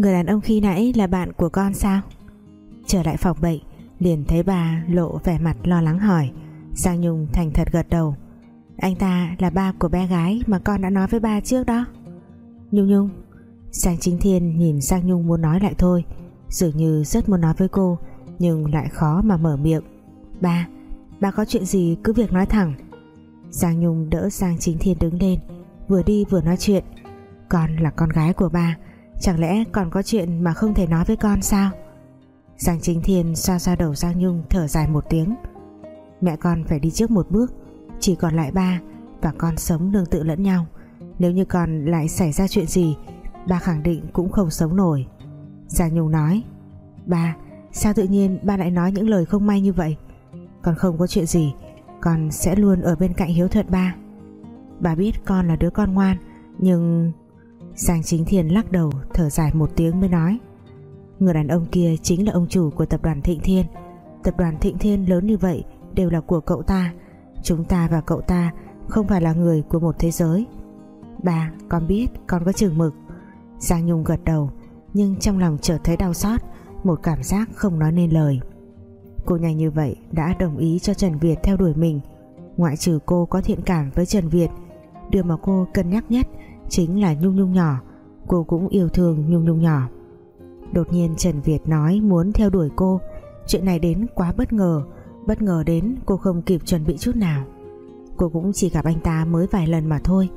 Người đàn ông khi nãy là bạn của con sao? Trở lại phòng bệnh Liền thấy bà lộ vẻ mặt lo lắng hỏi. Giang Nhung thành thật gật đầu. Anh ta là ba của bé gái Mà con đã nói với ba trước đó. Nhung Nhung Giang Chính Thiên nhìn Giang Nhung muốn nói lại thôi. Dường như rất muốn nói với cô Nhưng lại khó mà mở miệng. Ba, ba có chuyện gì cứ việc nói thẳng. Giang Nhung đỡ Giang Chính Thiên đứng lên Vừa đi vừa nói chuyện. Con là con gái của ba Chẳng lẽ còn có chuyện mà không thể nói với con sao? Giang Chính Thiên xoa xoa đầu Giang Nhung thở dài một tiếng. Mẹ con phải đi trước một bước, Chỉ còn lại ba Và con sống nương tự lẫn nhau. Nếu như con lại xảy ra chuyện gì, Ba khẳng định cũng không sống nổi. Giang Nhung nói, Ba, sao tự nhiên ba lại nói những lời không may như vậy? Con không có chuyện gì, Con sẽ luôn ở bên cạnh hiếu thuận ba. Bà biết con là đứa con ngoan, Nhưng Giang Chính Thiên lắc đầu, thở dài một tiếng mới nói. Người đàn ông kia chính là ông chủ của tập đoàn Thịnh Thiên. Tập đoàn Thịnh Thiên lớn như vậy, Đều là của cậu ta. Chúng ta và cậu ta Không phải là người của một thế giới. Bà, con biết, con có chừng mực. Giang Nhung gật đầu, Nhưng trong lòng chợt thấy đau xót, Một cảm giác không nói nên lời. Cô nhanh như vậy đã đồng ý cho Trần Việt theo đuổi mình. Ngoại trừ cô có thiện cảm với Trần Việt, Điều mà cô cân nhắc nhất Chính là Nhung Nhung nhỏ. Cô cũng yêu thương Nhung Nhung nhỏ. Đột nhiên Trần Việt nói muốn theo đuổi cô. Chuyện này đến quá bất ngờ. Bất ngờ đến cô không kịp chuẩn bị chút nào. Cô cũng chỉ gặp anh ta mới vài lần mà thôi.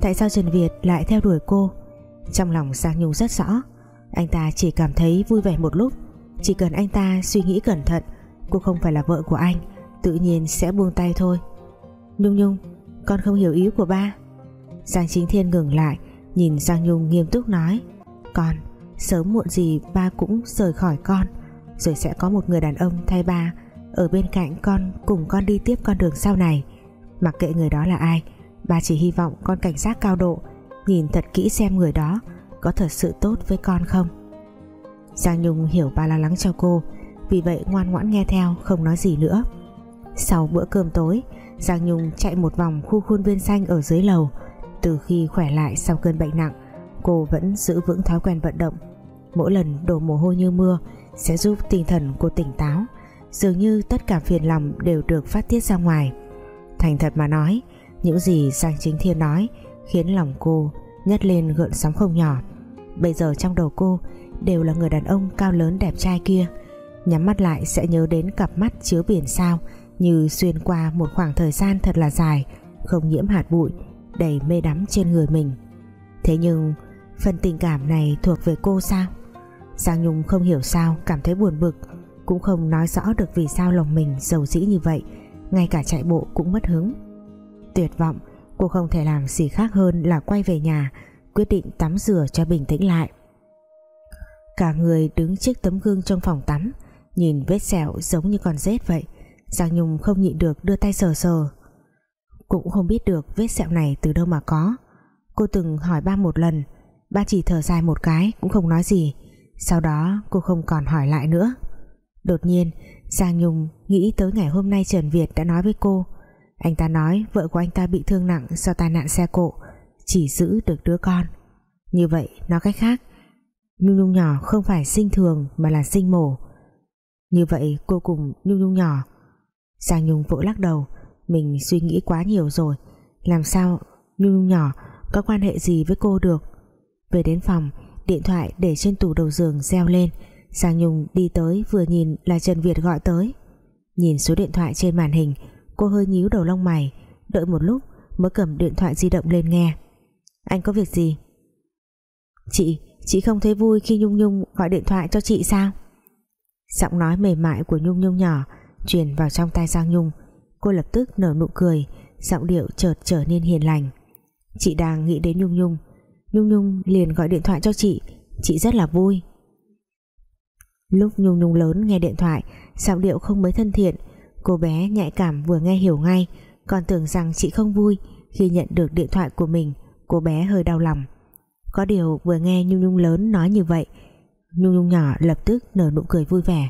Tại sao Trần Việt lại theo đuổi cô? Trong lòng Giang Nhung rất rõ. Anh ta chỉ cảm thấy vui vẻ một lúc. Chỉ cần anh ta suy nghĩ cẩn thận, Cô không phải là vợ của anh, Tự nhiên sẽ buông tay thôi. Nhung Nhung, Con không hiểu ý của ba. Giang Chính Thiên ngừng lại, Nhìn Giang Nhung nghiêm túc nói, Con, sớm muộn gì ba cũng rời khỏi con, Rồi sẽ có một người đàn ông thay ba. Ở bên cạnh con, Cùng con đi tiếp con đường sau này. Mặc kệ người đó là ai, Ba chỉ hy vọng con cảnh giác cao độ, Nhìn thật kỹ xem người đó Có thật sự tốt với con không. Giang Nhung hiểu ba lo lắng cho cô, Vì vậy ngoan ngoãn nghe theo, Không nói gì nữa. Sau bữa cơm tối, Giang Nhung chạy một vòng khu khuôn viên xanh ở dưới lầu từ khi khỏe lại sau cơn bệnh nặng, Cô vẫn giữ vững thói quen vận động. Mỗi lần đổ mồ hôi như mưa Sẽ giúp tinh thần cô tỉnh táo, Dường như tất cả phiền lòng đều được phát tiết ra ngoài. Thành thật mà nói, Những gì Giang Chính Thiên nói Khiến lòng cô nhấc lên gợn sóng không nhỏ. Bây giờ trong đầu cô Đều là người đàn ông cao lớn đẹp trai kia, Nhắm mắt lại sẽ nhớ đến cặp mắt chứa biển sao Như xuyên qua một khoảng thời gian thật là dài, Không nhiễm hạt bụi. Đầy mê đắm trên người mình. Thế nhưng, Phần tình cảm này thuộc về cô sao? Giang Nhung không hiểu sao, Cảm thấy buồn bực, Cũng không nói rõ được vì sao lòng mình giàu dĩ như vậy, Ngay cả chạy bộ cũng mất hứng. Tuyệt vọng, Cô không thể làm gì khác hơn là quay về nhà, Quyết định tắm rửa cho bình tĩnh lại. Cả người đứng trước tấm gương trong phòng tắm, Nhìn vết sẹo giống như con rết vậy. Giang Nhung không nhịn được đưa tay sờ sờ. Cũng không biết được vết sẹo này từ đâu mà có. Cô từng hỏi ba một lần, Ba chỉ thở dài một cái cũng không nói gì. Sau đó cô không còn hỏi lại nữa. Đột nhiên, Giang Nhung nghĩ tới ngày hôm nay Trần Việt đã nói với cô. Anh ta nói vợ của anh ta bị thương nặng do tai nạn xe cộ, Chỉ giữ được đứa con. Như vậy, nói cách khác, Nhung Nhung nhỏ không phải sinh thường mà là sinh mổ. Như vậy, cô cùng Nhung Nhung nhỏ. Giang Nhung vội lắc đầu. Mình suy nghĩ quá nhiều rồi. Làm sao Nhung Nhung nhỏ, có quan hệ gì với cô được? Về đến phòng, điện thoại để trên tủ đầu giường reo lên. Giang Nhung đi tới, vừa nhìn là Trần Việt gọi tới. Nhìn số điện thoại trên màn hình, cô hơi nhíu đầu lông mày. Đợi một lúc, mới cầm điện thoại di động lên nghe. Anh có việc gì? Chị chị không thấy vui khi Nhung Nhung gọi điện thoại cho chị sao? Giọng nói mềm mại của Nhung Nhung nhỏ truyền vào trong tai Giang Nhung cô lập tức nở nụ cười, giọng điệu chợt trở nên hiền lành. Chị đang nghĩ đến Nhung Nhung. Nhung Nhung liền gọi điện thoại cho chị. Chị rất là vui. Lúc Nhung Nhung lớn nghe điện thoại, Giọng điệu không mấy thân thiện. Cô bé nhạy cảm vừa nghe hiểu ngay, Còn tưởng rằng chị không vui Khi nhận được điện thoại của mình. Cô bé hơi đau lòng. Có điều vừa nghe Nhung Nhung lớn nói như vậy, Nhung Nhung nhỏ lập tức nở nụ cười vui vẻ.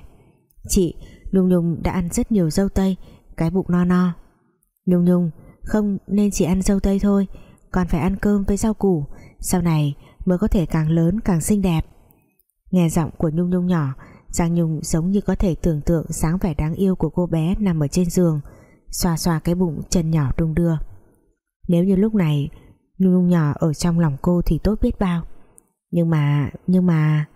Chị, Nhung Nhung đã ăn rất nhiều dâu tây cái bụng no no. Nhung Nhung, không nên chỉ ăn dâu tây thôi, Còn phải ăn cơm với rau củ. Sau này mới có thể càng lớn càng xinh đẹp. Nghe giọng của Nhung Nhung nhỏ, Giang Nhung giống như có thể tưởng tượng dáng vẻ đáng yêu của cô bé nằm ở trên giường, xoa xoa cái bụng chân nhỏ đung đưa. Nếu như lúc này Nhung Nhung nhỏ ở trong lòng cô thì tốt biết bao. Nhưng mà nhưng mà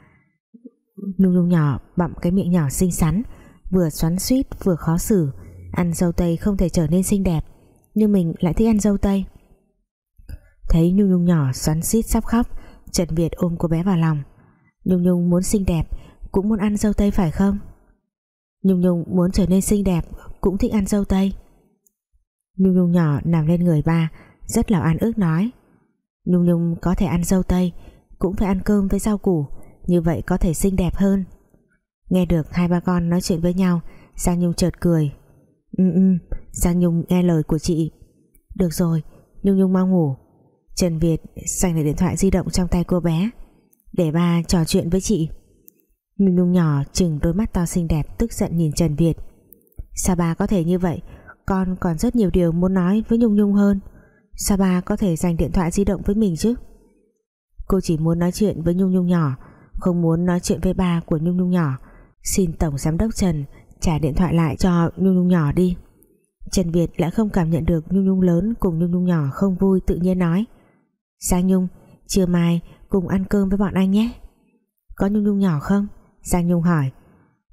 Nhung Nhung nhỏ bặm cái miệng nhỏ xinh xắn, vừa xoắn suýt vừa khó xử ăn dâu tây không thể trở nên xinh đẹp, nhưng mình lại thích ăn dâu tây. Thấy Nhung Nhung nhỏ xoắn xít sắp khóc, Trần Việt ôm cô bé vào lòng. Nhung Nhung muốn xinh đẹp, cũng muốn ăn dâu tây phải không? Nhung Nhung muốn trở nên xinh đẹp, cũng thích ăn dâu tây. Nhung Nhung nhỏ nằm lên người ba, rất là an ước nói. Nhung Nhung có thể ăn dâu tây, cũng phải ăn cơm với rau củ, như vậy có thể xinh đẹp hơn. Nghe được hai ba con nói chuyện với nhau, Giang Nhung chợt cười ừ ừ Giang Nhung nghe lời của chị. Được rồi, Nhung Nhung mau ngủ. Trần Việt giành lại điện thoại di động trong tay cô bé, để ba trò chuyện với chị. Nhung Nhung nhỏ chừng đôi mắt to xinh đẹp, tức giận nhìn Trần Việt. Sao ba có thể như vậy, con còn rất nhiều điều muốn nói với Nhung Nhung hơn. Sao ba có thể dành điện thoại di động với mình chứ? Cô chỉ muốn nói chuyện với Nhung Nhung nhỏ, không muốn nói chuyện với ba của Nhung Nhung nhỏ. Xin Tổng Giám đốc Trần trả điện thoại lại cho Nhung Nhung nhỏ đi. Trần Việt lại không cảm nhận được Nhung Nhung lớn cùng Nhung Nhung nhỏ không vui tự nhiên nói, Giang Nhung, Trưa mai cùng ăn cơm với bọn anh nhé. Có Nhung Nhung nhỏ không? Giang Nhung hỏi.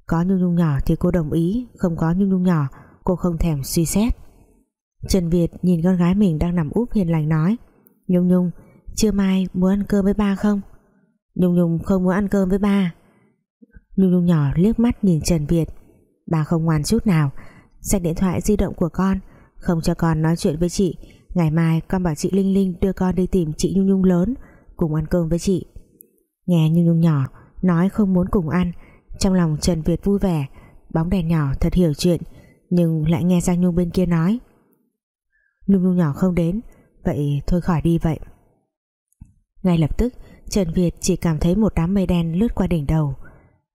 Có Nhung Nhung nhỏ thì cô đồng ý, Không có Nhung Nhung nhỏ, cô không thèm suy xét. Trần Việt nhìn con gái mình đang nằm úp hiền lành nói, Nhung Nhung, Trưa mai muốn ăn cơm với ba không? Nhung Nhung không muốn ăn cơm với ba. Nhung Nhung nhỏ liếc mắt nhìn Trần Việt Bà không ngoan chút nào. Xách điện thoại di động của con, Không cho con nói chuyện với chị. Ngày mai con bảo chị Linh Linh đưa con đi tìm chị Nhung Nhung lớn, Cùng ăn cơm với chị. Nghe Nhung Nhung nhỏ, Nói không muốn cùng ăn. Trong lòng Trần Việt vui vẻ, Bóng đèn nhỏ thật hiểu chuyện, Nhưng lại nghe Giang Nhung bên kia nói. Nhung Nhung nhỏ không đến, Vậy thôi khỏi đi vậy. Ngay lập tức, Trần Việt chỉ cảm thấy một đám mây đen lướt qua đỉnh đầu.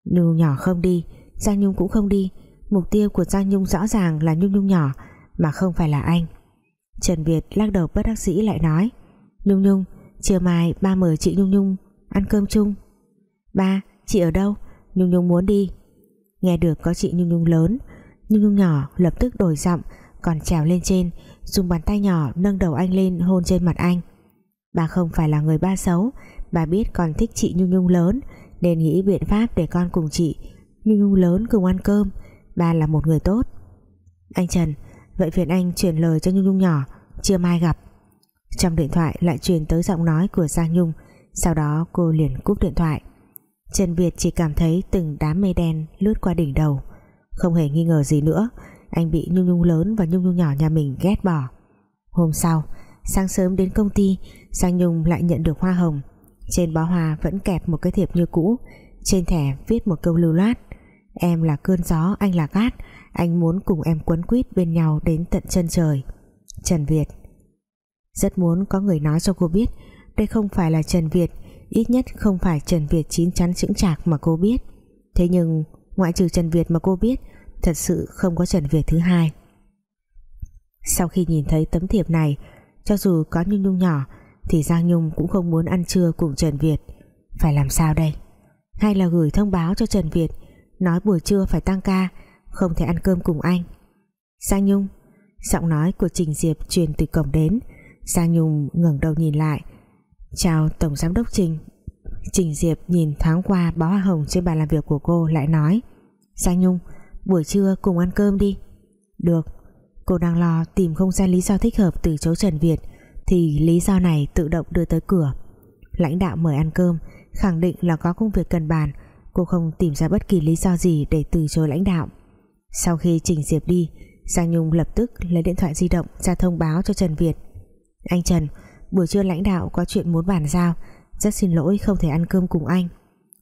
Nhung nhỏ không đi, Giang Nhung cũng không đi. Mục tiêu của Giang Nhung rõ ràng là Nhung Nhung nhỏ, Mà không phải là anh. Trần Việt lắc đầu bất đắc dĩ lại nói, Nhung Nhung, Chiều mai ba mời chị Nhung Nhung ăn cơm chung. Ba, chị ở đâu? Nhung Nhung muốn đi. Nghe được có chị Nhung Nhung lớn, Nhung Nhung nhỏ lập tức đổi giọng, Còn trèo lên trên, Dùng bàn tay nhỏ nâng đầu anh lên hôn trên mặt anh. Bà không phải là người ba xấu, Bà biết con thích chị Nhung Nhung lớn, Nên nghĩ biện pháp để con cùng chị Nhung Nhung lớn cùng ăn cơm. Ba là một người tốt. Anh Trần, Vậy phiền anh truyền lời cho Nhung Nhung nhỏ Chưa mai gặp. Trong điện thoại lại truyền tới giọng nói của Giang Nhung, Sau đó cô liền cúp điện thoại. Trần Việt chỉ cảm thấy từng đám mây đen lướt qua đỉnh đầu. Không hề nghi ngờ gì nữa, Anh bị Nhung Nhung lớn và Nhung Nhung nhỏ nhà mình ghét bỏ. Hôm sau, Sáng sớm đến công ty, Giang Nhung lại nhận được hoa hồng. Trên bó hoa vẫn kẹp một cái thiệp như cũ, Trên thẻ viết một câu lưu loát. Em là cơn gió, anh là cát Anh muốn cùng em quấn quýt bên nhau đến tận chân trời. Trần Việt. Rất muốn có người nói cho cô biết. Đây không phải là Trần Việt. Ít nhất không phải Trần Việt chín chắn chững chạc mà cô biết. Thế nhưng Ngoại trừ Trần Việt mà cô biết Thật sự không có Trần Việt thứ hai. Sau khi nhìn thấy tấm thiệp này Cho dù có Nhung Nhung nhỏ Thì Giang Nhung cũng không muốn ăn trưa cùng Trần Việt. Phải làm sao đây? Hay là gửi thông báo cho Trần Việt Nói buổi trưa phải tăng ca, Không thể ăn cơm cùng anh. Giang Nhung, Giọng nói của Trình Diệp truyền từ cổng đến. Giang Nhung ngẩng đầu nhìn lại. Chào Tổng Giám đốc Trình. Trình Diệp nhìn thoáng qua bó hoa hồng trên bàn làm việc của cô, lại nói Giang Nhung, buổi trưa cùng ăn cơm đi. Được. Cô đang lo tìm không ra lý do thích hợp từ chối Trần Việt, Thì lý do này tự động đưa tới cửa. Lãnh đạo mời ăn cơm, Khẳng định là có công việc cần bàn Cô không tìm ra bất kỳ lý do gì để từ chối lãnh đạo. Sau khi Trình Diệp đi, Giang Nhung lập tức lấy điện thoại di động ra thông báo cho Trần Việt. Anh Trần, Buổi trưa lãnh đạo có chuyện muốn bàn giao, Rất xin lỗi không thể ăn cơm cùng anh.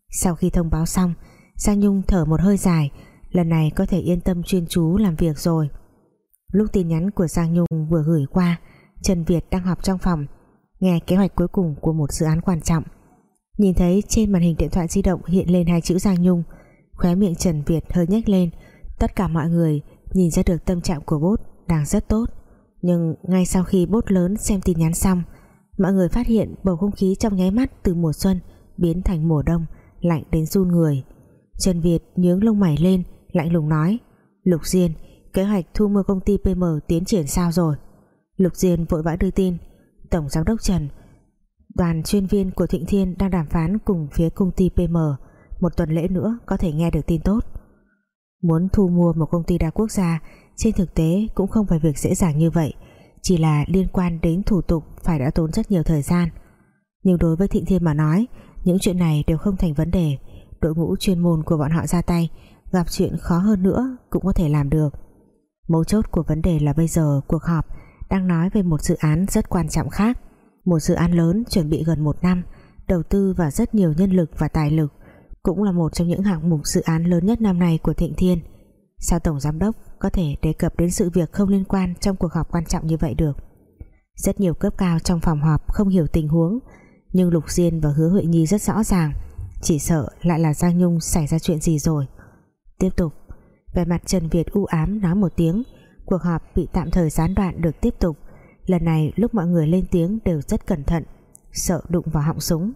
Sau khi thông báo xong, Giang Nhung thở một hơi dài, Lần này có thể yên tâm chuyên chú làm việc rồi. Lúc tin nhắn của Giang Nhung vừa gửi qua, Trần Việt đang họp trong phòng, Nghe kế hoạch cuối cùng của một dự án quan trọng. Nhìn thấy trên màn hình điện thoại di động hiện lên hai chữ Giang Nhung, Khóe miệng Trần Việt hơi nhếch lên. Tất cả mọi người nhìn ra được tâm trạng của bốt đang rất tốt. Nhưng ngay sau khi bốt lớn xem tin nhắn xong, Mọi người phát hiện bầu không khí trong nháy mắt từ mùa xuân biến thành mùa đông, lạnh đến run người. Trần Việt nhướng lông mày lên, lạnh lùng nói, Lục Diên, kế hoạch thu mua công ty PM tiến triển sao rồi? Lục Diên vội vã đưa tin, Tổng Giám đốc Trần đoàn chuyên viên của Thịnh Thiên đang đàm phán cùng phía công ty PM một tuần lễ nữa có thể nghe được tin tốt. Muốn thu mua một công ty đa quốc gia, trên thực tế cũng không phải việc dễ dàng như vậy, chỉ là liên quan đến thủ tục phải đã tốn rất nhiều thời gian. Nhưng đối với Thịnh Thiên mà nói, những chuyện này đều không thành vấn đề. Đội ngũ chuyên môn của bọn họ ra tay, gặp chuyện khó hơn nữa cũng có thể làm được. Mấu chốt của vấn đề là bây giờ cuộc họp đang nói về một dự án rất quan trọng khác một dự án lớn chuẩn bị gần một năm, đầu tư vào rất nhiều nhân lực và tài lực, cũng là một trong những hạng mục dự án lớn nhất năm nay của Thịnh Thiên. Sao Tổng Giám Đốc có thể đề cập đến sự việc không liên quan trong cuộc họp quan trọng như vậy được? Rất nhiều cấp cao trong phòng họp không hiểu tình huống, nhưng Lục Diên và Hứa Huệ Nhi rất rõ ràng, chỉ sợ lại là Giang Nhung xảy ra chuyện gì rồi. Tiếp tục về mặt Trần Việt u ám nói một tiếng, cuộc họp bị tạm thời gián đoạn được tiếp tục lần này lúc mọi người lên tiếng đều rất cẩn thận, sợ đụng vào họng súng.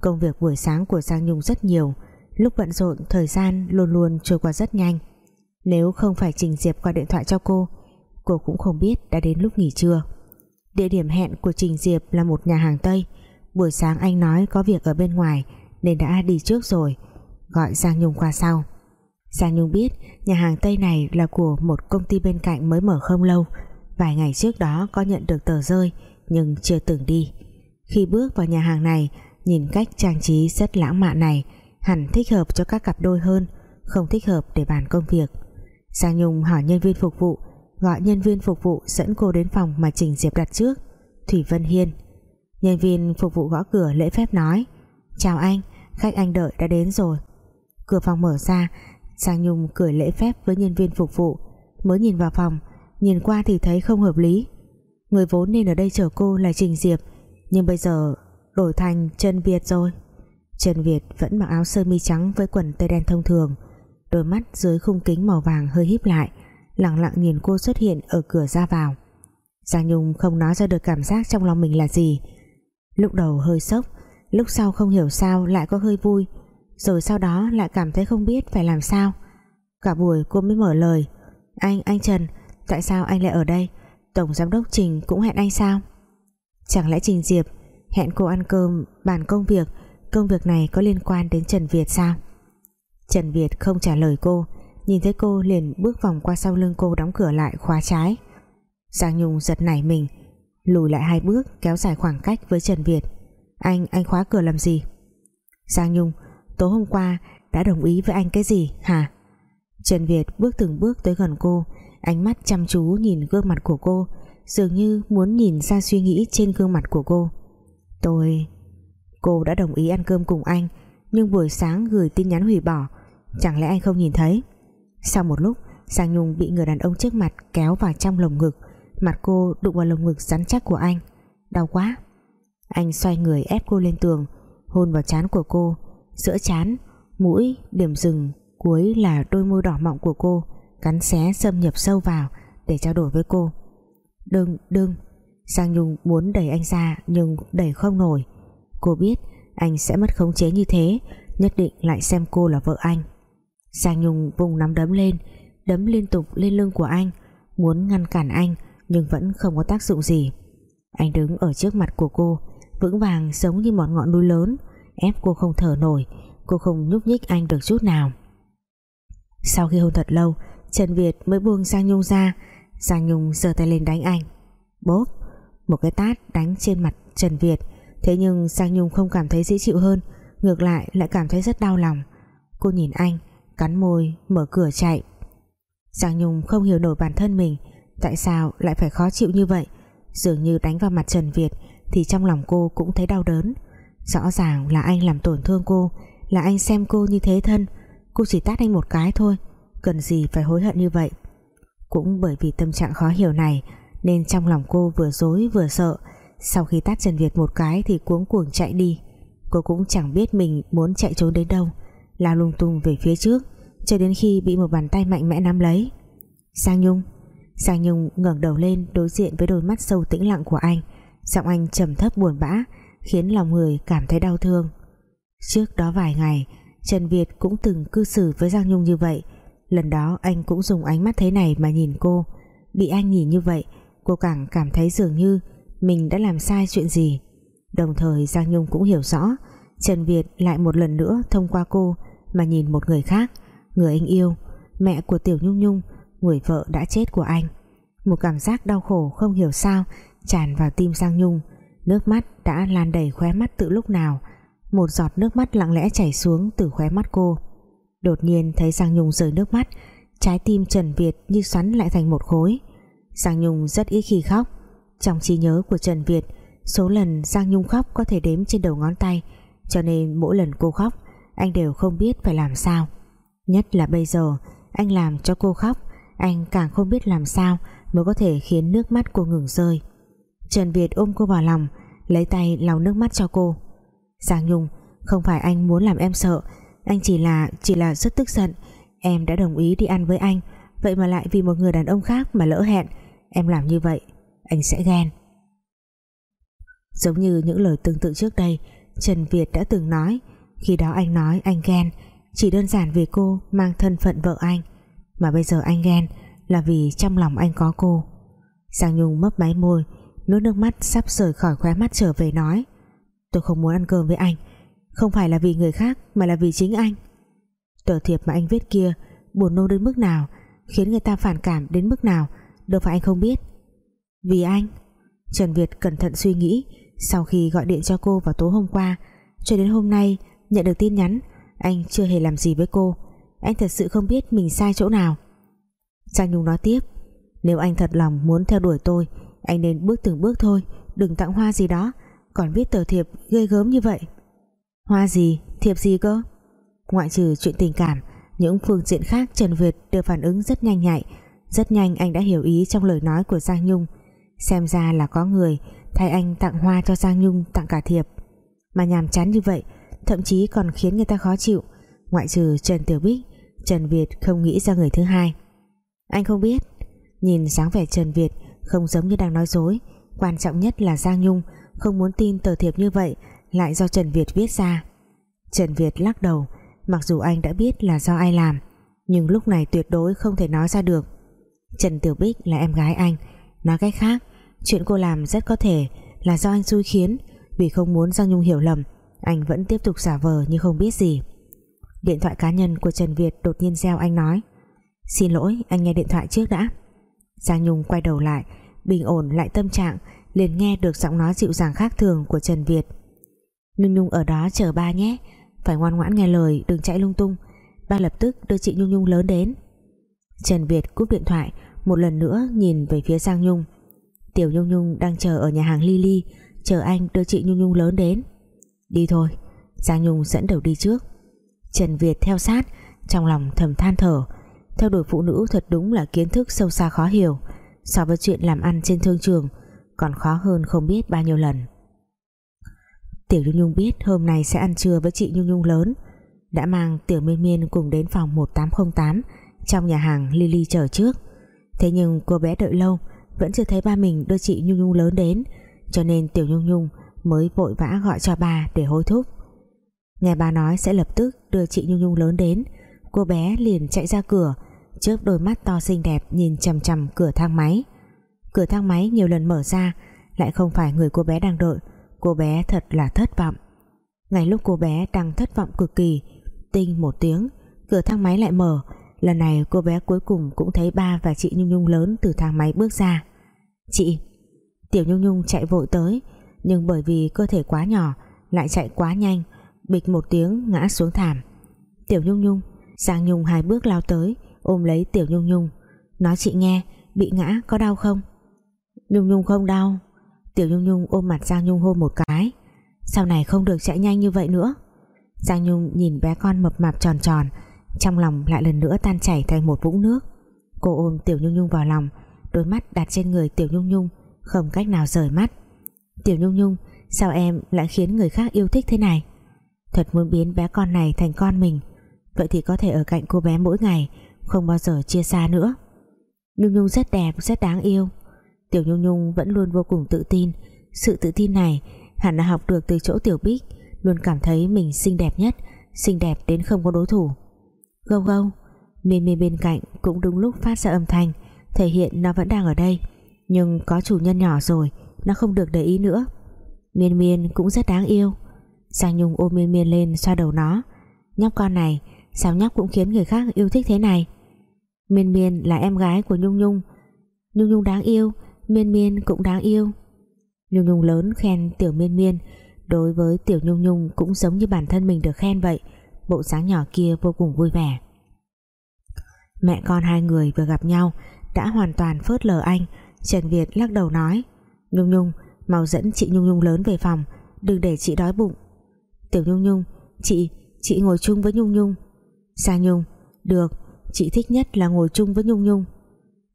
Công việc buổi sáng của Giang Nhung rất nhiều, lúc bận rộn thời gian luôn luôn trôi qua rất nhanh. Nếu không phải Trình Diệp gọi điện thoại cho cô cô cũng không biết đã đến lúc nghỉ trưa. Địa điểm hẹn của Trình Diệp là một nhà hàng Tây. Buổi sáng anh nói có việc ở bên ngoài nên đã đi trước rồi, gọi Giang Nhung qua sau. Giang Nhung biết nhà hàng Tây này là của một công ty bên cạnh mới mở không lâu vài ngày trước đó có nhận được tờ rơi, nhưng chưa từng đi. Khi bước vào nhà hàng này, nhìn cách trang trí rất lãng mạn này, hẳn thích hợp cho các cặp đôi hơn, không thích hợp để bàn công việc. Giang Nhung hỏi nhân viên phục vụ, gọi nhân viên phục vụ dẫn cô đến phòng mà Trình Diệp đặt trước. Thủy Vân Hiên, nhân viên phục vụ gõ cửa lễ phép nói, chào anh, khách anh đợi đã đến rồi. Cửa phòng mở ra, Giang Nhung cười lễ phép với nhân viên phục vụ. Mới nhìn vào phòng nhìn qua thì thấy không hợp lý. Người vốn nên ở đây chờ cô là Trình Diệp nhưng bây giờ đổi thành Trần Việt rồi. Trần Việt vẫn mặc áo sơ mi trắng với quần tây đen thông thường đôi mắt dưới khung kính màu vàng hơi híp lại lặng lặng nhìn cô xuất hiện ở cửa ra vào. Giang Nhung không nói ra được cảm giác trong lòng mình là gì. Lúc đầu hơi sốc lúc sau không hiểu sao lại có hơi vui rồi sau đó lại cảm thấy không biết phải làm sao. Cả buổi cô mới mở lời anh, anh Trần tại sao anh lại ở đây? Tổng Giám đốc Trình cũng hẹn anh sao? Chẳng lẽ Trình Diệp hẹn cô ăn cơm bàn công việc? Công việc này có liên quan đến Trần Việt sao? Trần Việt không trả lời cô nhìn thấy cô liền bước vòng qua sau lưng cô đóng cửa lại khóa trái. Giang Nhung giật nảy mình lùi lại hai bước kéo dài khoảng cách với Trần Việt. Anh, anh khóa cửa làm gì? Giang Nhung tối hôm qua đã đồng ý với anh cái gì hả? Trần Việt bước từng bước tới gần cô ánh mắt chăm chú nhìn gương mặt của cô dường như muốn nhìn ra suy nghĩ trên gương mặt của cô. Tôi cô đã đồng ý ăn cơm cùng anh nhưng buổi sáng gửi tin nhắn hủy bỏ chẳng lẽ anh không nhìn thấy? Sau một lúc Giang Nhung bị người đàn ông trước mặt kéo vào trong lồng ngực mặt cô đụng vào lồng ngực rắn chắc của anh. Đau quá. Anh xoay người ép cô lên tường hôn vào trán của cô. Giữa trán mũi điểm rừng, cuối là đôi môi đỏ mọng của cô cắn xé xâm nhập sâu vào để trao đổi với cô. Đừng đừng. Giang Nhung muốn đẩy anh ra nhưng đẩy không nổi. Cô biết anh sẽ mất khống chế như thế, nhất định lại xem cô là vợ anh. Giang Nhung vùng nắm đấm lên, đấm liên tục lên lưng của anh, muốn ngăn cản anh nhưng vẫn không có tác dụng gì. Anh đứng ở trước mặt của cô, vững vàng giống như một ngọn núi lớn, ép cô không thở nổi, cô không nhúc nhích anh được chút nào. Sau khi hôn thật lâu Trần Việt mới buông Giang Nhung ra. Giang Nhung giơ tay lên đánh anh. Bốp, một cái tát đánh trên mặt Trần Việt. Thế nhưng Giang Nhung không cảm thấy dễ chịu hơn, ngược lại lại cảm thấy rất đau lòng. Cô nhìn anh, cắn môi, mở cửa chạy. Giang Nhung không hiểu nổi bản thân mình, tại sao lại phải khó chịu như vậy? Dường như đánh vào mặt Trần Việt thì trong lòng cô cũng thấy đau đớn. Rõ ràng là anh làm tổn thương cô, là anh xem cô như thế thân. Cô chỉ tát anh một cái thôi cần gì phải hối hận như vậy. Cũng bởi vì tâm trạng khó hiểu này, nên trong lòng cô vừa dối vừa sợ. Sau khi tát Trần Việt một cái thì cuống cuồng chạy đi. Cô cũng chẳng biết mình muốn chạy trốn đến đâu lao lung tung về phía trước, cho đến khi bị một bàn tay mạnh mẽ nắm lấy. Sang Nhung Sang Nhung ngẩng đầu lên đối diện với đôi mắt sâu tĩnh lặng của anh. Giọng anh trầm thấp buồn bã, khiến lòng người cảm thấy đau thương. Trước đó vài ngày, Trần Việt cũng từng cư xử với Giang Nhung như vậy. Lần đó anh cũng dùng ánh mắt thế này mà nhìn cô. Bị anh nhìn như vậy, Cô càng cảm thấy dường như Mình đã làm sai chuyện gì. Đồng thời Giang Nhung cũng hiểu rõ, Trần Việt lại một lần nữa thông qua cô Mà nhìn một người khác, Người anh yêu, Mẹ của Tiểu Nhung Nhung, Người vợ đã chết của anh. Một cảm giác đau khổ không hiểu sao Tràn vào tim Giang Nhung. Nước mắt đã lan đầy khóe mắt từ lúc nào, Một giọt nước mắt lặng lẽ chảy xuống từ khóe mắt cô. Đột nhiên thấy Giang Nhung rơi nước mắt, Trái tim Trần Việt như xoắn lại thành một khối. Giang Nhung rất ít khi khóc. Trong trí nhớ của Trần Việt, Số lần Giang Nhung khóc có thể đếm trên đầu ngón tay, Cho nên mỗi lần cô khóc, Anh đều không biết phải làm sao. Nhất là bây giờ, Anh làm cho cô khóc, Anh càng không biết làm sao Mới có thể khiến nước mắt cô ngừng rơi. Trần Việt ôm cô vào lòng, Lấy tay lau nước mắt cho cô. Giang Nhung, Không phải anh muốn làm em sợ anh chỉ là chỉ là rất tức giận. Em đã đồng ý đi ăn với anh. Vậy mà lại vì một người đàn ông khác mà lỡ hẹn. Em làm như vậy, Anh sẽ ghen. Giống như những lời tương tự trước đây, Trần Việt đã từng nói. Khi đó anh nói anh ghen. Chỉ đơn giản vì cô mang thân phận vợ anh. Mà bây giờ anh ghen Là vì trong lòng anh có cô. Giang Nhung mấp máy môi Nước nước mắt sắp rời khỏi khóe mắt trở về nói, Tôi không muốn ăn cơm với anh. Không phải là vì người khác, Mà là vì chính anh. Tờ thiệp mà anh viết kia Buồn nôn đến mức nào, Khiến người ta phản cảm đến mức nào, Đâu phải anh không biết. Vì anh, Trần Việt cẩn thận suy nghĩ Sau khi gọi điện cho cô vào tối hôm qua. Cho đến hôm nay, nhận được tin nhắn, Anh chưa hề làm gì với cô. Anh thật sự không biết mình sai chỗ nào. Giang Nhung nói tiếp, Nếu anh thật lòng muốn theo đuổi tôi, Anh nên bước từng bước thôi, Đừng tặng hoa gì đó. Còn viết tờ thiệp ghê gớm như vậy. Hoa gì, thiệp gì cơ? Ngoại trừ chuyện tình cảm Những phương diện khác Trần Việt đều phản ứng rất nhanh nhạy. Rất nhanh anh đã hiểu ý trong lời nói của Giang Nhung. Xem ra là có người Thay anh tặng hoa cho Giang Nhung tặng cả thiệp. Mà nhàm chán như vậy Thậm chí còn khiến người ta khó chịu. Ngoại trừ Trần Tiểu Bích Trần Việt không nghĩ ra người thứ hai. Anh không biết. Nhìn dáng vẻ Trần Việt không giống như đang nói dối. Quan trọng nhất là Giang Nhung Không muốn tin tờ thiệp như vậy lại do Trần Việt viết ra. Trần Việt lắc đầu, Mặc dù anh đã biết là do ai làm, Nhưng lúc này tuyệt đối không thể nói ra được. Trần Tiểu Bích là em gái anh. Nói cách khác, Chuyện cô làm rất có thể là do anh xui khiến, Vì không muốn Giang Nhung hiểu lầm, Anh vẫn tiếp tục giả vờ như không biết gì. Điện thoại cá nhân của Trần Việt đột nhiên reo anh nói, Xin lỗi, anh nghe điện thoại trước đã. Giang Nhung quay đầu lại, Bình ổn lại tâm trạng, liền nghe được giọng nói dịu dàng khác thường của Trần Việt. Nhung Nhung ở đó chờ ba nhé. Phải ngoan ngoãn nghe lời, đừng chạy lung tung. Ba lập tức đưa chị Nhung Nhung lớn đến. Trần Việt cúp điện thoại, Một lần nữa nhìn về phía Giang Nhung. Tiểu Nhung Nhung đang chờ ở nhà hàng Lily, Chờ anh đưa chị Nhung Nhung lớn đến. Đi thôi, Giang Nhung dẫn đầu đi trước. Trần Việt theo sát, Trong lòng thầm than thở. Theo đuổi phụ nữ thật đúng là kiến thức sâu xa khó hiểu. So với chuyện làm ăn trên thương trường, Còn khó hơn không biết bao nhiêu lần. Tiểu Nhung Nhung biết hôm nay sẽ ăn trưa với chị Nhung Nhung lớn. Đã mang Tiểu Miên Miên cùng đến phòng 1808 Trong nhà hàng Lily chờ trước. Thế nhưng cô bé đợi lâu, Vẫn chưa thấy ba mình đưa chị Nhung Nhung lớn đến, Cho nên Tiểu Nhung Nhung mới vội vã gọi cho bà để hối thúc. Nghe bà nói sẽ lập tức đưa chị Nhung Nhung lớn đến, Cô bé liền chạy ra cửa, Chớp đôi mắt to xinh đẹp Nhìn chằm chằm cửa thang máy. Cửa thang máy nhiều lần mở ra, Lại không phải người cô bé đang đợi Cô bé thật là thất vọng. Ngay lúc cô bé đang thất vọng cực kỳ, Tinh một tiếng, Cửa thang máy lại mở. Lần này cô bé cuối cùng cũng thấy ba và chị Nhung Nhung lớn Từ thang máy bước ra. Chị, Tiểu Nhung Nhung chạy vội tới, Nhưng bởi vì cơ thể quá nhỏ, Lại chạy quá nhanh, Bịch một tiếng ngã xuống thảm. Tiểu Nhung Nhung, Giang Nhung hai bước lao tới, ôm lấy Tiểu Nhung Nhung. Nói chị nghe, bị ngã có đau không? Nhung Nhung không đau. Tiểu Nhung Nhung ôm mặt Giang Nhung hôn một cái. Sau này không được chạy nhanh như vậy nữa. Giang Nhung nhìn bé con mập mạp tròn tròn, trong lòng lại lần nữa tan chảy thành một vũng nước. Cô ôm Tiểu Nhung Nhung vào lòng, đôi mắt đặt trên người Tiểu Nhung Nhung, không cách nào rời mắt. Tiểu Nhung Nhung, sao em lại khiến người khác yêu thích thế này? Thật muốn biến bé con này thành con mình. Vậy thì có thể ở cạnh cô bé mỗi ngày, không bao giờ chia xa nữa. Nhung Nhung rất đẹp, rất đáng yêu. Tiểu Nhung Nhung vẫn luôn vô cùng tự tin. Sự tự tin này hẳn là học được từ chỗ Tiểu Bích, luôn cảm thấy mình xinh đẹp nhất, xinh đẹp đến không có đối thủ. Gâu gâu, miên miên bên cạnh cũng đúng lúc phát ra âm thanh, thể hiện nó vẫn đang ở đây, nhưng có chủ nhân nhỏ rồi, nó không được để ý nữa. Miên miên cũng rất đáng yêu. Giang Nhung ôm miên miên lên xoa đầu nó. Nhóc con này, sao nhóc cũng khiến người khác yêu thích thế này? Miên miên là em gái của Nhung Nhung. Nhung Nhung đáng yêu miên miên cũng đáng yêu. Nhung Nhung lớn khen tiểu miên miên. Đối với tiểu Nhung Nhung cũng giống như bản thân mình được khen vậy. Bộ dáng nhỏ kia vô cùng vui vẻ. Mẹ con hai người vừa gặp nhau, đã hoàn toàn phớt lờ anh. Trần Việt lắc đầu nói, Nhung Nhung, mau dẫn chị Nhung Nhung lớn về phòng, đừng để chị đói bụng. Tiểu Nhung Nhung, chị chị ngồi chung với Nhung Nhung. Sang Nhung, được, chị thích nhất là ngồi chung với Nhung Nhung.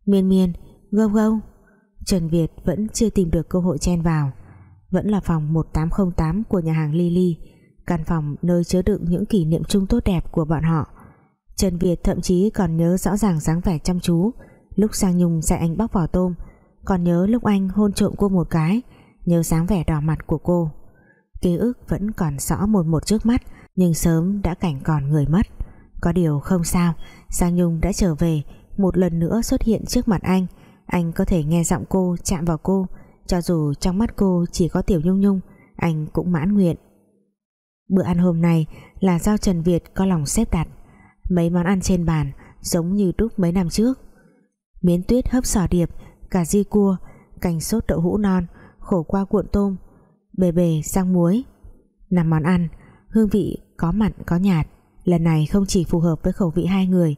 Miên Miên, gâu gâu. Trần Việt vẫn chưa tìm được cơ hội chen vào. Vẫn là phòng 1808 của nhà hàng Lily, căn phòng nơi chứa đựng những kỷ niệm chung tốt đẹp của bọn họ. Trần Việt thậm chí còn nhớ rõ ràng dáng vẻ chăm chú, lúc Sang Nhung dạy anh bóc vỏ tôm, còn nhớ lúc anh hôn trộm cô một cái, nhớ dáng vẻ đỏ mặt của cô. Ký ức vẫn còn rõ một một trước mắt, nhưng sớm đã cảnh còn người mất. Có điều không sao, Sang Nhung đã trở về, một lần nữa xuất hiện trước mặt anh anh có thể nghe giọng cô chạm vào cô. Cho dù trong mắt cô chỉ có Tiểu Nhung Nhung, anh cũng mãn nguyện. Bữa ăn hôm nay là do Trần Việt có lòng xếp đặt. Mấy món ăn trên bàn giống như đúc mấy năm trước. Miến tuyết hấp sò điệp, cà ri cua, canh sốt đậu hũ non, khổ qua cuộn tôm, bề bề rang muối. Năm món ăn, hương vị có mặn, có nhạt. Lần này không chỉ phù hợp với khẩu vị hai người,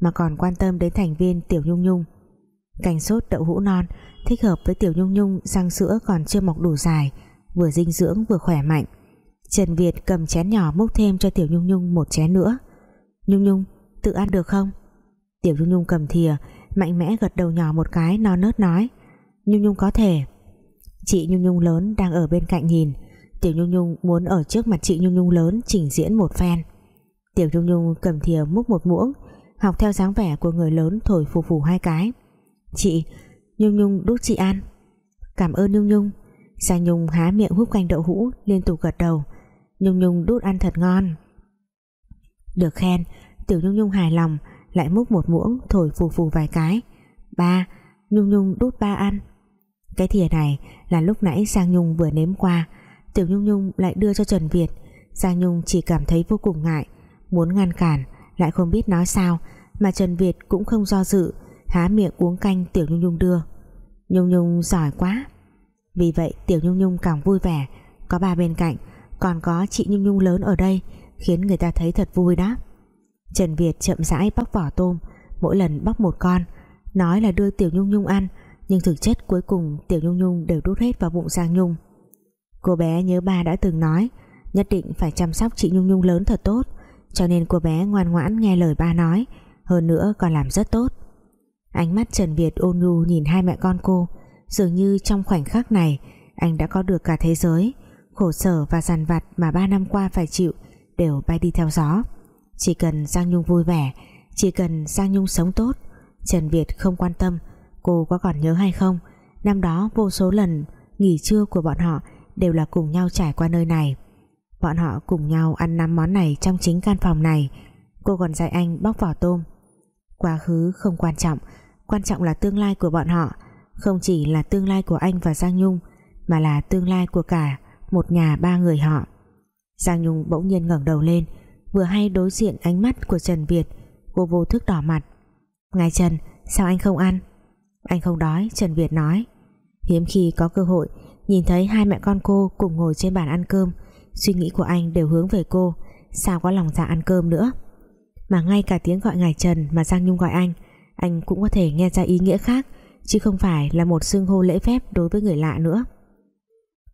mà còn quan tâm đến thành viên Tiểu Nhung Nhung canh sốt đậu hũ non, thích hợp với Tiểu Nhung Nhung, răng sữa còn chưa mọc đủ dài, vừa dinh dưỡng vừa khỏe mạnh. Trần Việt cầm chén nhỏ múc thêm cho Tiểu Nhung Nhung một chén nữa. Nhung Nhung, tự ăn được không? Tiểu Nhung Nhung cầm thìa, mạnh mẽ gật đầu nhỏ một cái non nớt nói. Nhung Nhung có thể. Chị Nhung Nhung lớn đang ở bên cạnh nhìn. Tiểu Nhung Nhung muốn ở trước mặt chị Nhung Nhung lớn trình diễn một phen. Tiểu Nhung Nhung cầm thìa múc một muỗng, học theo dáng vẻ của người lớn thổi phù phù hai cái chị, Nhung Nhung đút chị ăn. Cảm ơn Nhung Nhung. Giang Nhung há miệng hút canh đậu hũ, liên tục gật đầu. Nhung Nhung đút ăn thật ngon. Được khen, Tiểu Nhung Nhung hài lòng, lại múc một muỗng, thổi phù phù vài cái. Ba, Nhung Nhung đút ba ăn. Cái thìa này là lúc nãy Giang Nhung vừa nếm qua. Tiểu Nhung Nhung lại đưa cho Trần Việt. Giang Nhung chỉ cảm thấy vô cùng ngại. Muốn ngăn cản, lại không biết nói sao, mà Trần Việt cũng không do dự há miệng uống canh Tiểu Nhung Nhung đưa. Nhung Nhung giỏi quá. Vì vậy Tiểu Nhung Nhung càng vui vẻ. Có ba bên cạnh, còn có chị Nhung Nhung lớn ở đây, khiến người ta thấy thật vui đó. Trần Việt chậm rãi bóc vỏ tôm, mỗi lần bóc một con, nói là đưa Tiểu Nhung Nhung ăn, nhưng thực chất cuối cùng Tiểu Nhung Nhung đều đút hết vào bụng Giang Nhung. Cô bé nhớ ba đã từng nói, nhất định phải chăm sóc chị Nhung Nhung lớn thật tốt, cho nên cô bé ngoan ngoãn nghe lời ba nói, hơn nữa còn làm rất tốt ánh mắt Trần Việt ôn nhu nhìn hai mẹ con cô. Dường như trong khoảnh khắc này, anh đã có được cả thế giới. Khổ sở và dằn vặt mà ba năm qua phải chịu đều bay đi theo gió. Chỉ cần Giang Nhung vui vẻ, chỉ cần Giang Nhung sống tốt, Trần Việt không quan tâm cô có còn nhớ hay không. Năm đó vô số lần nghỉ trưa của bọn họ đều là cùng nhau trải qua nơi này. Bọn họ cùng nhau ăn năm món này trong chính căn phòng này. Cô còn dạy anh bóc vỏ tôm. Quá khứ không quan trọng quan trọng là tương lai của bọn họ, không chỉ là tương lai của anh và Giang Nhung, mà là tương lai của cả một nhà ba người họ. Giang Nhung bỗng nhiên ngẩng đầu lên, vừa hay đối diện ánh mắt của Trần Việt, cô vô thức đỏ mặt. Ngài Trần, sao anh không ăn? Anh không đói, Trần Việt nói. Hiếm khi có cơ hội, nhìn thấy hai mẹ con cô cùng ngồi trên bàn ăn cơm, suy nghĩ của anh đều hướng về cô, sao có lòng dạ ăn cơm nữa? Mà ngay cả tiếng gọi ngài Trần mà Giang Nhung gọi anh anh cũng có thể nghe ra ý nghĩa khác, chứ không phải là một xưng hô lễ phép đối với người lạ nữa.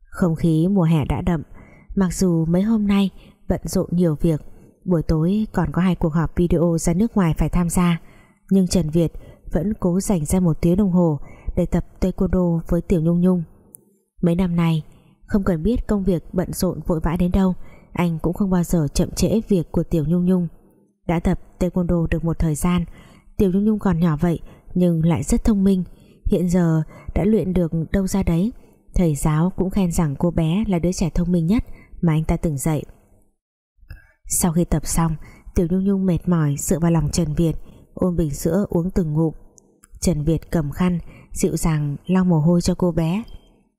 Không khí mùa hè đã đậm, mặc dù mấy hôm nay bận rộn nhiều việc, buổi tối còn có hai cuộc họp video ra nước ngoài phải tham gia, nhưng Trần Việt vẫn cố dành ra một tiếng đồng hồ để tập taekwondo với Tiểu Nhung Nhung. Mấy năm nay, không cần biết công việc bận rộn vội vã đến đâu, anh cũng không bao giờ chậm trễ việc của Tiểu Nhung Nhung. Đã tập taekwondo được một thời gian Tiểu Nhung Nhung còn nhỏ vậy, nhưng lại rất thông minh. Hiện giờ đã luyện được đâu ra đấy. Thầy giáo cũng khen rằng cô bé là đứa trẻ thông minh nhất mà anh ta từng dạy. Sau khi tập xong, Tiểu Nhung Nhung mệt mỏi dựa vào lòng Trần Việt, ôm bình sữa uống từng ngụm. Trần Việt cầm khăn, dịu dàng lau mồ hôi cho cô bé.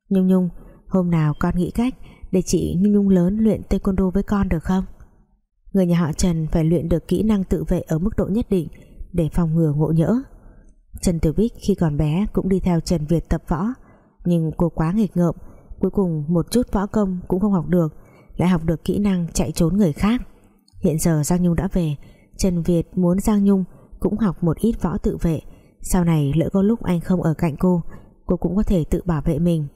Nhung Nhung, hôm nào con nghĩ cách để chị Nhung Nhung lớn luyện taekwondo với con được không? Người nhà họ Trần phải luyện được kỹ năng tự vệ ở mức độ nhất định để phòng ngừa ngộ nhỡ. Trần Tiểu Bích khi còn bé cũng đi theo Trần Việt tập võ, nhưng cô quá nghịch ngợm, cuối cùng một chút võ công cũng không học được, lại học được kỹ năng chạy trốn người khác. Hiện giờ Giang Nhung đã về, Trần Việt muốn Giang Nhung cũng học một ít võ tự vệ. Sau này lỡ có lúc anh không ở cạnh cô cô cũng có thể tự bảo vệ mình.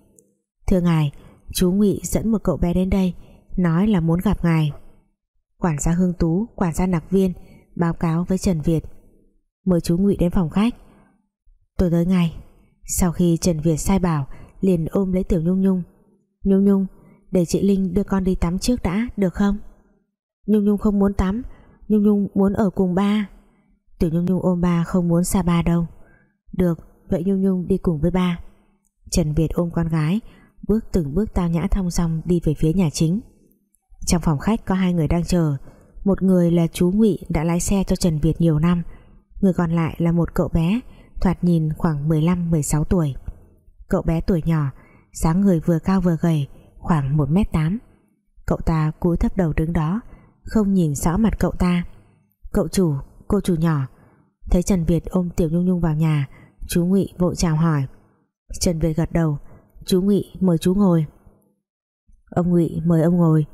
Thưa ngài, chú Ngụy dẫn một cậu bé đến đây, nói là muốn gặp ngài. Quản gia Hương Tú, quản gia Nặc Viên báo cáo với Trần Việt mời chú Ngụy đến phòng khách. Tôi tới ngay. Sau khi Trần Việt sai bảo, liền ôm lấy Tiểu Nhung Nhung. Nhung Nhung, để chị Linh đưa con đi tắm trước đã, được không? Nhung Nhung không muốn tắm, Nhung Nhung muốn ở cùng ba. Tiểu Nhung Nhung ôm ba không muốn xa ba đâu. Được, vậy Nhung Nhung đi cùng với ba. Trần Việt ôm con gái, Bước từng bước tao nhã thong xong Đi về phía nhà chính. Trong phòng khách có hai người đang chờ. Một người là chú Ngụy đã lái xe cho Trần Việt nhiều năm. Người còn lại là một cậu bé Thoạt nhìn khoảng 15-16 tuổi. Cậu bé tuổi nhỏ dáng người vừa cao vừa gầy Khoảng 1m8 Cậu ta cúi thấp đầu đứng đó Không nhìn rõ mặt cậu ta. Cậu chủ, cô chủ nhỏ. Thấy Trần Việt ôm Tiểu Nhung Nhung vào nhà Chú Ngụy vội chào hỏi. Trần Việt gật đầu Chú Ngụy mời chú ngồi. Ông Ngụy mời ông ngồi.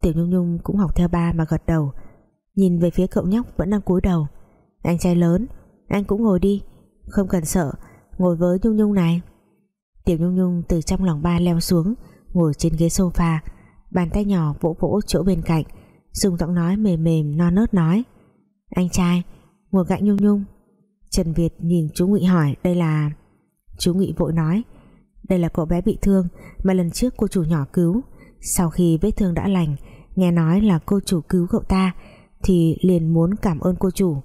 Tiểu Nhung Nhung cũng học theo ba mà gật đầu. Nhìn về phía cậu nhóc vẫn đang cúi đầu. Anh trai lớn, Anh cũng ngồi đi. Không cần sợ, Ngồi với Nhung Nhung này. Tiểu Nhung Nhung từ trong lòng ba leo xuống, Ngồi trên ghế sofa, Bàn tay nhỏ vỗ vỗ chỗ bên cạnh, Dùng giọng nói mềm mềm, non nớt nói, Anh trai, Ngồi cạnh Nhung Nhung. Trần Việt nhìn chú Ngụy hỏi, đây là Chú Ngụy vội nói, Đây là cậu bé bị thương mà lần trước cô chủ nhỏ cứu. Sau khi vết thương đã lành, Nghe nói là cô chủ cứu cậu ta Thì liền muốn cảm ơn cô chủ.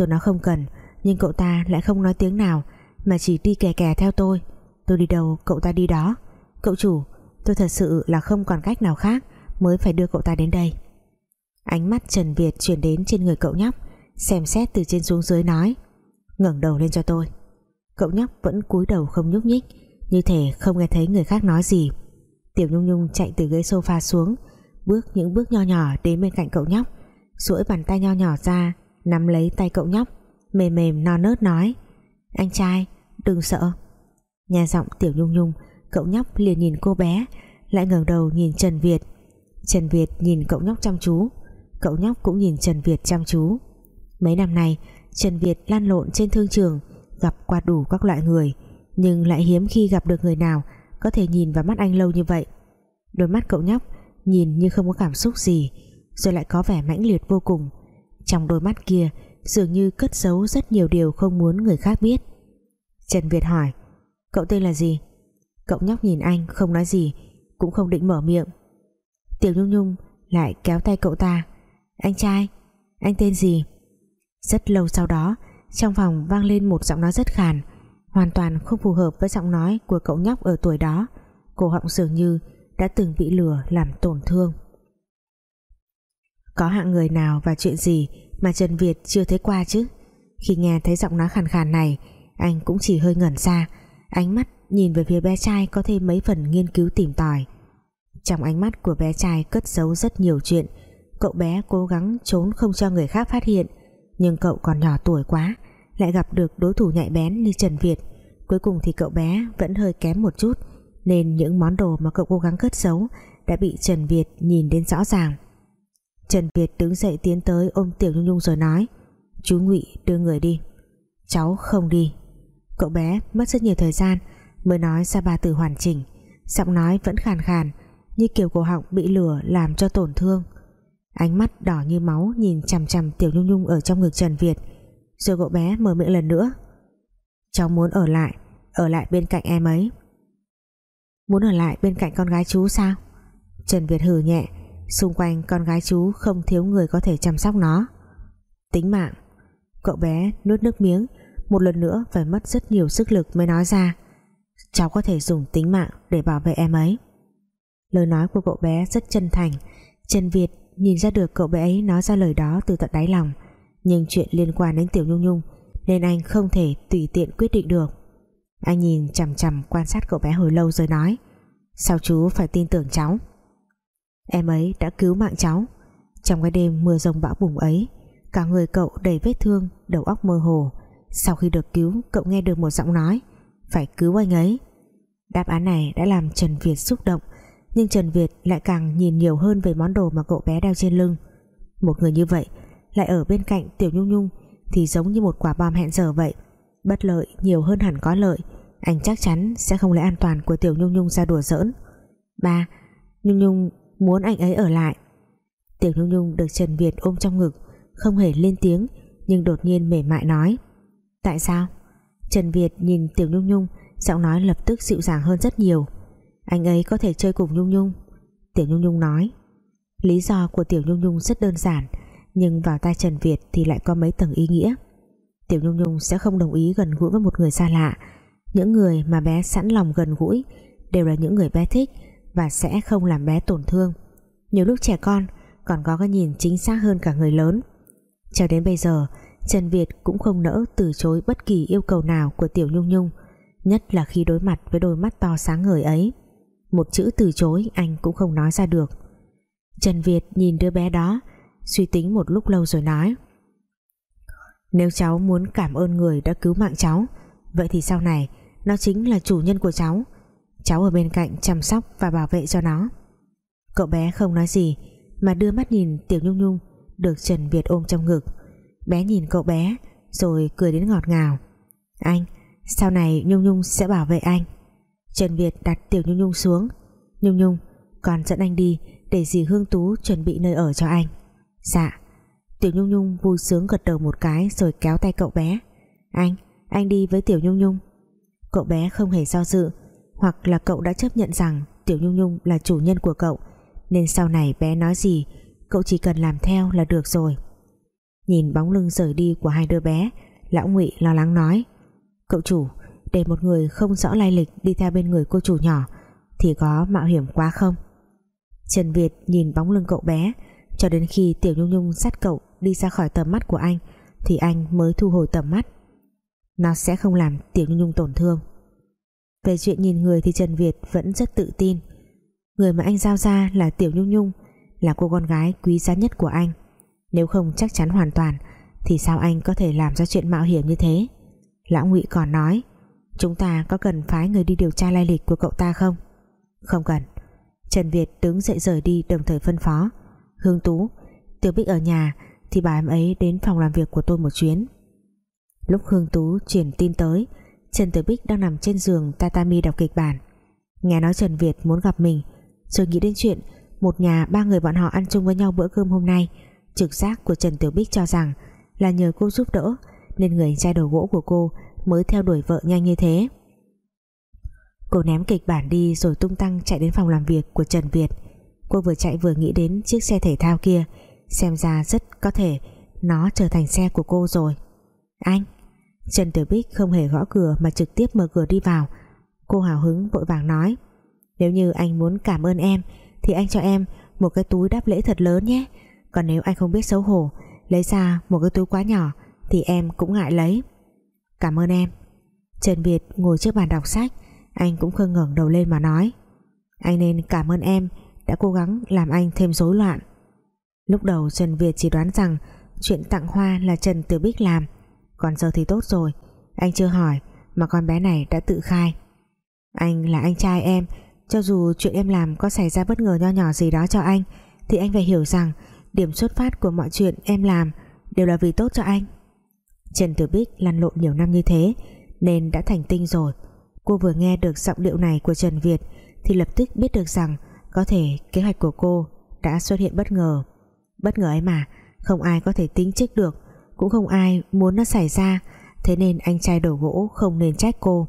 Tôi nói không cần, Nhưng cậu ta lại không nói tiếng nào, Mà chỉ đi kè kè theo tôi. Tôi đi đâu, cậu ta đi đó. Cậu chủ, tôi thật sự là không còn cách nào khác Mới phải đưa cậu ta đến đây. Ánh mắt Trần Việt chuyển đến trên người cậu nhóc, Xem xét từ trên xuống dưới nói, ngẩng đầu lên cho tôi. Cậu nhóc vẫn cúi đầu không nhúc nhích, Như thể không nghe thấy người khác nói gì. Tiểu Nhung Nhung chạy từ ghế sofa xuống, Bước những bước nho nhỏ đến bên cạnh cậu nhóc, duỗi bàn tay nho nhỏ ra Nắm lấy tay cậu nhóc, Mềm mềm, non nớt nói, Anh trai, đừng sợ. Nghe giọng Tiểu Nhung Nhung, Cậu nhóc liền nhìn cô bé, Lại ngẩng đầu nhìn Trần Việt. Trần Việt nhìn cậu nhóc chăm chú, Cậu nhóc cũng nhìn Trần Việt chăm chú. Mấy năm nay, Trần Việt lan lộn trên thương trường, Gặp qua đủ các loại người, Nhưng lại hiếm khi gặp được người nào Có thể nhìn vào mắt anh lâu như vậy. Đôi mắt cậu nhóc Nhìn như không có cảm xúc gì, Rồi lại có vẻ mãnh liệt vô cùng. Trong đôi mắt kia, Dường như cất giấu rất nhiều điều không muốn người khác biết. Trần Việt hỏi, Cậu tên là gì? Cậu nhóc nhìn anh, không nói gì, Cũng không định mở miệng. Tiểu Nhung Nhung lại kéo tay cậu ta, Anh trai, Anh tên gì? Rất lâu sau đó, Trong phòng vang lên một giọng nói rất khàn, Hoàn toàn không phù hợp với giọng nói Của cậu nhóc ở tuổi đó. Cổ họng dường như đã từng bị lửa làm tổn thương. Có hạng người nào và chuyện gì Mà Trần Việt chưa thấy qua chứ? Khi nghe thấy giọng nói khàn khàn này, Anh cũng chỉ hơi ngẩn ra, Ánh mắt nhìn về phía bé trai có thêm mấy phần nghiên cứu tìm tòi. Trong ánh mắt của bé trai cất giấu rất nhiều chuyện, cậu bé cố gắng trốn không cho người khác phát hiện, nhưng cậu còn nhỏ tuổi quá, lại gặp được đối thủ nhạy bén như Trần Việt. Cuối cùng thì cậu bé vẫn hơi kém một chút, nên những món đồ mà cậu cố gắng cất giấu đã bị Trần Việt nhìn đến rõ ràng. Trần Việt đứng dậy tiến tới ôm Tiểu Nhung Nhung rồi nói, chú Ngụy, đưa người đi. Cháu không đi. Cậu bé mất rất nhiều thời gian, mới nói ra ba từ hoàn chỉnh, giọng nói vẫn khàn khàn, như kiểu cổ họng bị lửa làm cho tổn thương. Ánh mắt đỏ như máu nhìn chằm chằm tiểu nhung nhung ở trong ngực Trần Việt, rồi cậu bé mở miệng lần nữa, cháu muốn ở lại ở lại bên cạnh em ấy. Muốn ở lại bên cạnh con gái chú sao? Trần Việt hừ nhẹ xung quanh con gái chú không thiếu người có thể chăm sóc nó. Tính mạng. Cậu bé nuốt nước miếng, một lần nữa phải mất rất nhiều sức lực mới nói ra. Cháu có thể dùng tính mạng để bảo vệ em ấy. Lời nói của cậu bé rất chân thành. Trần Việt nhìn ra được cậu bé ấy nói ra lời đó từ tận đáy lòng. Nhưng chuyện liên quan đến Tiểu Nhung Nhung nên anh không thể tùy tiện quyết định được. Anh nhìn chằm chằm quan sát cậu bé hồi lâu rồi nói, sao chú phải tin tưởng cháu? Em ấy đã cứu mạng cháu. Trong cái đêm mưa rông bão bùng ấy, cả người cậu đầy vết thương, đầu óc mơ hồ. Sau khi được cứu, cậu nghe được một giọng nói, phải cứu anh ấy. Đáp án này đã làm Trần Việt xúc động, nhưng Trần Việt lại càng nhìn nhiều hơn về món đồ mà cậu bé đeo trên lưng. Một người như vậy, lại ở bên cạnh Tiểu Nhung Nhung thì giống như một quả bom hẹn giờ vậy. Bất lợi nhiều hơn hẳn có lợi, anh chắc chắn sẽ không lấy an toàn của Tiểu Nhung Nhung ra đùa giỡn. Ba, Nhung Nhung muốn anh ấy ở lại. Tiểu Nhung Nhung được Trần Việt ôm trong ngực, không hề lên tiếng, nhưng đột nhiên mềm mại nói, tại sao? Trần Việt nhìn Tiểu Nhung Nhung, giọng nói lập tức dịu dàng hơn rất nhiều. Anh ấy có thể chơi cùng Nhung Nhung. Tiểu Nhung Nhung nói. Lý do của Tiểu Nhung Nhung rất đơn giản, nhưng vào tai Trần Việt thì lại có mấy tầng ý nghĩa. Tiểu Nhung Nhung sẽ không đồng ý gần gũi với một người xa lạ. Những người mà bé sẵn lòng gần gũi đều là những người bé thích và sẽ không làm bé tổn thương. Nhiều lúc trẻ con còn có cái nhìn chính xác hơn cả người lớn. Cho đến bây giờ, Trần Việt cũng không nỡ từ chối bất kỳ yêu cầu nào của Tiểu Nhung Nhung, nhất là khi đối mặt với đôi mắt to sáng ngời ấy. Một chữ từ chối anh cũng không nói ra được. Trần Việt nhìn đứa bé đó, suy tính một lúc lâu rồi nói, nếu cháu muốn cảm ơn người đã cứu mạng cháu, vậy thì sau này nó chính là chủ nhân của cháu cháu ở bên cạnh chăm sóc và bảo vệ cho nó. Cậu bé không nói gì mà đưa mắt nhìn Tiểu Nhung Nhung được Trần Việt ôm trong ngực. Bé nhìn cậu bé rồi cười đến ngọt ngào. Anh sau này Nhung Nhung sẽ bảo vệ anh. Trần Việt đặt Tiểu Nhung Nhung xuống. Nhung Nhung con dẫn anh đi để dì Hương Tú chuẩn bị nơi ở cho anh. Dạ. Tiểu Nhung Nhung vui sướng gật đầu một cái rồi kéo tay cậu bé. Anh, anh đi với Tiểu Nhung Nhung. Cậu bé không hề do dự hoặc là cậu đã chấp nhận rằng Tiểu Nhung Nhung là chủ nhân của cậu, nên sau này bé nói gì, cậu chỉ cần làm theo là được rồi. Nhìn bóng lưng rời đi của hai đứa bé, lão ngụy lo lắng nói, cậu chủ, để một người không rõ lai lịch đi theo bên người cô chủ nhỏ thì có mạo hiểm quá không? Trần Việt nhìn bóng lưng cậu bé, cho đến khi Tiểu Nhung Nhung sát cậu đi ra khỏi tầm mắt của anh thì anh mới thu hồi tầm mắt. Nó sẽ không làm Tiểu Nhung Nhung tổn thương về chuyện nhìn người thì Trần Việt vẫn rất tự tin. Người mà anh giao ra là Tiểu Nhung Nhung, là cô con gái quý giá nhất của anh. Nếu không chắc chắn hoàn toàn, thì sao anh có thể làm ra chuyện mạo hiểm như thế? Lão Ngụy còn nói, chúng ta có cần phái người đi điều tra lai lịch của cậu ta không? Không cần. Trần Việt đứng dậy rời đi đồng thời phân phó, Hương Tú, Tiểu Bích ở nhà thì bà em ấy đến phòng làm việc của tôi một chuyến. Lúc Hương Tú chuyển tin tới Trần Tiểu Bích đang nằm trên giường tatami đọc kịch bản. Nghe nói Trần Việt muốn gặp mình, rồi nghĩ đến chuyện một nhà ba người bọn họ ăn chung với nhau bữa cơm hôm nay. Trực giác của Trần Tiểu Bích cho rằng là nhờ cô giúp đỡ, nên người trai đầu gỗ của cô mới theo đuổi vợ nhanh như thế. Cô ném kịch bản đi rồi tung tăng chạy đến phòng làm việc của Trần Việt. Cô vừa chạy vừa nghĩ đến chiếc xe thể thao kia, xem ra rất có thể nó trở thành xe của cô rồi. Anh Trần Tiểu Bích không hề gõ cửa mà trực tiếp mở cửa đi vào. Cô hào hứng vội vàng nói, nếu như anh muốn cảm ơn em, thì anh cho em một cái túi đáp lễ thật lớn nhé. Còn nếu anh không biết xấu hổ, lấy ra một cái túi quá nhỏ, thì em cũng ngại lấy. Cảm ơn em. Trần Việt ngồi trước bàn đọc sách, anh cũng không ngẩng đầu lên mà nói, anh nên cảm ơn em, đã cố gắng làm anh thêm rối loạn. Lúc đầu Trần Việt chỉ đoán rằng chuyện tặng hoa là Trần Tiểu Bích làm còn giờ thì tốt rồi. Anh chưa hỏi, mà con bé này đã tự khai. Anh là anh trai em. Cho dù chuyện em làm có xảy ra bất ngờ nho nhỏ gì đó cho anh, thì anh phải hiểu rằng điểm xuất phát của mọi chuyện em làm đều là vì tốt cho anh. Trần Tử Bích lăn lộn nhiều năm như thế, nên đã thành tinh rồi. Cô vừa nghe được giọng điệu này của Trần Việt, thì lập tức biết được rằng có thể kế hoạch của cô đã xuất hiện bất ngờ. Bất ngờ ấy mà, không ai có thể tính trước được cũng không ai muốn nó xảy ra thế nên anh trai đổ gỗ không nên trách cô.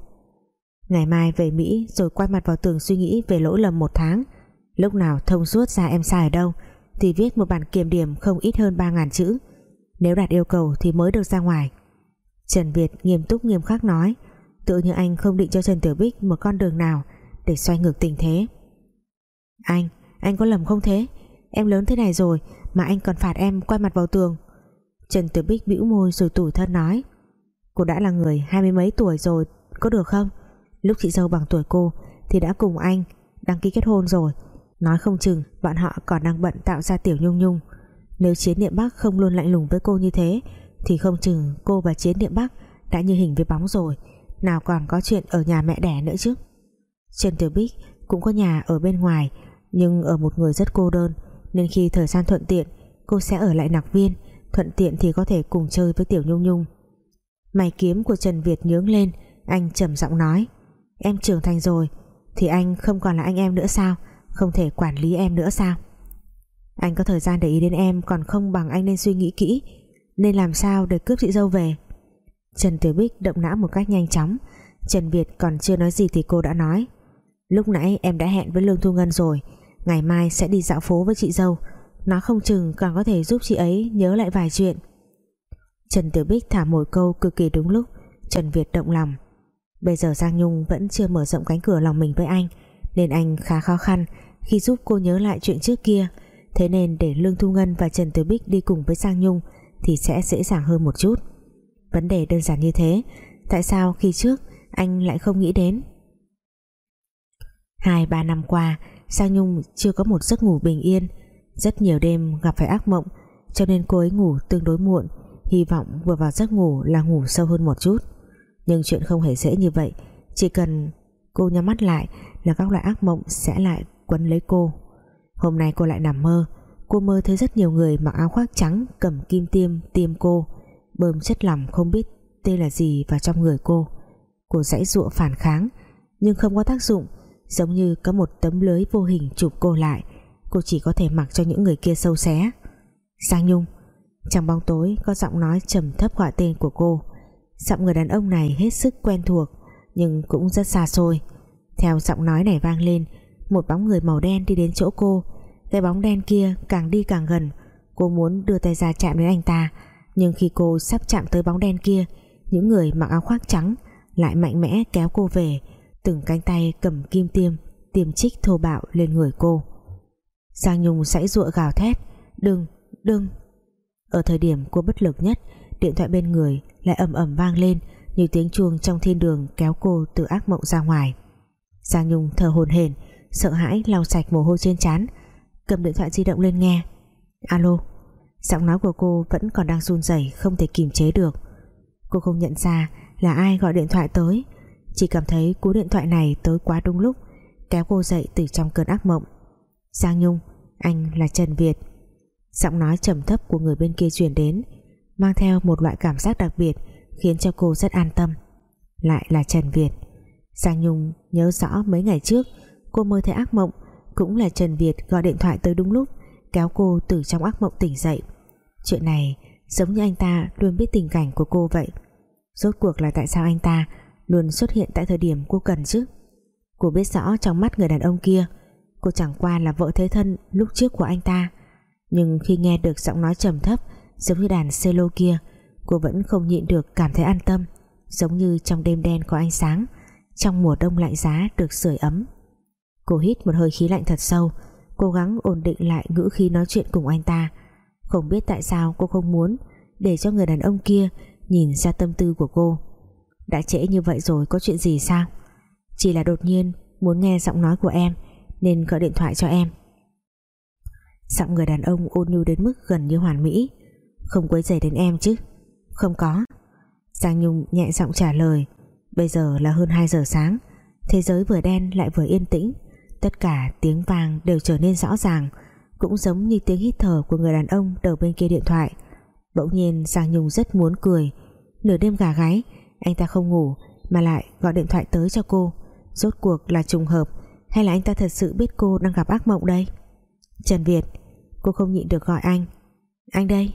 Ngày mai về Mỹ rồi quay mặt vào tường suy nghĩ về lỗi lầm một tháng. Lúc nào thông suốt ra em sai ở đâu thì viết một bản kiểm điểm không ít hơn 3.000 chữ. Nếu đạt yêu cầu thì mới được ra ngoài. Trần Việt nghiêm túc nghiêm khắc nói tự như anh không định cho Trần Tiểu Bích một con đường nào để xoay ngược tình thế. Anh, anh có lầm không thế? Em lớn thế này rồi Mà anh còn phạt em quay mặt vào tường. Trần Tử Bích bĩu môi rồi tủi thân nói. Cô đã là người hai mươi mấy tuổi rồi, Có được không? Lúc chị dâu bằng tuổi cô Thì đã cùng anh đăng ký kết hôn rồi. Nói không chừng bọn họ còn đang bận tạo ra tiểu nhung nhung. Nếu chiến niệm Bắc không luôn lạnh lùng với cô như thế, Thì không chừng cô và chiến niệm Bắc Đã như hình với bóng rồi. Nào còn có chuyện ở nhà mẹ đẻ nữa chứ? Trần Tiểu Bích cũng có nhà ở bên ngoài, Nhưng ở một người rất cô đơn, Nên khi thời gian thuận tiện, Cô sẽ ở lại nạc viên Thuận tiện thì có thể cùng chơi với Tiểu Nhung Nhung. Mày kiếm của Trần Việt nhướng lên, Anh trầm giọng nói. Em trưởng thành rồi, Thì anh không còn là anh em nữa sao? Không thể quản lý em nữa sao? Anh có thời gian để ý đến em, Còn không bằng anh nên suy nghĩ kỹ. Nên làm sao để cướp chị dâu về? Trần Tiểu Bích động não một cách nhanh chóng. Trần Việt còn chưa nói gì thì cô đã nói. Lúc nãy em đã hẹn với Lương Thu Ngân rồi, Ngày mai sẽ đi dạo phố với chị dâu. Nó không chừng còn có thể giúp chị ấy nhớ lại vài chuyện. Trần Tiểu Bích thả một câu cực kỳ đúng lúc, Trần Việt động lòng. Bây giờ Giang Nhung vẫn chưa mở rộng cánh cửa lòng mình với anh, Nên anh khá khó khăn Khi giúp cô nhớ lại chuyện trước kia. Thế nên để Lương Thu Ngân và Trần Tiểu Bích đi cùng với Giang Nhung Thì sẽ dễ dàng hơn một chút. Vấn đề đơn giản như thế, Tại sao khi trước anh lại không nghĩ đến? Hai, ba năm qua, Giang Nhung chưa có một giấc ngủ bình yên. Rất nhiều đêm gặp phải ác mộng, Cho nên cô ấy ngủ tương đối muộn, Hy vọng vừa vào giấc ngủ là ngủ sâu hơn một chút. Nhưng chuyện không hề dễ như vậy, Chỉ cần cô nhắm mắt lại Là các loại ác mộng sẽ lại quấn lấy cô. Hôm nay cô lại nằm mơ, Cô mơ thấy rất nhiều người mặc áo khoác trắng Cầm kim tiêm tiêm cô, Bơm chất lỏng không biết tên là gì vào trong người cô. Cô dãy dụa phản kháng, Nhưng không có tác dụng, Giống như có một tấm lưới vô hình chụp cô lại. Cô chỉ có thể mặc cho những người kia sâu xé. Giang Nhung, Trong bóng tối có giọng nói trầm thấp gọi tên của cô. Giọng người đàn ông này hết sức quen thuộc, Nhưng cũng rất xa xôi. Theo giọng nói này vang lên, Một bóng người màu đen đi đến chỗ cô. Cái bóng đen kia càng đi càng gần. Cô muốn đưa tay ra chạm đến anh ta, Nhưng khi cô sắp chạm tới bóng đen kia, Những người mặc áo khoác trắng Lại mạnh mẽ kéo cô về, từng cánh tay cầm kim tiêm tiêm trích thô bạo lên người cô. Giang Nhung sãy rụa gào thét đừng, đừng. Ở thời điểm cô bất lực nhất điện thoại bên người lại ầm ầm vang lên như tiếng chuông trong thiên đường kéo cô từ ác mộng ra ngoài. Giang Nhung thở hồn hển sợ hãi lau sạch mồ hôi trên trán cầm điện thoại di động lên nghe. Alo. Giọng nói của cô vẫn còn đang run rẩy không thể kìm chế được. Cô không nhận ra là ai gọi điện thoại tới chỉ cảm thấy cú điện thoại này tới quá đúng lúc kéo cô dậy từ trong cơn ác mộng. Giang Nhung anh là Trần Việt. Giọng nói trầm thấp của người bên kia truyền đến, mang theo một loại cảm giác đặc biệt khiến cho cô rất an tâm. Lại là Trần Việt. Giang Nhung nhớ rõ mấy ngày trước, cô mơ thấy ác mộng, cũng là Trần Việt gọi điện thoại tới đúng lúc, kéo cô từ trong ác mộng tỉnh dậy. Chuyện này giống như anh ta luôn biết tình cảnh của cô vậy. Rốt cuộc là tại sao anh ta luôn xuất hiện tại thời điểm cô cần chứ? Cô biết rõ trong mắt người đàn ông kia cô chẳng qua là vợ thế thân lúc trước của anh ta. Nhưng khi nghe được giọng nói trầm thấp, giống như đàn cello kia, cô vẫn không nhịn được cảm thấy an tâm, giống như trong đêm đen có ánh sáng, trong mùa đông lạnh giá được sưởi ấm. Cô hít một hơi khí lạnh thật sâu, cố gắng ổn định lại ngữ khí nói chuyện cùng anh ta. Không biết tại sao cô không muốn để cho người đàn ông kia nhìn ra tâm tư của cô. Đã trễ như vậy rồi có chuyện gì sao? Chỉ là đột nhiên muốn nghe giọng nói của em nên gọi điện thoại cho em. Giọng người đàn ông ôn nhu đến mức gần như hoàn mỹ. Không quấy rầy đến em chứ? Không có. Giang Nhung nhẹ giọng trả lời, Bây giờ là hơn 2 giờ sáng, Thế giới vừa đen lại vừa yên tĩnh. Tất cả tiếng vàng đều trở nên rõ ràng, Cũng giống như tiếng hít thở Của người đàn ông đầu bên kia điện thoại. Bỗng nhiên, Giang Nhung rất muốn cười. Nửa đêm gà gáy, anh ta không ngủ mà lại gọi điện thoại tới cho cô. Rốt cuộc là trùng hợp hay là anh ta thật sự biết cô đang gặp ác mộng đây? Trần Việt, cô không nhịn được gọi anh. Anh đây.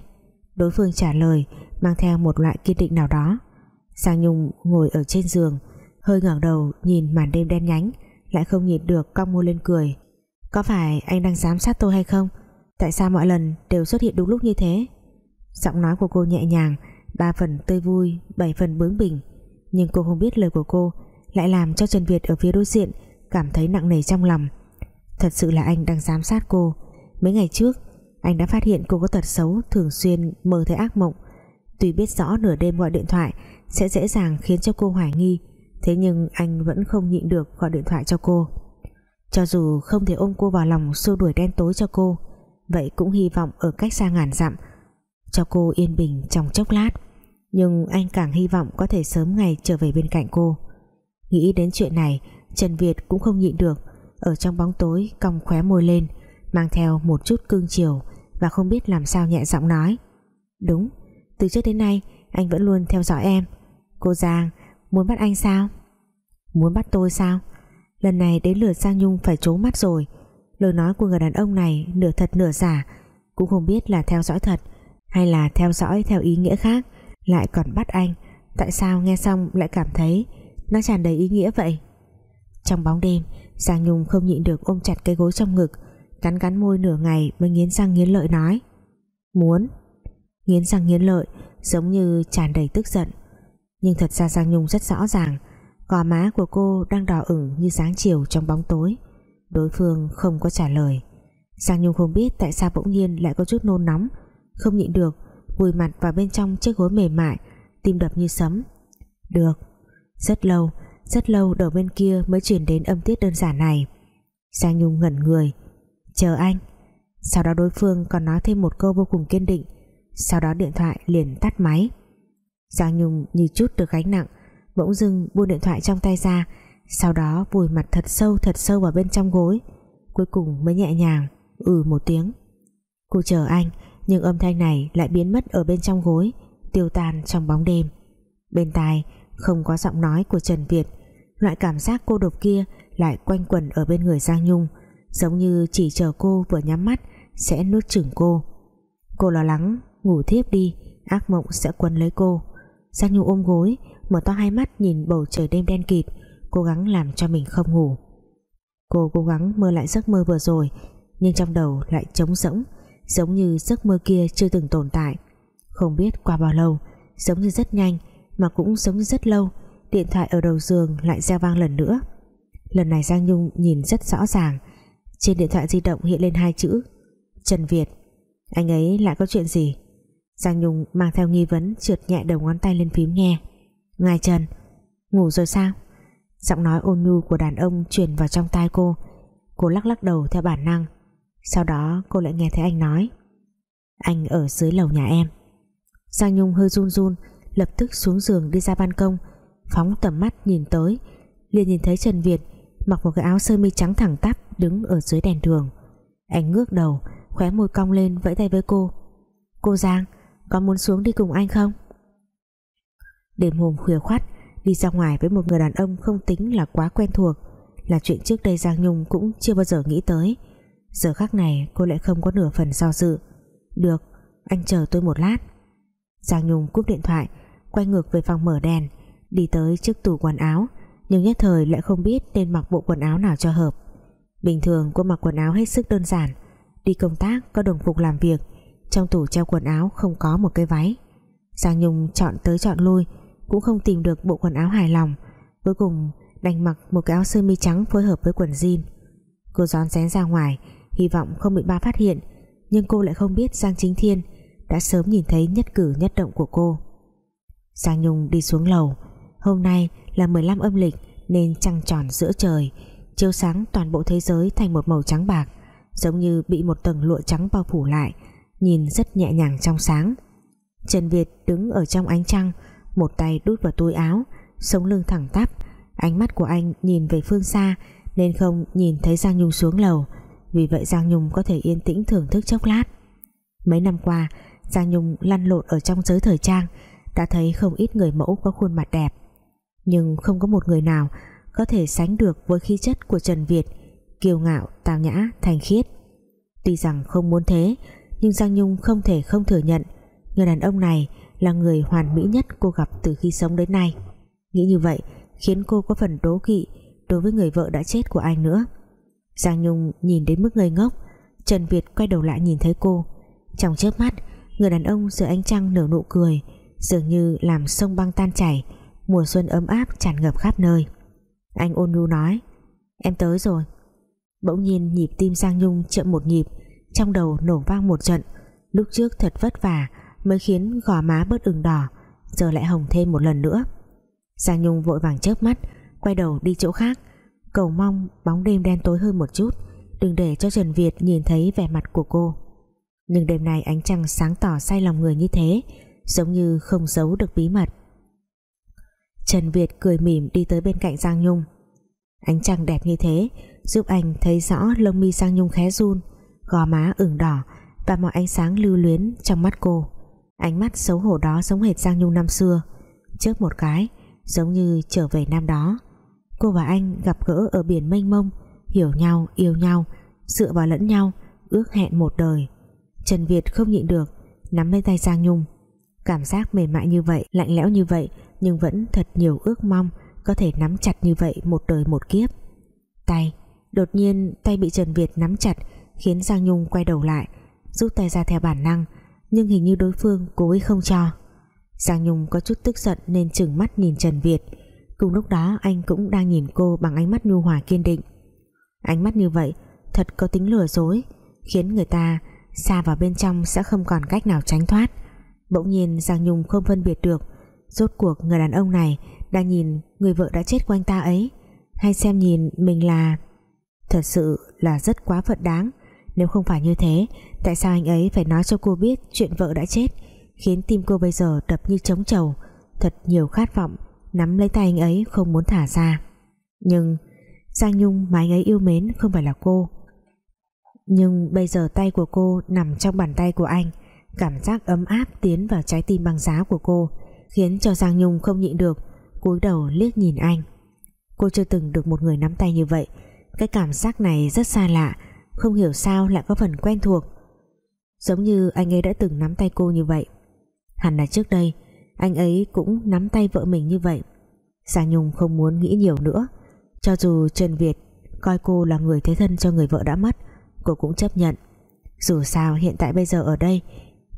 Đối phương trả lời, mang theo một loại kiên định nào đó. Sang Nhung ngồi ở trên giường, hơi ngẩng đầu nhìn màn đêm đen nhánh, lại không nhịn được cong môi lên cười. Có phải anh đang giám sát tôi hay không? Tại sao mọi lần đều xuất hiện đúng lúc như thế? Giọng nói của cô nhẹ nhàng, ba phần tươi vui, bảy phần bướng bỉnh. Nhưng cô không biết lời của cô lại làm cho Trần Việt ở phía đối diện cảm thấy nặng nề trong lòng. Thật sự là anh đang giám sát cô. Mấy ngày trước, anh đã phát hiện cô có tật xấu, Thường xuyên mơ thấy ác mộng. Tuy biết rõ nửa đêm gọi điện thoại Sẽ dễ dàng khiến cho cô hoài nghi, Thế nhưng anh vẫn không nhịn được gọi điện thoại cho cô. Cho dù không thể ôm cô vào lòng xua đuổi đen tối cho cô, Vậy cũng hy vọng ở cách xa ngàn dặm, Cho cô yên bình trong chốc lát. Nhưng anh càng hy vọng có thể sớm ngày trở về bên cạnh cô. Nghĩ đến chuyện này Trần Việt cũng không nhịn được. Ở trong bóng tối cong khóe môi lên Mang theo một chút cương chiều Và không biết làm sao nhẹ giọng nói. Đúng, từ trước đến nay Anh vẫn luôn theo dõi em. Cô Giang, muốn bắt anh sao? Muốn bắt tôi sao? Lần này đến lượt Giang Nhung phải trố mắt rồi. Lời nói của người đàn ông này Nửa thật nửa giả Cũng không biết là theo dõi thật Hay là theo dõi theo ý nghĩa khác Lại còn bắt anh. Tại sao nghe xong lại cảm thấy Nó tràn đầy ý nghĩa vậy? Trong bóng đêm. Giang Nhung không nhịn được ôm chặt cái gối trong ngực, Cắn cắn môi nửa ngày mới nghiến răng nghiến lợi nói, Muốn. Nghiến răng nghiến lợi, Giống như tràn đầy tức giận. Nhưng thật ra Giang Nhung rất rõ ràng, Gò má của cô đang đỏ ửng như sáng chiều trong bóng tối. Đối phương không có trả lời. Giang Nhung không biết tại sao bỗng nhiên lại có chút nôn nóng, Không nhịn được, Vùi mặt vào bên trong chiếc gối mềm mại, Tim đập như sấm. Được. Rất lâu rất lâu đầu bên kia mới chuyển đến âm tiết đơn giản này. Giang Nhung ngẩn người. Chờ anh. Sau đó đối phương còn nói thêm một câu vô cùng kiên định. Sau đó điện thoại liền tắt máy. Giang Nhung như chút được gánh nặng, Bỗng dưng buông điện thoại trong tay ra. Sau đó vùi mặt thật sâu thật sâu vào bên trong gối. Cuối cùng mới nhẹ nhàng Ừ một tiếng. Cô chờ anh, Nhưng âm thanh này lại biến mất ở bên trong gối, Tiêu tan trong bóng đêm. Bên tai không có giọng nói của Trần Việt. Loại cảm giác cô độc kia Lại quanh quẩn ở bên người Giang Nhung, giống như chỉ chờ cô vừa nhắm mắt sẽ nuốt chửng cô. Cô lo lắng, ngủ thiếp đi, ác mộng sẽ quấn lấy cô. Giang Nhung ôm gối, mở to hai mắt nhìn bầu trời đêm đen kịt, cố gắng làm cho mình không ngủ. Cô cố gắng mơ lại giấc mơ vừa rồi, nhưng trong đầu lại trống rỗng, giống như giấc mơ kia chưa từng tồn tại. Không biết qua bao lâu, giống như rất nhanh mà cũng giống như rất lâu điện thoại ở đầu giường lại reo vang lần nữa. Lần này Giang Nhung nhìn rất rõ ràng. Trên điện thoại di động hiện lên hai chữ, Trần Việt. Anh ấy lại có chuyện gì? Giang Nhung mang theo nghi vấn trượt nhẹ đầu ngón tay lên phím nghe. Ngài Trần. Ngủ rồi sao? Giọng nói ôn nhu của đàn ông truyền vào trong tai cô. Cô lắc lắc đầu theo bản năng. Sau đó cô lại nghe thấy anh nói, Anh ở dưới lầu nhà em. Giang Nhung hơi run run, Lập tức xuống giường đi ra ban công. Phóng tầm mắt nhìn tới. Liền nhìn thấy Trần Việt mặc một cái áo sơ mi trắng thẳng tắp đứng ở dưới đèn đường. Anh ngước đầu, khóe môi cong lên vẫy tay với cô. Cô Giang, có muốn xuống đi cùng anh không? Đêm hôm khuya khoắt, đi ra ngoài với một người đàn ông không tính là quá quen thuộc, là chuyện trước đây Giang Nhung cũng chưa bao giờ nghĩ tới. Giờ khắc này cô lại không có nửa phần do dự. Được, anh chờ tôi một lát. Giang Nhung cúp điện thoại, quay ngược về phòng mở đèn đi tới trước tủ quần áo, nhưng nhất thời lại không biết nên mặc bộ quần áo nào cho hợp. Bình thường cô mặc quần áo hết sức đơn giản, đi công tác, có đồng phục làm việc, trong tủ treo quần áo không có một cái váy. Giang Nhung chọn tới chọn lui, cũng không tìm được bộ quần áo hài lòng, cuối cùng đành mặc một cái áo sơ mi trắng phối hợp với quần jean. Cô rón rén ra ngoài, hy vọng không bị ba phát hiện, nhưng cô lại không biết Giang Chính Thiên đã sớm nhìn thấy nhất cử nhất động của cô. Giang Nhung đi xuống lầu hôm nay là 15 âm lịch nên trăng tròn giữa trời. Chiếu sáng toàn bộ thế giới thành một màu trắng bạc, giống như bị một tầng lụa trắng bao phủ lại, nhìn rất nhẹ nhàng trong sáng. Trần Việt đứng ở trong ánh trăng, một tay đút vào túi áo, sống lưng thẳng tắp. Ánh mắt của anh nhìn về phương xa, nên không nhìn thấy Giang Nhung xuống lầu. Vì vậy Giang Nhung có thể yên tĩnh thưởng thức chốc lát. Mấy năm qua, Giang Nhung lăn lộn ở trong giới thời trang, đã thấy không ít người mẫu có khuôn mặt đẹp nhưng không có một người nào có thể sánh được với khí chất của Trần Việt kiêu ngạo, tào nhã, thành khiết. Tuy rằng không muốn thế nhưng Giang Nhung không thể không thừa nhận người đàn ông này là người hoàn mỹ nhất cô gặp từ khi sống đến nay. Nghĩ như vậy khiến cô có phần đố kỵ đối với người vợ đã chết của anh nữa. Giang Nhung nhìn đến mức ngây ngốc Trần Việt quay đầu lại nhìn thấy cô. Trong chớp mắt người đàn ông giữa ánh trăng nở nụ cười dường như làm sông băng tan chảy mùa xuân ấm áp tràn ngập khắp nơi. Anh ôn nhu nói, em tới rồi. Bỗng nhiên nhịp tim Giang Nhung chậm một nhịp, trong đầu nổ vang một trận. Lúc trước thật vất vả mới khiến gò má bớt ửng đỏ, giờ lại hồng thêm một lần nữa. Giang Nhung vội vàng chớp mắt, quay đầu đi chỗ khác. Cầu mong bóng đêm đen tối hơn một chút, đừng để cho Trần Việt nhìn thấy vẻ mặt của cô. Nhưng đêm nay ánh trăng sáng tỏ say lòng người như thế, giống như không giấu được bí mật. Trần Việt cười mỉm đi tới bên cạnh Giang Nhung. Ánh trăng đẹp như thế, giúp anh thấy rõ lông mi Giang Nhung khẽ run, gò má ửng đỏ và mọi ánh sáng lưu luyến trong mắt cô. Ánh mắt xấu hổ đó giống hệt Giang Nhung năm xưa Trước một cái, giống như trở về năm đó. Cô và anh gặp gỡ ở biển mênh mông, hiểu nhau, yêu nhau, dựa vào lẫn nhau, ước hẹn một đời. Trần Việt không nhịn được, nắm lấy tay Giang Nhung. Cảm giác mềm mại như vậy, lạnh lẽo như vậy nhưng vẫn thật nhiều ước mong có thể nắm chặt như vậy một đời một kiếp. Tay, đột nhiên tay bị Trần Việt nắm chặt, khiến Giang Nhung quay đầu lại, rút tay ra theo bản năng, nhưng hình như đối phương cố ý không cho. Giang Nhung có chút tức giận nên chừng mắt nhìn Trần Việt. Cùng lúc đó, anh cũng đang nhìn cô bằng ánh mắt nhu hòa kiên định. Ánh mắt như vậy thật có tính lừa dối, khiến người ta xa vào bên trong sẽ không còn cách nào tránh thoát. Bỗng nhiên, Giang Nhung không phân biệt được rốt cuộc người đàn ông này đang nhìn người vợ đã chết của anh ta ấy, hay xem nhìn mình là thật sự là rất quá phận đáng. Nếu không phải như thế, tại sao anh ấy phải nói cho cô biết chuyện vợ đã chết, khiến tim cô bây giờ đập như trống trầu, thật nhiều khát vọng nắm lấy tay anh ấy không muốn thả ra. Nhưng Giang Nhung mà anh ấy yêu mến không phải là cô. Nhưng bây giờ tay của cô nằm trong bàn tay của anh, cảm giác ấm áp tiến vào trái tim bằng giá của cô khiến cho Giang Nhung không nhịn được, cúi đầu liếc nhìn anh. Cô chưa từng được một người nắm tay như vậy. Cái cảm giác này rất xa lạ, không hiểu sao lại có phần quen thuộc. Giống như anh ấy đã từng nắm tay cô như vậy. Hẳn là trước đây, anh ấy cũng nắm tay vợ mình như vậy. Giang Nhung không muốn nghĩ nhiều nữa. Cho dù Trần Việt coi cô là người thế thân cho người vợ đã mất, cô cũng chấp nhận. Dù sao hiện tại bây giờ ở đây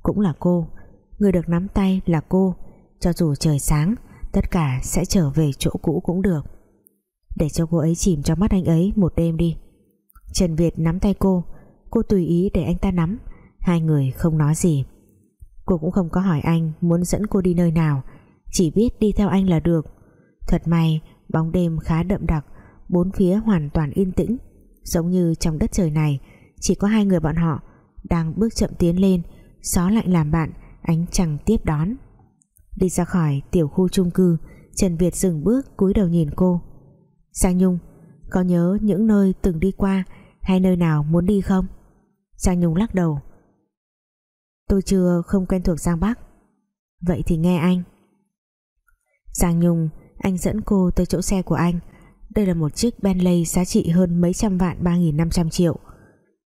cũng là cô. Người được nắm tay là cô cho dù trời sáng, tất cả sẽ trở về chỗ cũ cũng được. Để cho cô ấy chìm trong mắt anh ấy một đêm đi. Trần Việt nắm tay cô. Cô tùy ý để anh ta nắm. Hai người không nói gì. Cô cũng không có hỏi anh muốn dẫn cô đi nơi nào. Chỉ biết đi theo anh là được. Thật may, bóng đêm khá đậm đặc. Bốn phía hoàn toàn yên tĩnh. Giống như trong đất trời này, chỉ có hai người bọn họ đang bước chậm tiến lên. Gió lạnh làm bạn, ánh trăng tiếp đón đi ra khỏi tiểu khu chung cư, Trần Việt dừng bước cúi đầu nhìn cô. Giang Nhung, có nhớ những nơi từng đi qua hay nơi nào muốn đi không? Giang Nhung lắc đầu. Tôi chưa, không quen thuộc Giang Bắc. Vậy thì nghe anh. Giang Nhung, anh dẫn cô tới chỗ xe của anh. Đây là một chiếc Bentley giá trị hơn mấy trăm vạn 3.500 triệu.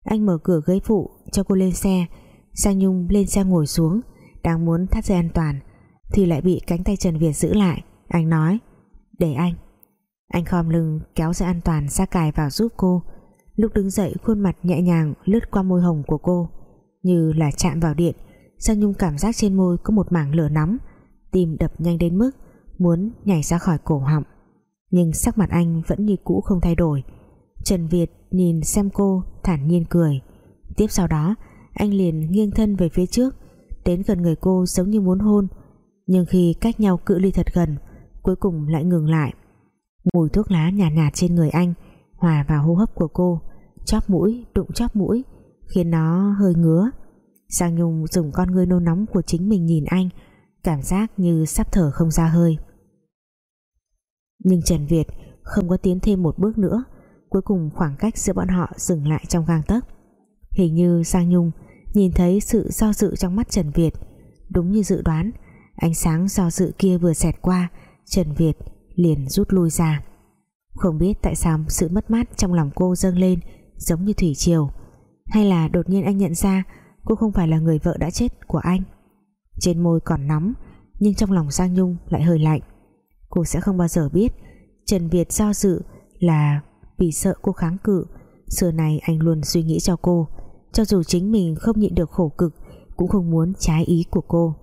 Anh mở cửa ghế phụ cho cô lên xe. Giang Nhung lên xe ngồi xuống, đang muốn thắt dây an toàn thì lại bị cánh tay Trần Việt giữ lại. Anh nói, để anh. Anh khom lưng kéo dây an toàn ra cài vào giúp cô. Lúc đứng dậy, khuôn mặt nhẹ nhàng lướt qua môi hồng của cô, như là chạm vào điện. Giang Nhung cảm giác trên môi có một mảng lửa nóng, tim đập nhanh đến mức muốn nhảy ra khỏi cổ họng. Nhưng sắc mặt anh vẫn như cũ không thay đổi. Trần Việt nhìn xem cô, thản nhiên cười. Tiếp sau đó, anh liền nghiêng thân về phía trước, đến gần người cô giống như muốn hôn nhưng khi cách nhau cự ly thật gần cuối cùng lại ngừng lại. Mùi thuốc lá nhàn nhạt, nhạt trên người anh hòa vào hô hấp của cô chóp mũi đụng chóp mũi khiến nó hơi ngứa. Giang Nhung dùng con ngươi nôn nóng của chính mình nhìn anh cảm giác như sắp thở không ra hơi. Nhưng Trần Việt không có tiến thêm một bước nữa cuối cùng khoảng cách giữa bọn họ dừng lại trong gang tấc. Hình như Giang Nhung nhìn thấy sự do dự trong mắt Trần Việt đúng như dự đoán ánh sáng do dự kia vừa xẹt qua, Trần Việt liền rút lui ra. Không biết tại sao sự mất mát trong lòng cô dâng lên giống như thủy triều. Hay là đột nhiên anh nhận ra cô không phải là người vợ đã chết của anh. Trên môi còn nóng, nhưng trong lòng Giang Nhung lại hơi lạnh. Cô sẽ không bao giờ biết Trần Việt do dự là vì sợ cô kháng cự. Xưa này anh luôn suy nghĩ cho cô. Cho dù chính mình không nhịn được khổ cực, cũng không muốn trái ý của cô.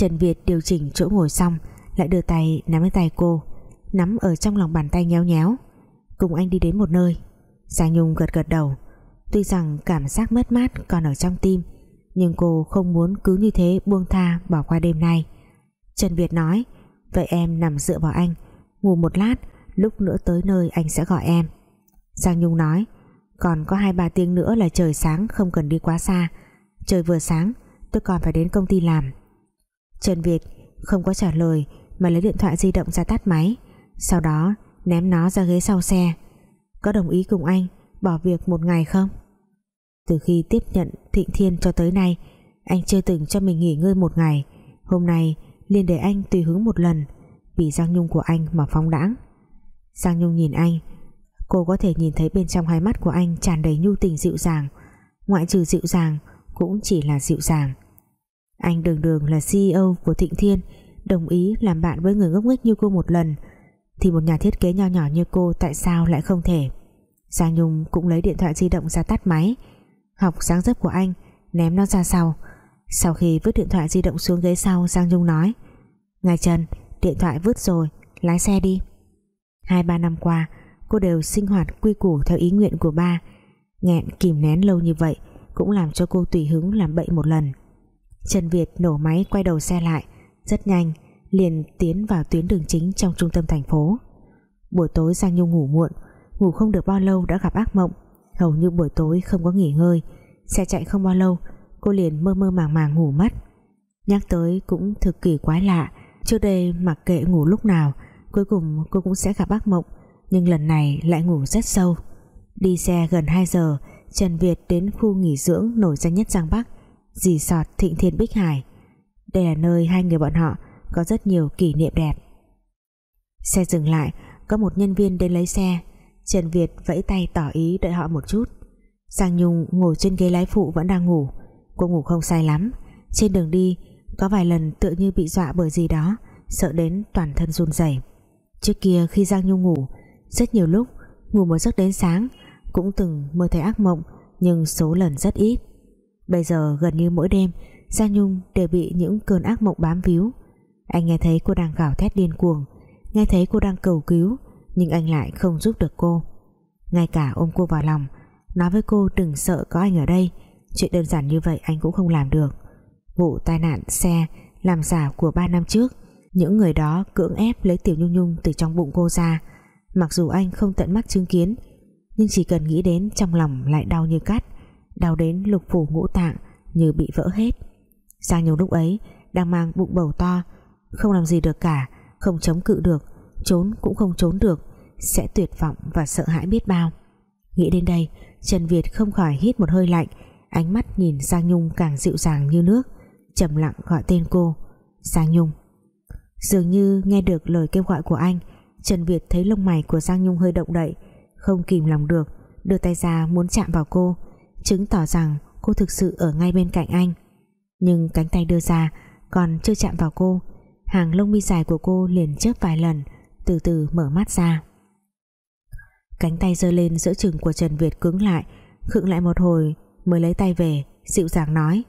Trần Việt điều chỉnh chỗ ngồi xong, lại đưa tay nắm lấy tay cô, nắm ở trong lòng bàn tay nhéo nhéo. Cùng anh đi đến một nơi. Giang Nhung gật gật đầu. Tuy rằng cảm giác mất mát còn ở trong tim, Nhưng cô không muốn cứ như thế buông tha bỏ qua đêm nay. Trần Việt nói, Vậy em nằm dựa vào anh, Ngủ một lát, Lúc nữa tới nơi anh sẽ gọi em. Giang Nhung nói, Còn có hai ba tiếng nữa là trời sáng, không cần đi quá xa. Trời vừa sáng, Tôi còn phải đến công ty làm. Trần Việt không có trả lời Mà lấy điện thoại di động ra tắt máy. Sau đó, ném nó ra ghế sau xe. Có đồng ý cùng anh Bỏ việc một ngày không? Từ khi tiếp nhận Thịnh Thiên cho tới nay, Anh chưa từng cho mình nghỉ ngơi một ngày. Hôm nay, liền để anh tùy hứng một lần, Vì Giang Nhung của anh mà phóng đãng. Giang Nhung nhìn anh, Cô có thể nhìn thấy bên trong hai mắt của anh tràn đầy nhu tình dịu dàng. Ngoại trừ dịu dàng, Cũng chỉ là dịu dàng. Anh đường đường là CEO của Thịnh Thiên, Đồng ý làm bạn với người ngốc nghếch như cô một lần. Thì một nhà thiết kế nho nhỏ như cô Tại sao lại không thể? Giang Nhung cũng lấy điện thoại di động ra tắt máy. Học sáng dấp của anh, Ném nó ra sau. Sau khi vứt điện thoại di động xuống ghế sau, Giang Nhung nói, Ngài Trần, điện thoại vứt rồi, Lái xe đi. Hai ba năm qua, cô đều sinh hoạt quy củ theo ý nguyện của ba. Nghẹn kìm nén lâu như vậy cũng làm cho cô tùy hứng làm bậy một lần. Trần Việt nổ máy quay đầu xe lại, rất nhanh, liền tiến vào tuyến đường chính trong trung tâm thành phố. Buổi tối Giang Nhung ngủ muộn, ngủ không được bao lâu đã gặp ác mộng. Hầu như buổi tối không có nghỉ ngơi, xe chạy không bao lâu, cô liền mơ mơ màng màng ngủ mất. Nhắc tới cũng thực kỳ quái lạ trước đây mặc kệ ngủ lúc nào, cuối cùng cô cũng sẽ gặp ác mộng, nhưng lần này lại ngủ rất sâu. Đi xe gần 2 giờ, Trần Việt đến khu nghỉ dưỡng nổi danh nhất Giang Bắc dì sọt Thịnh Thiên Bích Hải. Đây là nơi hai người bọn họ có rất nhiều kỷ niệm đẹp. Xe dừng lại, có một nhân viên đến lấy xe. Trần Việt vẫy tay tỏ ý đợi họ một chút. Giang Nhung ngồi trên ghế lái phụ vẫn đang ngủ. Cô ngủ không sai lắm. Trên đường đi, có vài lần tựa như bị dọa bởi gì đó, sợ đến toàn thân run rẩy. Trước kia khi Giang Nhung ngủ, rất nhiều lúc ngủ một giấc đến sáng, cũng từng mơ thấy ác mộng, nhưng số lần rất ít bây giờ gần như mỗi đêm, gia Nhung đều bị những cơn ác mộng bám víu. Anh nghe thấy cô đang gào thét điên cuồng, nghe thấy cô đang cầu cứu, nhưng anh lại không giúp được cô. Ngay cả ôm cô vào lòng, nói với cô đừng sợ có anh ở đây, chuyện đơn giản như vậy anh cũng không làm được. Vụ tai nạn xe làm giả của 3 năm trước, những người đó cưỡng ép lấy Tiểu Nhung Nhung từ trong bụng cô ra. Mặc dù anh không tận mắt chứng kiến, nhưng chỉ cần nghĩ đến trong lòng lại đau như cắt đau đến lục phủ ngũ tạng như bị vỡ hết. Giang Nhung lúc ấy, đang mang bụng bầu to, không làm gì được cả, không chống cự được, trốn cũng không trốn được, sẽ tuyệt vọng và sợ hãi biết bao. Nghĩ đến đây, Trần Việt không khỏi hít một hơi lạnh, ánh mắt nhìn Giang Nhung càng dịu dàng như nước, trầm lặng gọi tên cô, Giang Nhung. Dường như nghe được lời kêu gọi của anh, Trần Việt thấy lông mày của Giang Nhung hơi động đậy, không kìm lòng được, đưa tay ra muốn chạm vào cô chứng tỏ rằng cô thực sự ở ngay bên cạnh anh. Nhưng cánh tay đưa ra còn chưa chạm vào cô, hàng lông mi dài của cô liền chớp vài lần, từ từ mở mắt ra. Cánh tay giơ lên giữa chừng của Trần Việt cứng lại, khựng lại một hồi mới lấy tay về, dịu dàng nói,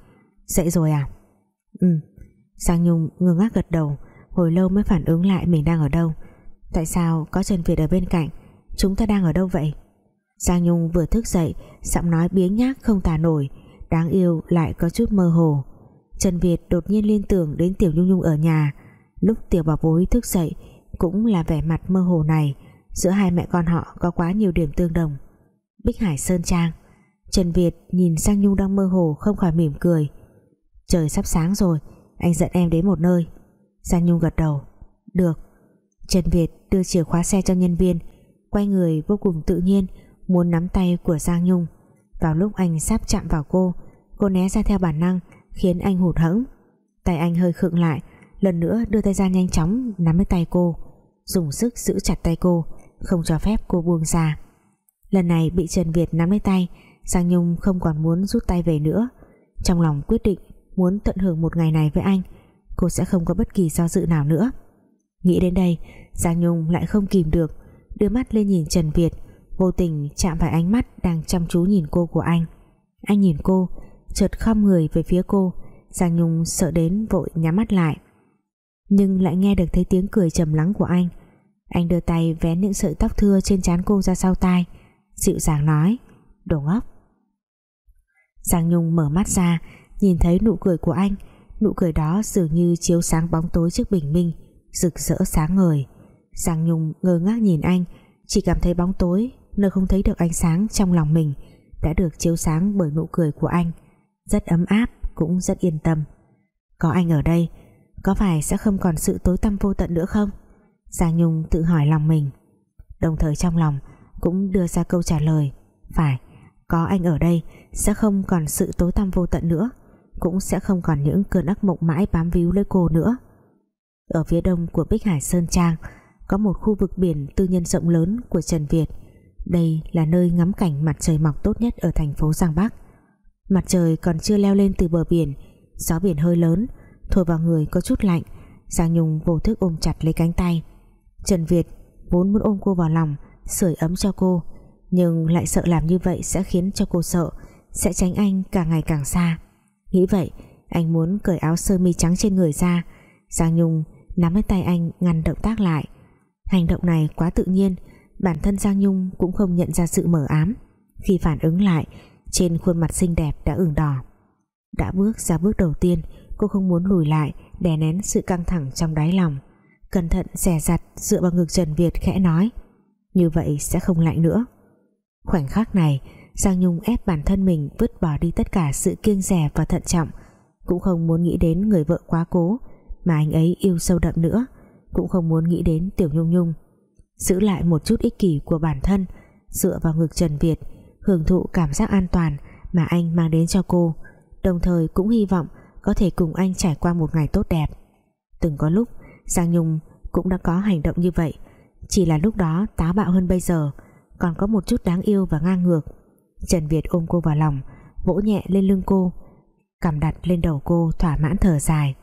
dậy rồi à? Ừ Giang Nhung ngơ ngác gật đầu, hồi lâu mới phản ứng lại mình đang ở đâu. Tại sao có Trần Việt ở bên cạnh? Chúng ta đang ở đâu vậy? Giang Nhung vừa thức dậy, giọng nói biếng nhác không tả nổi, đáng yêu lại có chút mơ hồ. Trần Việt đột nhiên liên tưởng đến Tiểu Nhung Nhung ở nhà. Lúc Tiểu Bảo Bối thức dậy, cũng là vẻ mặt mơ hồ này, giữa hai mẹ con họ có quá nhiều điểm tương đồng. Bích Hải Sơn Trang, Trần Việt nhìn sang Nhung đang mơ hồ không khỏi mỉm cười. Trời sắp sáng rồi, anh dẫn em đến một nơi. Giang Nhung gật đầu. Được. Trần Việt đưa chìa khóa xe cho nhân viên, quay người vô cùng tự nhiên muốn nắm tay của Giang Nhung. Vào lúc anh sắp chạm vào cô cô né ra theo bản năng, khiến anh hụt hẫng. Tay anh hơi khựng lại, lần nữa đưa tay ra nhanh chóng nắm lấy tay cô, dùng sức giữ chặt tay cô, không cho phép cô buông ra. Lần này bị Trần Việt nắm lấy tay, Giang Nhung không còn muốn rút tay về nữa. Trong lòng quyết định muốn tận hưởng một ngày này với anh, cô sẽ không có bất kỳ do dự nào nữa. Nghĩ đến đây, Giang Nhung lại không kìm được, đưa mắt lên nhìn Trần Việt vô tình chạm phải ánh mắt đang chăm chú nhìn cô của anh. Anh nhìn cô, chợt khom người về phía cô, Giang Nhung sợ đến vội nhắm mắt lại. Nhưng lại nghe được thấy tiếng cười trầm lắng của anh. Anh đưa tay vén những sợi tóc thưa trên trán cô ra sau tai, dịu dàng nói, đồ ngốc. Giang Nhung mở mắt ra, nhìn thấy nụ cười của anh. Nụ cười đó dường như chiếu sáng bóng tối trước bình minh, rực rỡ sáng ngời. Giang Nhung ngơ ngác nhìn anh, chỉ cảm thấy bóng tối nơi không thấy được ánh sáng trong lòng mình, đã được chiếu sáng bởi nụ cười của anh. Rất ấm áp, cũng rất yên tâm. Có anh ở đây, có phải sẽ không còn sự tối tăm vô tận nữa không? Giang Nhung tự hỏi lòng mình. Đồng thời trong lòng cũng đưa ra câu trả lời, phải, có anh ở đây sẽ không còn sự tối tăm vô tận nữa, cũng sẽ không còn những cơn ác mộng mãi bám víu lấy cô nữa. Ở phía đông của Bích Hải Sơn Trang, có một khu vực biển tư nhân rộng lớn của Trần Việt đây là nơi ngắm cảnh mặt trời mọc tốt nhất ở thành phố Giang Bắc. Mặt trời còn chưa leo lên từ bờ biển, gió biển hơi lớn, thổi vào người có chút lạnh. Giang Nhung vô thức ôm chặt lấy cánh tay. Trần Việt vốn muốn ôm cô vào lòng, sưởi ấm cho cô, nhưng lại sợ làm như vậy sẽ khiến cho cô sợ, sẽ tránh anh càng ngày càng xa. Nghĩ vậy, anh muốn cởi áo sơ mi trắng trên người ra. Giang Nhung nắm lấy tay anh ngăn động tác lại. Hành động này quá tự nhiên bản thân Giang Nhung cũng không nhận ra sự mở ám. Khi phản ứng lại, trên khuôn mặt xinh đẹp đã ửng đỏ. Đã bước ra bước đầu tiên, cô không muốn lùi lại, đè nén sự căng thẳng trong đáy lòng. Cẩn thận xè giặt dựa vào ngực Trần Việt khẽ nói, như vậy sẽ không lạnh nữa. Khoảnh khắc này, Giang Nhung ép bản thân mình vứt bỏ đi tất cả sự kiêng rẻ và thận trọng. Cũng không muốn nghĩ đến người vợ quá cố, mà anh ấy yêu sâu đậm nữa. Cũng không muốn nghĩ đến Tiểu Nhung Nhung giữ lại một chút ích kỷ của bản thân, dựa vào ngực Trần Việt, hưởng thụ cảm giác an toàn mà anh mang đến cho cô, đồng thời cũng hy vọng có thể cùng anh trải qua một ngày tốt đẹp. Từng có lúc, Giang Nhung cũng đã có hành động như vậy, chỉ là lúc đó táo bạo hơn bây giờ, còn có một chút đáng yêu và ngang ngược. Trần Việt ôm cô vào lòng, vỗ nhẹ lên lưng cô, cằm đặt lên đầu cô thỏa mãn thở dài.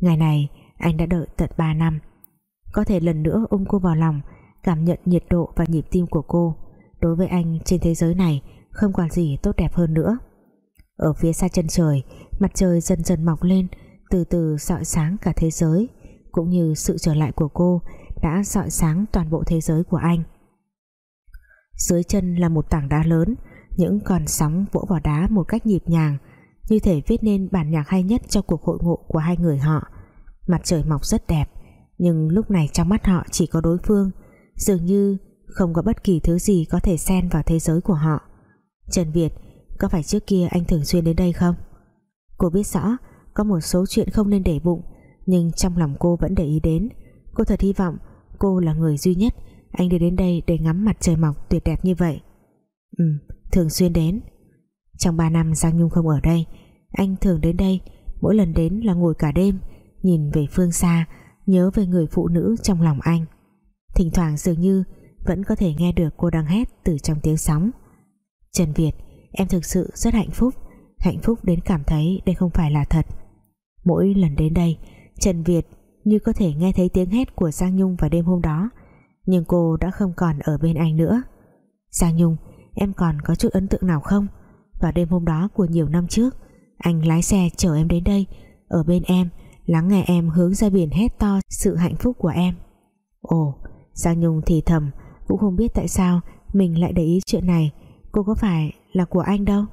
Ngày này, anh đã đợi tận 3 năm có thể lần nữa ôm cô vào lòng, cảm nhận nhiệt độ và nhịp tim của cô. Đối với anh, trên thế giới này, không còn gì tốt đẹp hơn nữa. Ở phía xa chân trời, mặt trời dần dần mọc lên, từ từ sọi sáng cả thế giới, cũng như sự trở lại của cô đã sọi sáng toàn bộ thế giới của anh. Dưới chân là một tảng đá lớn, những con sóng vỗ vào đá một cách nhịp nhàng, như thể viết nên bản nhạc hay nhất cho cuộc hội ngộ của hai người họ. Mặt trời mọc rất đẹp nhưng lúc này trong mắt họ chỉ có đối phương. Dường như không có bất kỳ thứ gì có thể xen vào thế giới của họ. Trần Việt, có phải trước kia anh thường xuyên đến đây không? Cô biết rõ, có một số chuyện không nên để bụng, nhưng trong lòng cô vẫn để ý đến. Cô thật hy vọng cô là người duy nhất anh đi đến đây để ngắm mặt trời mọc tuyệt đẹp như vậy. Ừ thường xuyên đến. Trong 3 năm Giang Nhung không ở đây, anh thường đến đây, mỗi lần đến là ngồi cả đêm, nhìn về phương xa nhớ về người phụ nữ trong lòng anh. Thỉnh thoảng dường như vẫn có thể nghe được cô đang hét từ trong tiếng sóng. Trần Việt, em thực sự rất hạnh phúc hạnh phúc đến cảm thấy đây không phải là thật. Mỗi lần đến đây, Trần Việt như có thể nghe thấy tiếng hét của Giang Nhung vào đêm hôm đó, nhưng cô đã không còn ở bên anh nữa. Giang Nhung, em còn có chút ấn tượng nào không? Vào đêm hôm đó của nhiều năm trước, anh lái xe chở em đến đây, ở bên em lắng nghe em hướng ra biển hét to sự hạnh phúc của em. Ồ, Giang Nhung thì thầm, cũng không biết tại sao mình lại để ý chuyện này. Cô có phải là của anh đâu?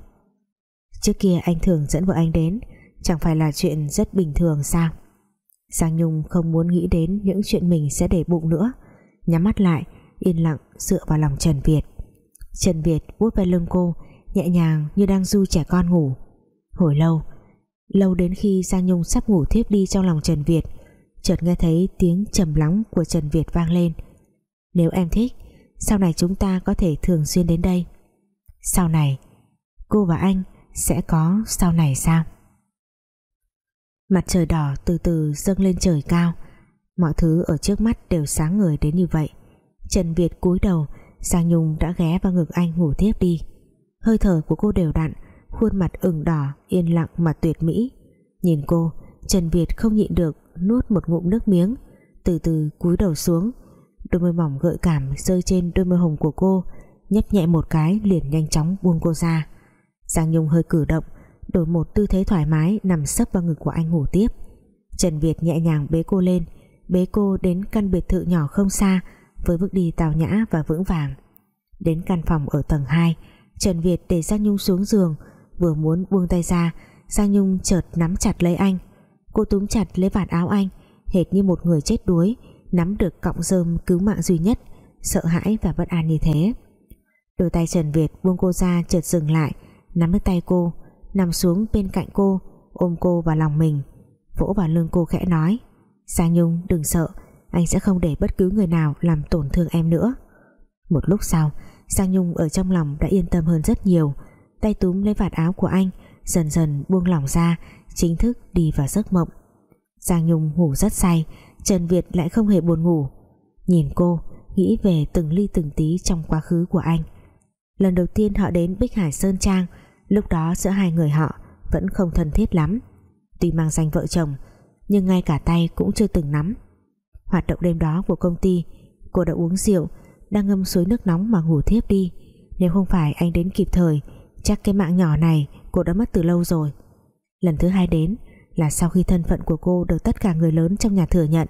Trước kia anh thường dẫn vợ anh đến, chẳng phải là chuyện rất bình thường sao? Giang Nhung không muốn nghĩ đến những chuyện mình sẽ để bụng nữa. Nhắm mắt lại, yên lặng dựa vào lòng Trần Việt. Trần Việt vuốt ve lưng cô, nhẹ nhàng như đang du trẻ con ngủ. Hồi lâu lâu đến khi Giang Nhung sắp ngủ thiếp đi trong lòng Trần Việt, chợt nghe thấy tiếng trầm lắng của Trần Việt vang lên. Nếu em thích, sau này chúng ta có thể thường xuyên đến đây. Sau này, cô và anh sẽ có sau này sao? Mặt trời đỏ từ từ dâng lên trời cao. Mọi thứ ở trước mắt đều sáng ngời đến như vậy. Trần Việt cúi đầu, Giang Nhung đã ghé vào ngực anh ngủ tiếp đi. Hơi thở của cô đều đặn khuôn mặt ửng đỏ, yên lặng mà tuyệt mỹ. Nhìn cô, Trần Việt không nhịn được nuốt một ngụm nước miếng, từ từ cúi đầu xuống. Đôi môi mỏng gợi cảm rơi trên đôi môi hồng của cô, nhấp nhẹ một cái liền nhanh chóng buông cô ra. Giang Nhung hơi cử động, đổi một tư thế thoải mái nằm sấp vào ngực của anh ngủ tiếp. Trần Việt nhẹ nhàng bế cô lên, bế cô đến căn biệt thự nhỏ không xa với bước đi tào nhã và vững vàng. Đến căn phòng ở tầng 2 Trần Việt để Giang Nhung xuống giường Vừa muốn buông tay ra, Giang Nhung chợt nắm chặt lấy anh. Cô túm chặt lấy vạt áo anh, Hệt như một người chết đuối, Nắm được cọng rơm cứu mạng duy nhất, Sợ hãi và bất an như thế. Đôi tay Trần Việt buông cô ra chợt dừng lại, Nắm lấy tay cô, Nằm xuống bên cạnh cô, Ôm cô vào lòng mình, Vỗ vào lưng cô khẽ nói, Giang Nhung, đừng sợ, Anh sẽ không để bất cứ người nào làm tổn thương em nữa. Một lúc sau, Giang Nhung ở trong lòng đã yên tâm hơn rất nhiều Tay túm lấy vạt áo của anh, Dần dần buông lỏng ra, Chính thức đi vào giấc mộng. Giang Nhung ngủ rất say, Trần Việt lại không hề buồn ngủ. Nhìn cô, nghĩ về từng ly từng tí Trong quá khứ của anh. Lần đầu tiên họ đến Bích Hải Sơn Trang, Lúc đó giữa hai người họ Vẫn không thân thiết lắm. Tuy mang danh vợ chồng, Nhưng ngay cả tay cũng chưa từng nắm. Hoạt động đêm đó của công ty, Cô đã uống rượu, Đang ngâm suối nước nóng mà ngủ thiếp đi. Nếu không phải anh đến kịp thời Chắc cái mạng nhỏ này cô đã mất từ lâu rồi. Lần thứ hai đến Là sau khi thân phận của cô Được tất cả người lớn trong nhà thừa nhận.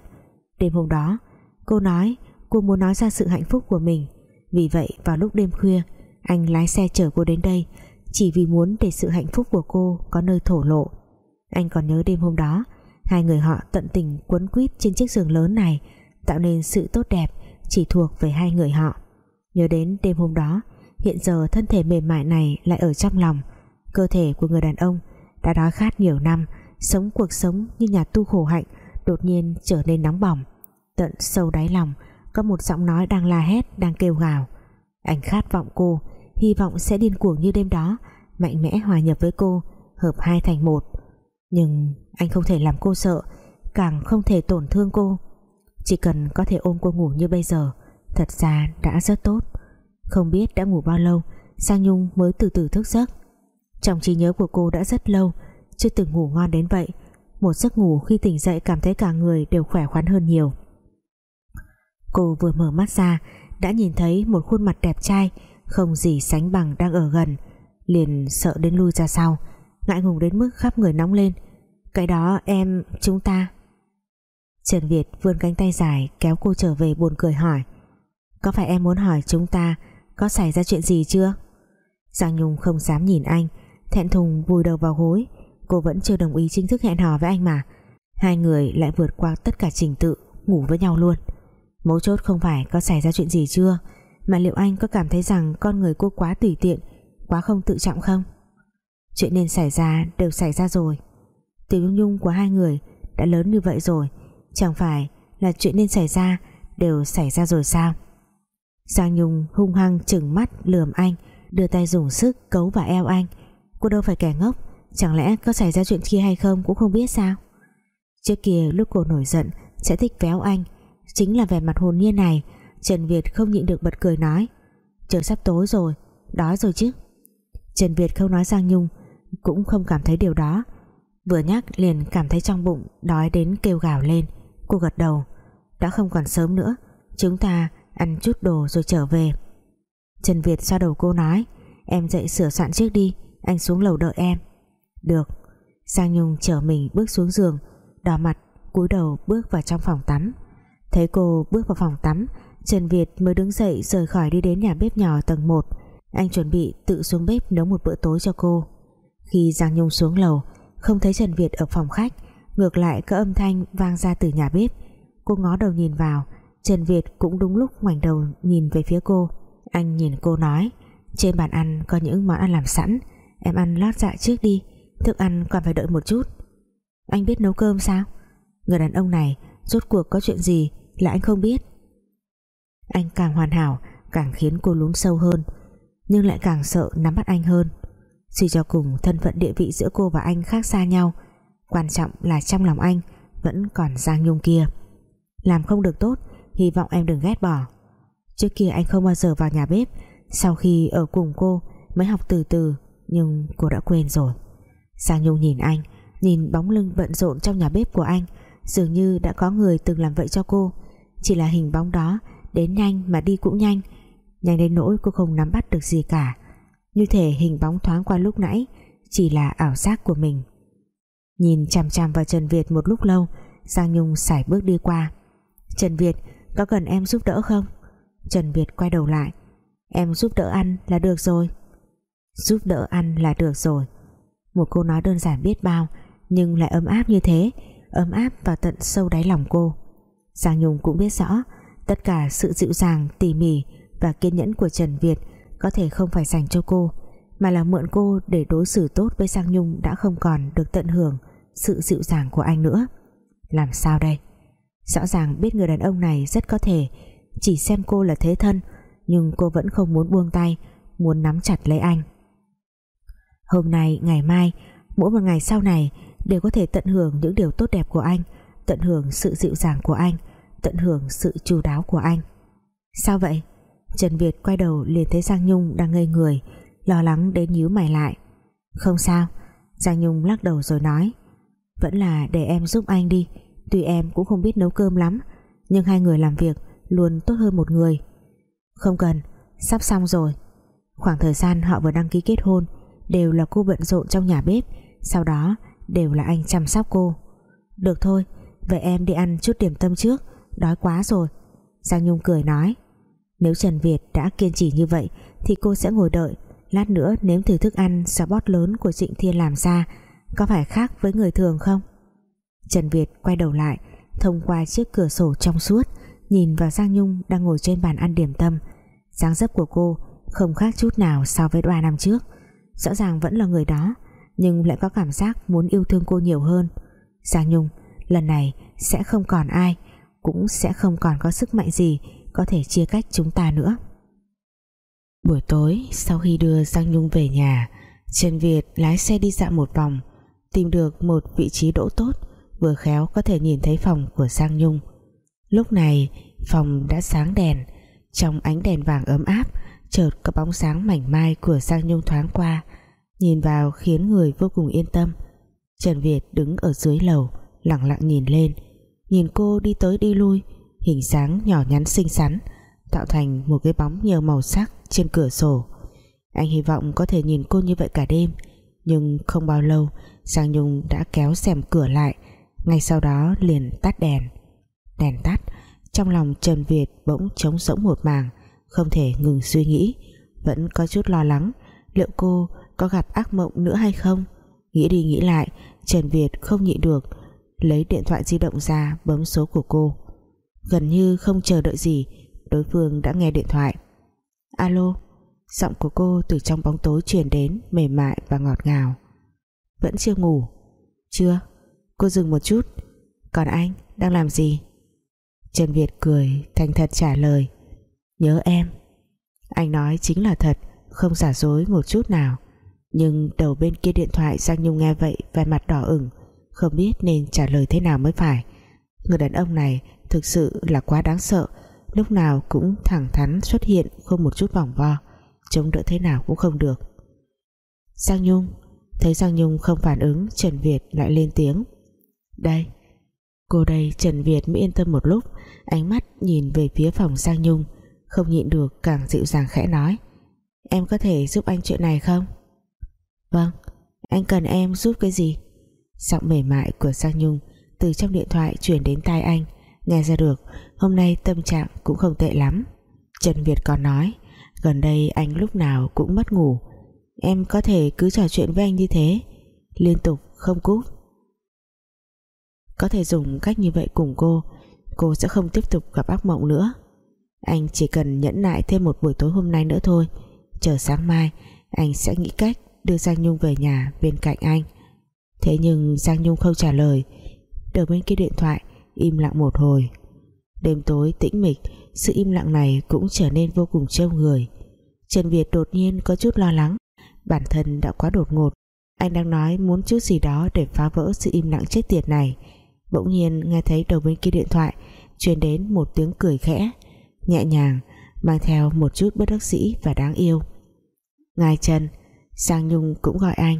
Đêm hôm đó, cô nói Cô muốn nói ra sự hạnh phúc của mình. Vì vậy, vào lúc đêm khuya, Anh lái xe chở cô đến đây Chỉ vì muốn để sự hạnh phúc của cô Có nơi thổ lộ. Anh còn nhớ đêm hôm đó, Hai người họ tận tình quấn quýt trên chiếc giường lớn này, Tạo nên sự tốt đẹp Chỉ thuộc về hai người họ. Nhớ đến đêm hôm đó Hiện giờ thân thể mềm mại này lại ở trong lòng. Cơ thể của người đàn ông Đã đói khát nhiều năm Sống cuộc sống như nhà tu khổ hạnh Đột nhiên trở nên nóng bỏng. Tận sâu đáy lòng Có một giọng nói đang la hét, đang kêu gào. Anh khát vọng cô Hy vọng sẽ điên cuồng như đêm đó Mạnh mẽ hòa nhập với cô Hợp hai thành một. Nhưng anh không thể làm cô sợ Càng không thể tổn thương cô. Chỉ cần có thể ôm cô ngủ như bây giờ Thật ra đã rất tốt. Không biết đã ngủ bao lâu Sang Nhung mới từ từ thức giấc. Trong trí nhớ của cô đã rất lâu Chưa từng ngủ ngon đến vậy. Một giấc ngủ khi tỉnh dậy cảm thấy cả người đều khỏe khoắn hơn nhiều. Cô vừa mở mắt ra Đã nhìn thấy một khuôn mặt đẹp trai Không gì sánh bằng đang ở gần. Liền sợ đến lui ra sau Ngại ngùng đến mức khắp người nóng lên. Cái đó em, chúng ta. Trần Việt vươn cánh tay dài Kéo cô trở về buồn cười hỏi. Có phải em muốn hỏi chúng ta có xảy ra chuyện gì chưa? Giang Nhung không dám nhìn anh, Thẹn thùng vùi đầu vào gối. Cô vẫn chưa đồng ý chính thức hẹn hò với anh mà. Hai người lại vượt qua tất cả trình tự, Ngủ với nhau luôn. Mấu chốt không phải có xảy ra chuyện gì chưa, Mà liệu anh có cảm thấy rằng Con người cô quá tùy tiện, Quá không tự trọng không? Chuyện nên xảy ra đều xảy ra rồi. Tiểu Nhung Nhung của hai người Đã lớn như vậy rồi, Chẳng phải là chuyện nên xảy ra Đều xảy ra rồi sao? Giang Nhung hung hăng chừng mắt lườm anh Đưa tay dùng sức cấu vào eo anh. Cô đâu phải kẻ ngốc Chẳng lẽ có xảy ra chuyện kia hay không cũng không biết sao? Trước kia lúc cô nổi giận Sẽ thích véo anh. Chính là vẻ mặt hồn nhiên này Trần Việt không nhịn được bật cười nói. Trời sắp tối rồi, đói rồi chứ. Trần Việt không nói Giang Nhung Cũng không cảm thấy điều đó. Vừa nhắc liền cảm thấy trong bụng Đói đến kêu gào lên. Cô gật đầu. Đã không còn sớm nữa Chúng ta ăn chút đồ rồi trở về. Trần Việt xoa đầu cô nói, Em dậy sửa soạn trước đi, Anh xuống lầu đợi em. Được. Giang Nhung chở mình bước xuống giường, Đỏ mặt, cúi đầu bước vào trong phòng tắm. Thấy cô bước vào phòng tắm, Trần Việt mới đứng dậy rời khỏi đi đến nhà bếp nhỏ tầng 1 Anh chuẩn bị tự xuống bếp nấu một bữa tối cho cô. Khi Giang Nhung xuống lầu, Không thấy Trần Việt ở phòng khách, Ngược lại có âm thanh vang ra từ nhà bếp. Cô ngó đầu nhìn vào Trần Việt cũng đúng lúc ngoảnh đầu nhìn về phía cô. Anh nhìn cô nói, Trên bàn ăn có những món ăn làm sẵn. Em ăn lót dạ trước đi, Thức ăn còn phải đợi một chút. Anh biết nấu cơm sao? Người đàn ông này, rốt cuộc có chuyện gì Là anh không biết. Anh càng hoàn hảo, càng khiến cô lún sâu hơn, Nhưng lại càng sợ nắm bắt anh hơn. Suy cho cùng, thân phận địa vị giữa cô và anh khác xa nhau, Quan trọng là trong lòng anh Vẫn còn Giang Nhung kia. Làm không được tốt Hy vọng em đừng ghét bỏ. Trước kia anh không bao giờ vào nhà bếp. Sau khi ở cùng cô, mới học từ từ, Nhưng cô đã quên rồi. Giang Nhung nhìn anh, Nhìn bóng lưng bận rộn trong nhà bếp của anh, Dường như đã có người từng làm vậy cho cô. Chỉ là hình bóng đó, Đến nhanh mà đi cũng nhanh. Nhanh đến nỗi cô không nắm bắt được gì cả. Như thể hình bóng thoáng qua lúc nãy, Chỉ là ảo giác của mình. Nhìn chằm chằm vào Trần Việt một lúc lâu Giang Nhung sải bước đi qua. Trần Việt có cần em giúp đỡ không? Trần Việt quay đầu lại. Em giúp đỡ ăn là được rồi. Giúp đỡ ăn là được rồi. Một câu nói đơn giản biết bao Nhưng lại ấm áp như thế Ấm áp vào tận sâu đáy lòng cô. Giang Nhung cũng biết rõ Tất cả sự dịu dàng, tỉ mỉ Và kiên nhẫn của Trần Việt Có thể không phải dành cho cô Mà là mượn cô để đối xử tốt với Giang Nhung Đã không còn được tận hưởng Sự dịu dàng của anh nữa. Làm sao đây? Rõ ràng biết người đàn ông này rất có thể Chỉ xem cô là thế thân Nhưng cô vẫn không muốn buông tay Muốn nắm chặt lấy anh. Hôm nay, ngày mai Mỗi một ngày sau này Đều có thể tận hưởng những điều tốt đẹp của anh Tận hưởng sự dịu dàng của anh Tận hưởng sự chu đáo của anh. Sao vậy? Trần Việt quay đầu liền thấy Giang Nhung đang ngây người Lo lắng đến nhíu mày lại. Không sao Giang Nhung lắc đầu rồi nói Vẫn là để em giúp anh đi Tuy em cũng không biết nấu cơm lắm, Nhưng hai người làm việc luôn tốt hơn một người. Không cần, Sắp xong rồi. Khoảng thời gian họ vừa đăng ký kết hôn Đều là cô bận rộn trong nhà bếp, Sau đó đều là anh chăm sóc cô. Được thôi, Vậy em đi ăn chút điểm tâm trước, Đói quá rồi. Giang Nhung cười nói, Nếu Trần Việt đã kiên trì như vậy Thì cô sẽ ngồi đợi, Lát nữa nếm thử thức ăn, xà bót lớn của Trịnh Thiên làm ra, Có phải khác với người thường không? Trần Việt quay đầu lại, Thông qua chiếc cửa sổ trong suốt, Nhìn vào Giang Nhung đang ngồi trên bàn ăn điểm tâm. Dáng dấp của cô Không khác chút nào so với ba năm trước. Rõ ràng vẫn là người đó, Nhưng lại có cảm giác muốn yêu thương cô nhiều hơn. Giang Nhung, Lần này sẽ không còn ai, Cũng sẽ không còn có sức mạnh gì Có thể chia cách chúng ta nữa. Buổi tối, Sau khi đưa Giang Nhung về nhà, Trần Việt lái xe đi dạo một vòng, Tìm được một vị trí đỗ tốt vừa khéo có thể nhìn thấy phòng của Giang Nhung. Lúc này, phòng đã sáng đèn, trong ánh đèn vàng ấm áp, chợt có bóng sáng mảnh mai của Giang Nhung thoáng qua, nhìn vào khiến người vô cùng yên tâm. Trần Việt đứng ở dưới lầu, lặng lặng nhìn lên, nhìn cô đi tới đi lui, hình dáng nhỏ nhắn xinh xắn, tạo thành một cái bóng nhiều màu sắc trên cửa sổ. Anh hy vọng có thể nhìn cô như vậy cả đêm, nhưng không bao lâu Giang Nhung đã kéo rèm cửa lại ngay sau đó liền tắt đèn. Đèn tắt, trong lòng Trần Việt bỗng trống rỗng một màng, không thể ngừng suy nghĩ, vẫn có chút lo lắng, liệu cô có gặp ác mộng nữa hay không? Nghĩ đi nghĩ lại, Trần Việt không nhịn được, lấy điện thoại di động ra bấm số của cô. Gần như không chờ đợi gì, đối phương đã nghe điện thoại. Alo, giọng của cô từ trong bóng tối truyền đến mềm mại và ngọt ngào. Vẫn chưa ngủ. Chưa. Cô dừng một chút. Còn anh đang làm gì? Trần Việt cười, thành thật trả lời. Nhớ em. Anh nói chính là thật, Không giả dối một chút nào. Nhưng đầu bên kia điện thoại Giang Nhung nghe vậy, Vẻ mặt đỏ ửng. Không biết nên trả lời thế nào mới phải. Người đàn ông này thực sự là quá đáng sợ. Lúc nào cũng thẳng thắn xuất hiện, Không một chút vòng vo. Chống đỡ thế nào cũng không được. Giang Nhung. Thấy Giang Nhung không phản ứng, Trần Việt lại lên tiếng đây. Cô đây, Trần Việt mới yên tâm một lúc, Ánh mắt nhìn về phía phòng Sang Nhung, Không nhịn được càng dịu dàng khẽ nói. Em có thể giúp anh chuyện này không? Vâng Anh cần em giúp cái gì? Giọng mềm mại của Sang Nhung Từ trong điện thoại chuyển đến tai anh, Nghe ra được Hôm nay tâm trạng cũng không tệ lắm. Trần Việt còn nói, Gần đây anh lúc nào cũng mất ngủ, Em có thể cứ trò chuyện với anh như thế, Liên tục không cúp có thể dùng cách như vậy cùng cô. Cô sẽ không tiếp tục gặp ác mộng nữa. Anh chỉ cần nhẫn nại thêm một buổi tối hôm nay nữa thôi. Chờ sáng mai, Anh sẽ nghĩ cách đưa Giang Nhung về nhà bên cạnh anh. Thế nhưng Giang Nhung không trả lời. Đầu bên kia điện thoại, Im lặng một hồi. Đêm tối tĩnh mịch, Sự im lặng này cũng trở nên vô cùng trêu người. Trần Việt đột nhiên có chút lo lắng. Bản thân đã quá đột ngột. Anh đang nói muốn chút gì đó để phá vỡ sự im lặng chết tiệt này bỗng nhiên nghe thấy đầu bên kia điện thoại, truyền đến một tiếng cười khẽ, nhẹ nhàng, mang theo một chút bất đắc dĩ và đáng yêu. Ngài Trần, Sang Nhung cũng gọi anh.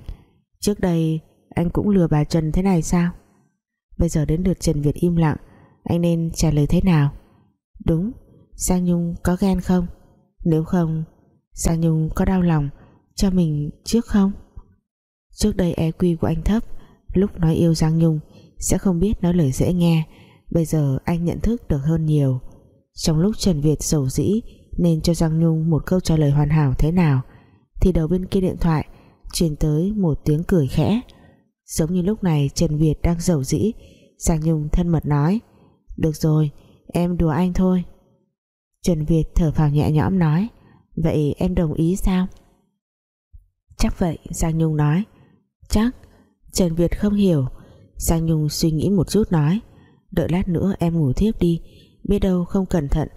Trước đây, anh cũng lừa bà Trần thế này sao? Bây giờ đến lượt Trần Việt im lặng, anh nên trả lời thế nào? Đúng, Sang Nhung có ghen không? Nếu không, Sang Nhung có đau lòng cho mình trước không? Trước đây EQ của anh thấp, lúc nói yêu Giang Nhung sẽ không biết nói lời dễ nghe. Bây giờ anh nhận thức được hơn nhiều. Trong lúc Trần Việt sầu dĩ nên cho Giang Nhung một câu trả lời hoàn hảo thế nào, thì đầu bên kia điện thoại truyền tới một tiếng cười khẽ. Giống như lúc này Trần Việt đang giàu dĩ, Giang Nhung thân mật nói, được rồi, em đùa anh thôi. Trần Việt thở phào nhẹ nhõm nói, vậy em đồng ý sao? Chắc vậy, Giang Nhung nói, chắc. Trần Việt không hiểu Giang Nhung suy nghĩ một chút nói, đợi lát nữa em ngủ thiếp đi, biết đâu không cẩn thận,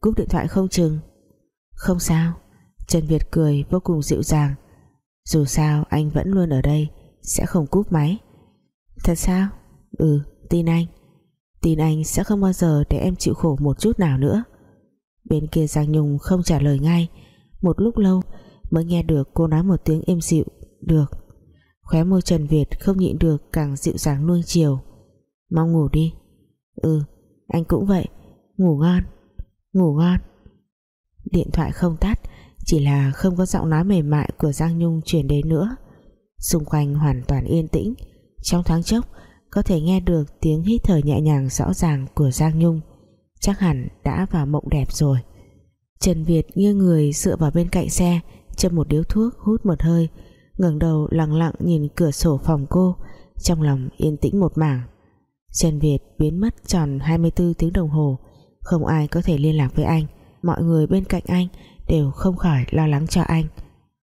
cúp điện thoại không chừng. Không sao. Trần Việt cười vô cùng dịu dàng, dù sao anh vẫn luôn ở đây, sẽ không cúp máy. Thật sao? Ừ tin anh. Tin anh sẽ không bao giờ để em chịu khổ một chút nào nữa. Bên kia Giang Nhung không trả lời ngay, một lúc lâu mới nghe được cô nói một tiếng êm dịu, được khóe môi Trần Việt không nhịn được càng dịu dàng nuông chiều. Mau ngủ đi. Ừ anh cũng vậy. Ngủ ngon ngủ ngon. Điện thoại không tắt, chỉ là không có giọng nói mềm mại của Giang Nhung truyền đến nữa. Xung quanh hoàn toàn yên tĩnh. Trong thoáng chốc, có thể nghe được tiếng hít thở nhẹ nhàng rõ ràng của Giang Nhung. Chắc hẳn đã vào mộng đẹp rồi. Trần Việt nghiêng người dựa vào bên cạnh xe, châm một điếu thuốc hút một hơi ngẩng đầu lặng lặng nhìn cửa sổ phòng cô. Trong lòng yên tĩnh một mảng. Trần Việt biến mất tròn 24 tiếng đồng hồ. Không ai có thể liên lạc với anh. Mọi người bên cạnh anh đều không khỏi lo lắng cho anh.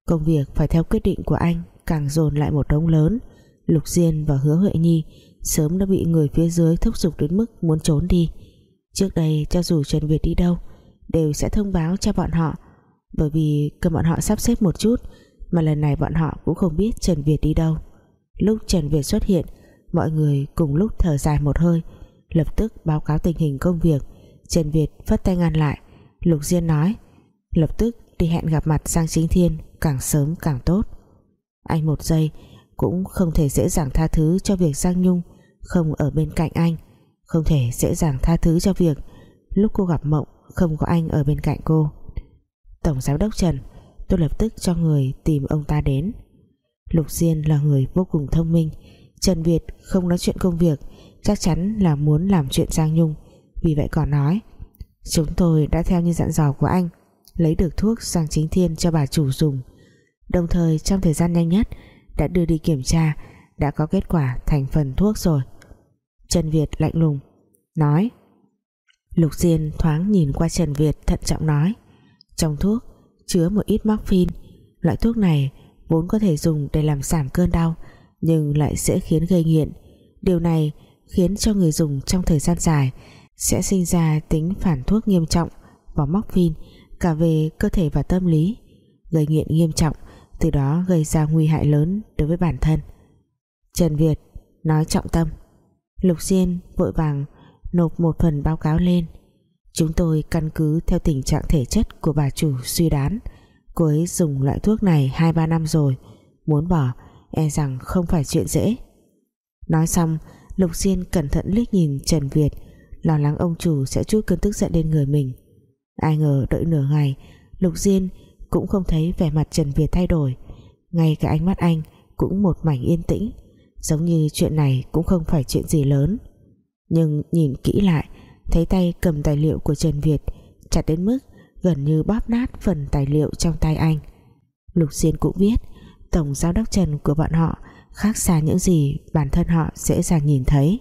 Công việc phải theo quyết định của anh, càng dồn lại một đống lớn. Lục Diên và Hứa Huệ Nhi sớm đã bị người phía dưới thúc giục đến mức muốn trốn đi. Trước đây, cho dù Trần Việt đi đâu, đều sẽ thông báo cho bọn họ. Bởi vì cần bọn họ sắp xếp một chút mà lần này bọn họ cũng không biết Trần Việt đi đâu. Lúc Trần Việt xuất hiện, mọi người cùng lúc thở dài một hơi, lập tức báo cáo tình hình công việc. Trần Việt phất tay ngăn lại. Lục Diên nói, lập tức đi hẹn gặp mặt Giang Chính Thiên, càng sớm càng tốt. Anh một giây, cũng không thể dễ dàng tha thứ cho việc Giang Nhung không ở bên cạnh anh. Không thể dễ dàng tha thứ cho việc lúc cô gặp Mộng không có anh ở bên cạnh cô. Tổng Giám đốc Trần tôi lập tức cho người tìm ông ta đến. Lục Diên là người vô cùng thông minh. Trần Việt không nói chuyện công việc, chắc chắn là muốn làm chuyện Giang Nhung. Vì vậy còn nói, chúng tôi đã theo như dặn dò của anh, lấy được thuốc Giang Chính Thiên cho bà chủ dùng. Đồng thời trong thời gian nhanh nhất, đã đưa đi kiểm tra, đã có kết quả thành phần thuốc rồi. Trần Việt lạnh lùng, nói. Lục Diên thoáng nhìn qua Trần Việt thận trọng nói, trong thuốc chứa một ít morphine. Loại thuốc này vốn có thể dùng để làm giảm cơn đau, nhưng lại sẽ khiến gây nghiện. Điều này khiến cho người dùng trong thời gian dài sẽ sinh ra tính phản thuốc nghiêm trọng và morphine cả về cơ thể và tâm lý. Gây nghiện nghiêm trọng từ đó gây ra nguy hại lớn đối với bản thân. Trần Việt nói trọng tâm. Lục Diên vội vàng nộp một phần báo cáo lên chúng tôi căn cứ theo tình trạng thể chất của bà chủ suy đoán. Cô ấy dùng loại thuốc này 2-3 năm rồi, muốn bỏ e rằng không phải chuyện dễ. Nói xong, Lục Diên cẩn thận liếc nhìn Trần Việt, lo lắng ông chủ sẽ chút cơn tức giận lên người mình. Ai ngờ đợi nửa ngày, Lục Diên cũng không thấy vẻ mặt Trần Việt thay đổi. Ngay cả ánh mắt anh cũng một mảnh yên tĩnh, giống như chuyện này cũng không phải chuyện gì lớn. Nhưng nhìn kỹ lại thấy tay cầm tài liệu của Trần Việt, chặt đến mức gần như bóp nát phần tài liệu trong tay anh. Lục Diên cũng biết, tổng giám đốc Trần của bọn họ khác xa những gì bản thân họ dễ dàng nhìn thấy.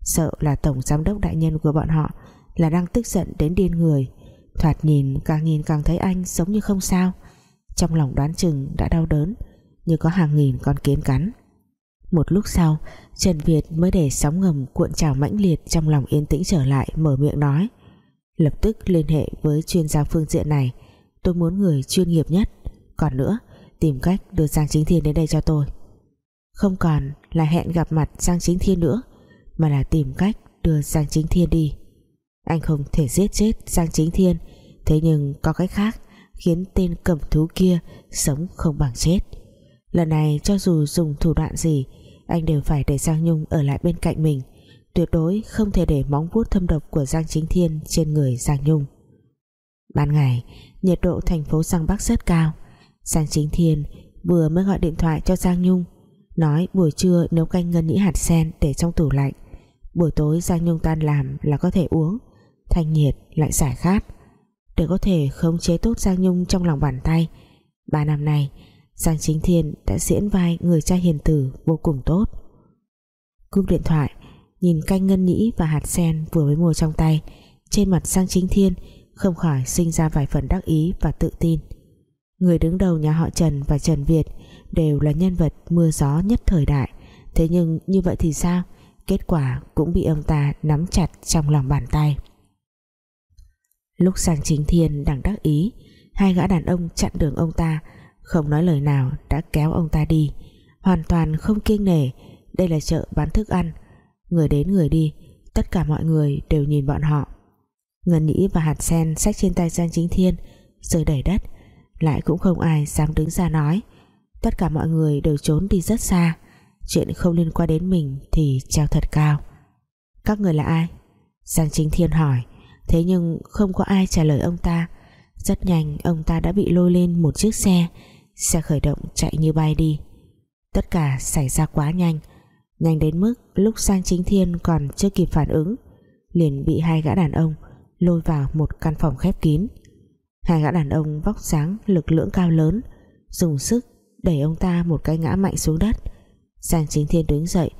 Sợ là tổng giám đốc đại nhân của bọn họ là đang tức giận đến điên người, thoạt nhìn càng nhìn càng thấy anh giống như không sao. Trong lòng đoán chừng đã đau đớn, như có hàng nghìn con kiến cắn một lúc sau, Trần Việt mới để sóng ngầm cuộn trào mãnh liệt trong lòng yên tĩnh trở lại, mở miệng nói. Lập tức liên hệ với chuyên gia phương diện này. Tôi muốn người chuyên nghiệp nhất. Còn nữa, tìm cách đưa Giang Chính Thiên đến đây cho tôi. Không còn là hẹn gặp mặt Giang Chính Thiên nữa, mà là tìm cách đưa Giang Chính Thiên đi. Anh không thể giết chết Giang Chính Thiên, thế nhưng có cách khác khiến tên cầm thú kia sống không bằng chết. Lần này cho dù dùng thủ đoạn gì anh đều phải để Giang Nhung ở lại bên cạnh mình. Tuyệt đối không thể để móng vuốt thâm độc của Giang Chính Thiên trên người Giang Nhung. Ban ngày, nhiệt độ thành phố Giang Bắc rất cao. Giang Chính Thiên vừa mới gọi điện thoại cho Giang Nhung, nói buổi trưa nấu canh ngân nhĩ hạt sen để trong tủ lạnh. Buổi tối Giang Nhung tan làm là có thể uống, thanh nhiệt lại giải khát. Để có thể khống chế tốt Giang Nhung trong lòng bàn tay, ba năm nay Giang Chính Thiên đã diễn vai người cha hiền tử vô cùng tốt. Cúp điện thoại, nhìn canh ngân nhĩ và hạt sen vừa mới mua trong tay, trên mặt Giang Chính Thiên không khỏi sinh ra vài phần đắc ý và tự tin. Người đứng đầu nhà họ Trần và Trần Việt đều là nhân vật mưa gió nhất thời đại, thế nhưng như vậy thì sao? Kết quả cũng bị ông ta nắm chặt trong lòng bàn tay. Lúc sang chính thiên đang đắc ý, hai gã đàn ông chặn đường ông ta không nói lời nào đã kéo ông ta đi. Hoàn toàn không kiêng nể, đây là chợ bán thức ăn. Người đến người đi, tất cả mọi người đều nhìn bọn họ. Ngân Nhĩ và hạt sen xách trên tay Giang Chính Thiên, rơi đầy đất. Lại cũng không ai dám đứng ra nói. Tất cả mọi người đều trốn đi rất xa. Chuyện không liên quan đến mình thì treo thật cao. Các người là ai? Giang Chính Thiên hỏi. Thế nhưng không có ai trả lời ông ta. Rất nhanh ông ta đã bị lôi lên một chiếc xe xe khởi động chạy như bay đi. Tất cả xảy ra quá nhanh. Nhanh đến mức lúc Giang Chính Thiên còn chưa kịp phản ứng, liền bị hai gã đàn ông lôi vào một căn phòng khép kín. Hai gã đàn ông vóc dáng lực lưỡng cao lớn, dùng sức đẩy ông ta một cái ngã mạnh xuống đất. Giang Chính Thiên đứng dậy,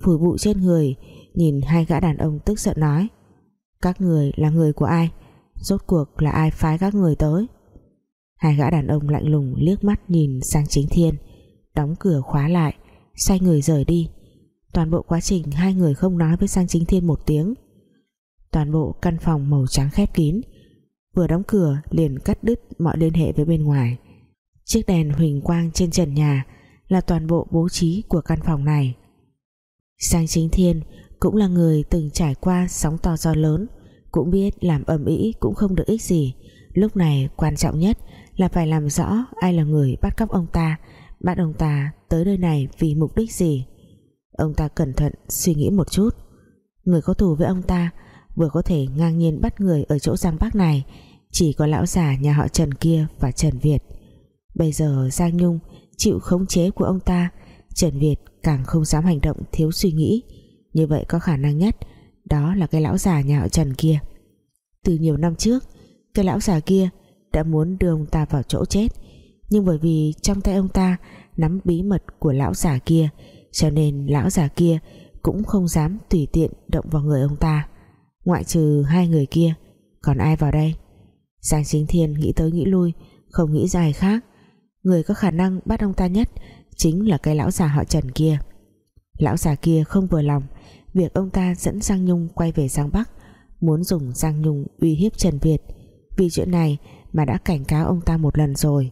phủi bụi trên người, nhìn hai gã đàn ông tức giận nói, các người là người của ai? Rốt cuộc là ai phái các người tới? Hai gã đàn ông lạnh lùng liếc mắt nhìn sang Chính Thiên, đóng cửa khóa lại, xoay người rời đi. Toàn bộ quá trình hai người không nói với Sang Chính Thiên một tiếng. Toàn bộ căn phòng màu trắng khép kín, vừa đóng cửa liền cắt đứt mọi liên hệ với bên ngoài. Chiếc đèn huỳnh quang trên trần nhà là toàn bộ bố trí của căn phòng này. Sang Chính Thiên cũng là người từng trải qua sóng to gió lớn, cũng biết làm ầm ĩ cũng không được ích gì. Lúc này quan trọng nhất là phải làm rõ ai là người bắt cóc ông ta, bắt ông ta tới nơi này vì mục đích gì. Ông ta cẩn thận suy nghĩ một chút. Người có thù với ông ta vừa có thể ngang nhiên bắt người ở chỗ Giang Bắc này, chỉ có lão già nhà họ Trần kia và Trần Việt. Bây giờ Giang Nhung chịu khống chế của ông ta, Trần Việt càng không dám hành động thiếu suy nghĩ. Như vậy có khả năng nhất đó là cái lão già nhà họ Trần kia. Từ nhiều năm trước, cái lão già kia đã muốn đưa ông ta vào chỗ chết. Nhưng bởi vì trong tay ông ta nắm bí mật của lão già kia, cho nên lão già kia cũng không dám tùy tiện động vào người ông ta. Ngoại trừ hai người kia, còn ai vào đây? Giang Chính Thiên nghĩ tới nghĩ lui, không nghĩ ra ai khác. Người có khả năng bắt ông ta nhất chính là cái lão già họ Trần kia. Lão già kia không vừa lòng, việc ông ta dẫn Giang Nhung quay về Giang Bắc, muốn dùng Giang Nhung uy hiếp Trần Việt. Vì chuyện này mà đã cảnh cáo ông ta một lần rồi.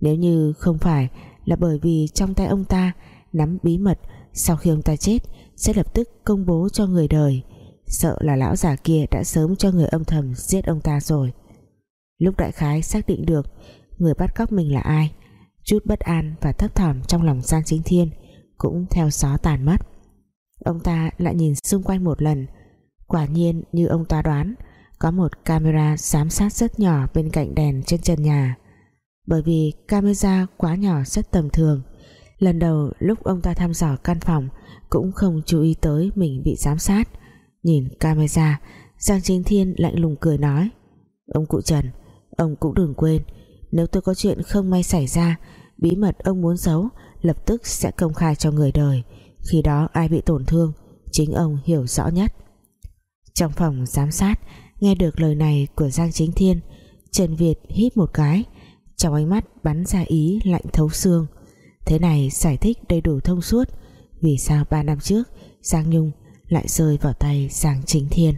Nếu như không phải là bởi vì trong tay ông ta nắm bí mật, sau khi ông ta chết, sẽ lập tức công bố cho người đời. Sợ là lão già kia đã sớm cho người âm thầm giết ông ta rồi. Lúc đại khái xác định được người bắt cóc mình là ai, chút bất an và thấp thỏm trong lòng Giang Chính Thiên cũng theo gió tàn mất. Ông ta lại nhìn xung quanh một lần, quả nhiên như ông ta đoán có một camera giám sát rất nhỏ bên cạnh đèn trên trần nhà. Bởi vì camera quá nhỏ rất tầm thường, lần đầu lúc ông ta thăm dò căn phòng cũng không chú ý tới mình bị giám sát. Nhìn camera, Giang Chính Thiên lạnh lùng cười nói, ông cụ Trần, ông cũng đừng quên, nếu tôi có chuyện không may xảy ra, bí mật ông muốn giấu lập tức sẽ công khai cho người đời, khi đó ai bị tổn thương, chính ông hiểu rõ nhất. Trong phòng giám sát nghe được lời này của Giang Chính Thiên, Trần Việt hít một cái, trong ánh mắt bắn ra ý lạnh thấu xương. Thế này giải thích đầy đủ thông suốt, vì sao ba năm trước Giang Nhung lại rơi vào tay Giang Chính Thiên?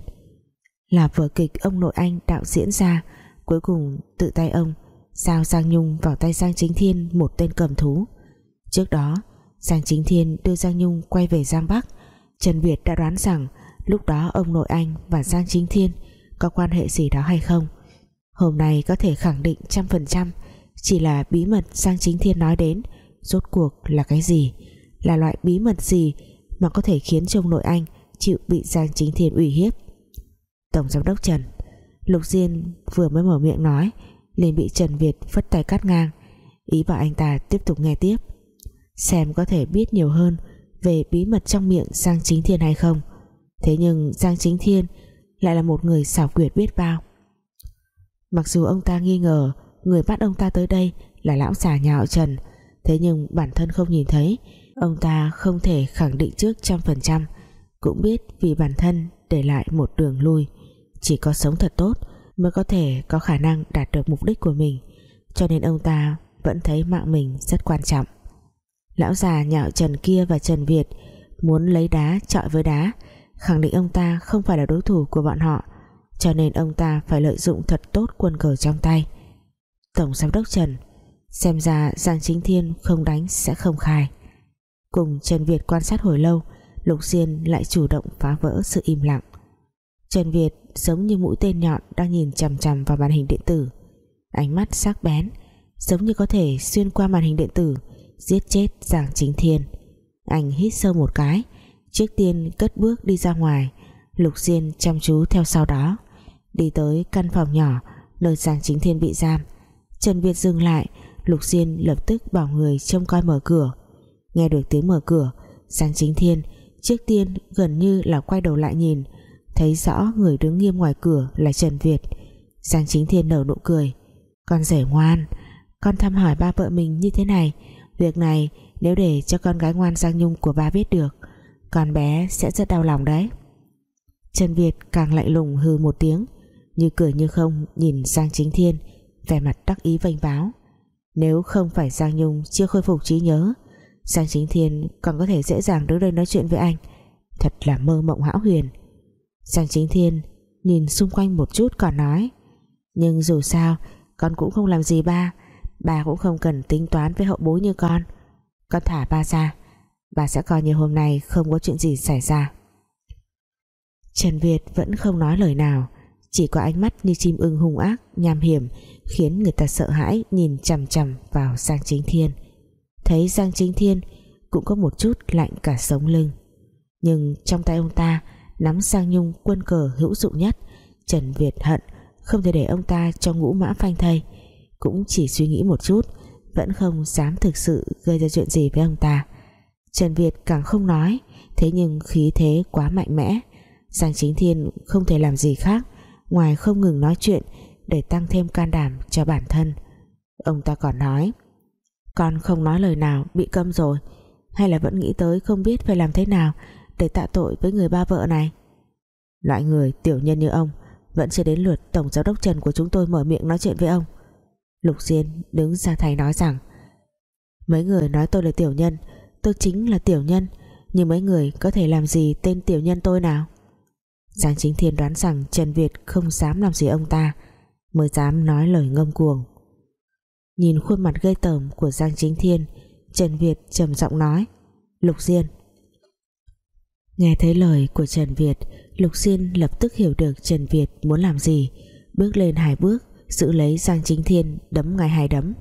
Là vở kịch ông nội anh đạo diễn ra, cuối cùng tự tay ông giao Giang Nhung vào tay Giang Chính Thiên một tên cầm thú. Trước đó, Giang Chính Thiên đưa Giang Nhung quay về Giang Bắc. Trần Việt đã đoán rằng lúc đó ông nội anh và Giang Chính Thiên có quan hệ gì đó hay không? Hôm nay có thể khẳng định trăm phần trăm, chỉ là bí mật Giang Chính Thiên nói đến, rốt cuộc là cái gì? Là loại bí mật gì mà có thể khiến trông nội anh chịu bị Giang Chính Thiên ủy hiếp? Tổng Giám đốc Trần Lục Diên vừa mới mở miệng nói, liền bị Trần Việt phất tay cắt ngang. Ý bảo anh ta tiếp tục nghe tiếp. Xem có thể biết nhiều hơn về bí mật trong miệng Giang Chính Thiên hay không. Thế nhưng Giang Chính Thiên lại là một người xảo quyệt biết bao. Mặc dù ông ta nghi ngờ Người bắt ông ta tới đây là lão già nhà họ Trần, Thế nhưng bản thân không nhìn thấy, Ông ta không thể khẳng định trước trăm phần trăm. Cũng biết vì bản thân để lại một đường lui, Chỉ có sống thật tốt Mới có thể có khả năng đạt được mục đích của mình, Cho nên ông ta vẫn thấy mạng mình rất quan trọng. Lão già nhạo Trần kia và Trần Việt Muốn lấy đá chọi với đá Khẳng định ông ta không phải là đối thủ của bọn họ, Cho nên ông ta phải lợi dụng thật tốt quân cờ trong tay. Tổng giám đốc Trần, Xem ra Giang Chính Thiên không đánh sẽ không khai. Cùng Trần Việt quan sát hồi lâu, Lục Diên lại chủ động phá vỡ sự im lặng. Trần Việt giống như mũi tên nhọn đang nhìn chằm chằm vào màn hình điện tử. Ánh mắt sắc bén, giống như có thể xuyên qua màn hình điện tử, giết chết Giang Chính Thiên. Anh hít sâu một cái trước tiên cất bước đi ra ngoài, Lục Diên chăm chú theo sau đó. Đi tới căn phòng nhỏ, nơi Giang Chính Thiên bị giam. Trần Việt dừng lại, Lục Diên lập tức bảo người trông coi mở cửa. Nghe được tiếng mở cửa, Giang Chính Thiên trước tiên gần như là quay đầu lại nhìn, thấy rõ người đứng nghiêm ngoài cửa là Trần Việt. Giang Chính Thiên nở nụ cười. Con rể ngoan, con thăm hỏi ba vợ mình như thế này, việc này nếu để cho con gái ngoan Giang Nhung của ba biết được con bé sẽ rất đau lòng đấy. Trần Việt càng lạnh lùng hư một tiếng, như cười như không nhìn Giang Chính Thiên, vẻ mặt đắc ý vênh báo nếu không phải Giang Nhung chưa khôi phục trí nhớ, Giang Chính Thiên còn có thể dễ dàng đứng đây nói chuyện với anh. Thật là mơ mộng hão huyền. Giang Chính Thiên nhìn xung quanh một chút còn nói, nhưng dù sao, con cũng không làm gì ba. Ba cũng không cần tính toán với hậu bối như con. Con thả ba ra bà sẽ coi như hôm nay không có chuyện gì xảy ra. Trần Việt vẫn không nói lời nào, chỉ có ánh mắt như chim ưng hung ác, nham hiểm, khiến người ta sợ hãi nhìn chằm chằm vào Giang Chính Thiên. Thấy Giang Chính Thiên cũng có một chút lạnh cả sống lưng. Nhưng trong tay ông ta, nắm giang nhung quân cờ hữu dụng nhất, Trần Việt hận không thể để ông ta cho ngũ mã phanh thây. Cũng chỉ suy nghĩ một chút, vẫn không dám thực sự gây ra chuyện gì với ông ta. Trần Việt càng không nói, thế nhưng khí thế quá mạnh mẽ. Giang Chính Thiên không thể làm gì khác, ngoài không ngừng nói chuyện để tăng thêm can đảm cho bản thân. Ông ta còn nói, con không nói lời nào bị câm rồi, hay là vẫn nghĩ tới không biết phải làm thế nào để tạ tội với người ba vợ này? Loại người tiểu nhân như ông vẫn chưa đến lượt tổng giám đốc Trần của chúng tôi mở miệng nói chuyện với ông. Lục Diên đứng ra thay nói rằng, mấy người nói tôi là tiểu nhân tôi chính là tiểu nhân, nhưng mấy người có thể làm gì tên tiểu nhân tôi nào? Giang Chính Thiên đoán rằng Trần Việt không dám làm gì ông ta, mới dám nói lời ngông cuồng. Nhìn khuôn mặt gây tởm của Giang Chính Thiên, Trần Việt trầm giọng nói, Lục Diên. Nghe thấy lời của Trần Việt, Lục Diên lập tức hiểu được Trần Việt muốn làm gì, bước lên hai bước, giữ lấy Giang Chính Thiên đấm ngay hai đấm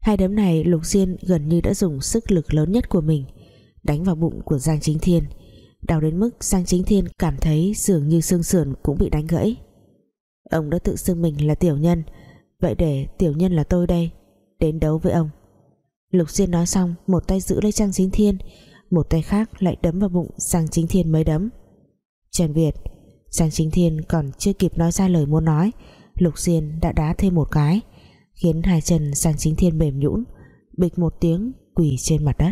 hai đấm này Lục Diên gần như đã dùng sức lực lớn nhất của mình, đánh vào bụng của Giang Chính Thiên. Đau đến mức Giang Chính Thiên cảm thấy dường như xương sườn cũng bị đánh gãy. Ông đã tự xưng mình là tiểu nhân, vậy để tiểu nhân là tôi đây, đến đấu với ông. Lục Diên nói xong, một tay giữ lấy Giang Chính Thiên, một tay khác lại đấm vào bụng Giang Chính Thiên mấy đấm. Trần Việt, Giang Chính Thiên còn chưa kịp nói ra lời muốn nói, Lục Diên đã đá thêm một cái khiến hai chân Giang Chính Thiên mềm nhũn, bịch một tiếng quỳ trên mặt đất.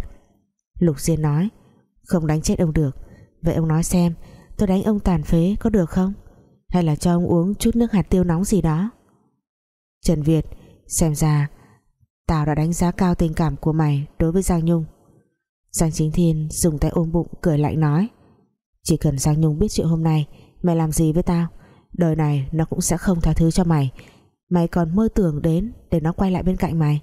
Lục Diên nói, không đánh chết ông được. Vậy ông nói xem, tôi đánh ông tàn phế có được không? Hay là cho ông uống chút nước hạt tiêu nóng gì đó? Trần Việt, xem ra tao đã đánh giá cao tình cảm của mày đối với Giang Nhung. Giang Chính Thiên dùng tay ôm bụng, cười lạnh nói, chỉ cần Giang Nhung biết chuyện hôm nay, Mày làm gì với tao, Đời này nó cũng sẽ không tha thứ cho mày. Mày còn mơ tưởng đến Để nó quay lại bên cạnh mày.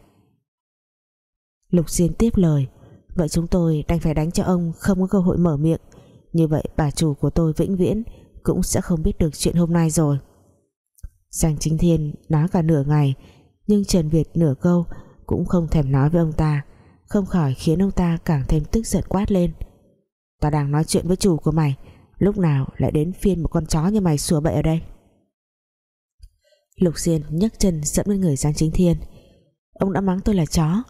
Lục Diên tiếp lời, Vậy chúng tôi đành phải đánh cho ông Không có cơ hội mở miệng. Như vậy bà chủ của tôi vĩnh viễn Cũng sẽ không biết được chuyện hôm nay rồi. Giang Chính Thiên nói cả nửa ngày, Nhưng Trần Việt nửa câu Cũng không thèm nói với ông ta, Không khỏi khiến ông ta càng thêm tức giận quát lên. Tao đang nói chuyện với chủ của mày, Lúc nào lại đến phiên một con chó như mày sủa bậy ở đây? Lục Diên nhấc chân dẫn lên người Giang Chính Thiên. Ông đã mắng tôi là chó.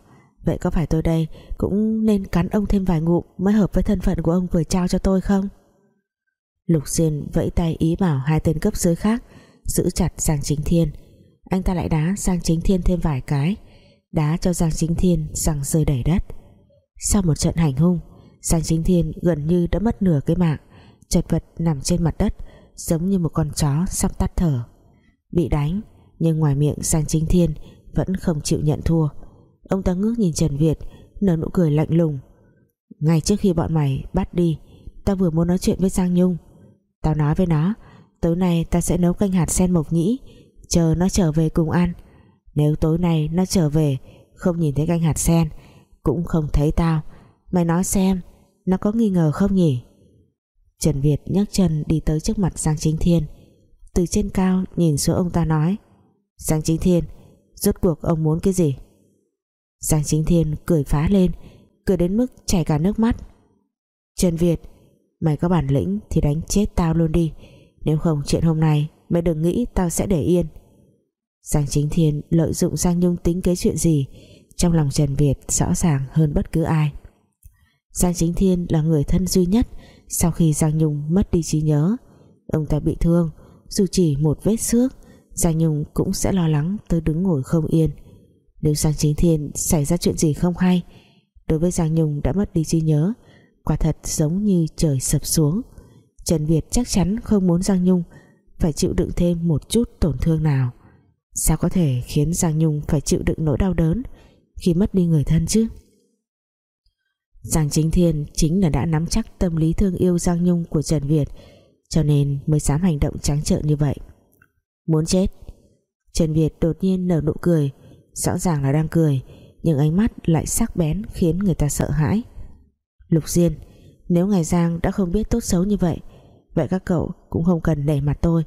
Vậy có phải tôi đây Cũng nên cắn ông thêm vài ngụm Mới hợp với thân phận của ông vừa trao cho tôi không? Lục Diên vẫy tay ý bảo Hai tên cấp dưới khác Giữ chặt Giang Chính Thiên. Anh ta lại đá Giang Chính Thiên thêm vài cái, Đá cho Giang Chính Thiên rằng rơi đầy đất. Sau một trận hành hung, Giang Chính Thiên gần như đã mất nửa cái mạng, chật vật nằm trên mặt đất giống như một con chó sắp tắt thở bị đánh, nhưng ngoài miệng Giang Chính Thiên vẫn không chịu nhận thua. Ông ta ngước nhìn Trần Việt, nở nụ cười lạnh lùng. Ngay trước khi bọn mày bắt đi tao vừa muốn nói chuyện với Giang Nhung. Tao nói với nó, tối nay ta sẽ nấu canh hạt sen mộc nhĩ, chờ nó trở về cùng ăn. Nếu tối nay nó trở về, không nhìn thấy canh hạt sen, cũng không thấy tao. Mày nói xem, nó có nghi ngờ không nhỉ? Trần Việt nhấc chân đi tới trước mặt Giang Chính Thiên từ trên cao nhìn xuống ông ta nói, Giang Chính Thiên, rốt cuộc ông muốn cái gì? Giang Chính Thiên cười phá lên, cười đến mức chảy cả nước mắt. Trần Việt, mày có bản lĩnh thì đánh chết tao luôn đi, nếu không chuyện hôm nay mày đừng nghĩ tao sẽ để yên. Giang Chính Thiên lợi dụng Giang Nhung tính kế chuyện gì, trong lòng Trần Việt rõ ràng hơn bất cứ ai. Giang Chính Thiên là người thân duy nhất sau khi Giang Nhung mất đi trí nhớ. Ông ta bị thương dù chỉ một vết xước, Giang Nhung cũng sẽ lo lắng tới đứng ngồi không yên. Nếu Giang Chính Thiên xảy ra chuyện gì không hay, đối với Giang Nhung đã mất đi trí nhớ, quả thật giống như trời sập xuống. Trần Việt chắc chắn không muốn Giang Nhung phải chịu đựng thêm một chút tổn thương nào. Sao có thể khiến Giang Nhung phải chịu đựng nỗi đau đớn khi mất đi người thân chứ? Giang Chính Thiên chính là đã nắm chắc tâm lý thương yêu Giang Nhung của Trần Việt cho nên mới dám hành động trắng trợn như vậy. Muốn chết? Trần Việt đột nhiên nở nụ cười, rõ ràng là đang cười, nhưng ánh mắt lại sắc bén khiến người ta sợ hãi. Lục Diên, nếu ngài Giang đã không biết tốt xấu như vậy vậy các cậu cũng không cần đẩy mặt tôi.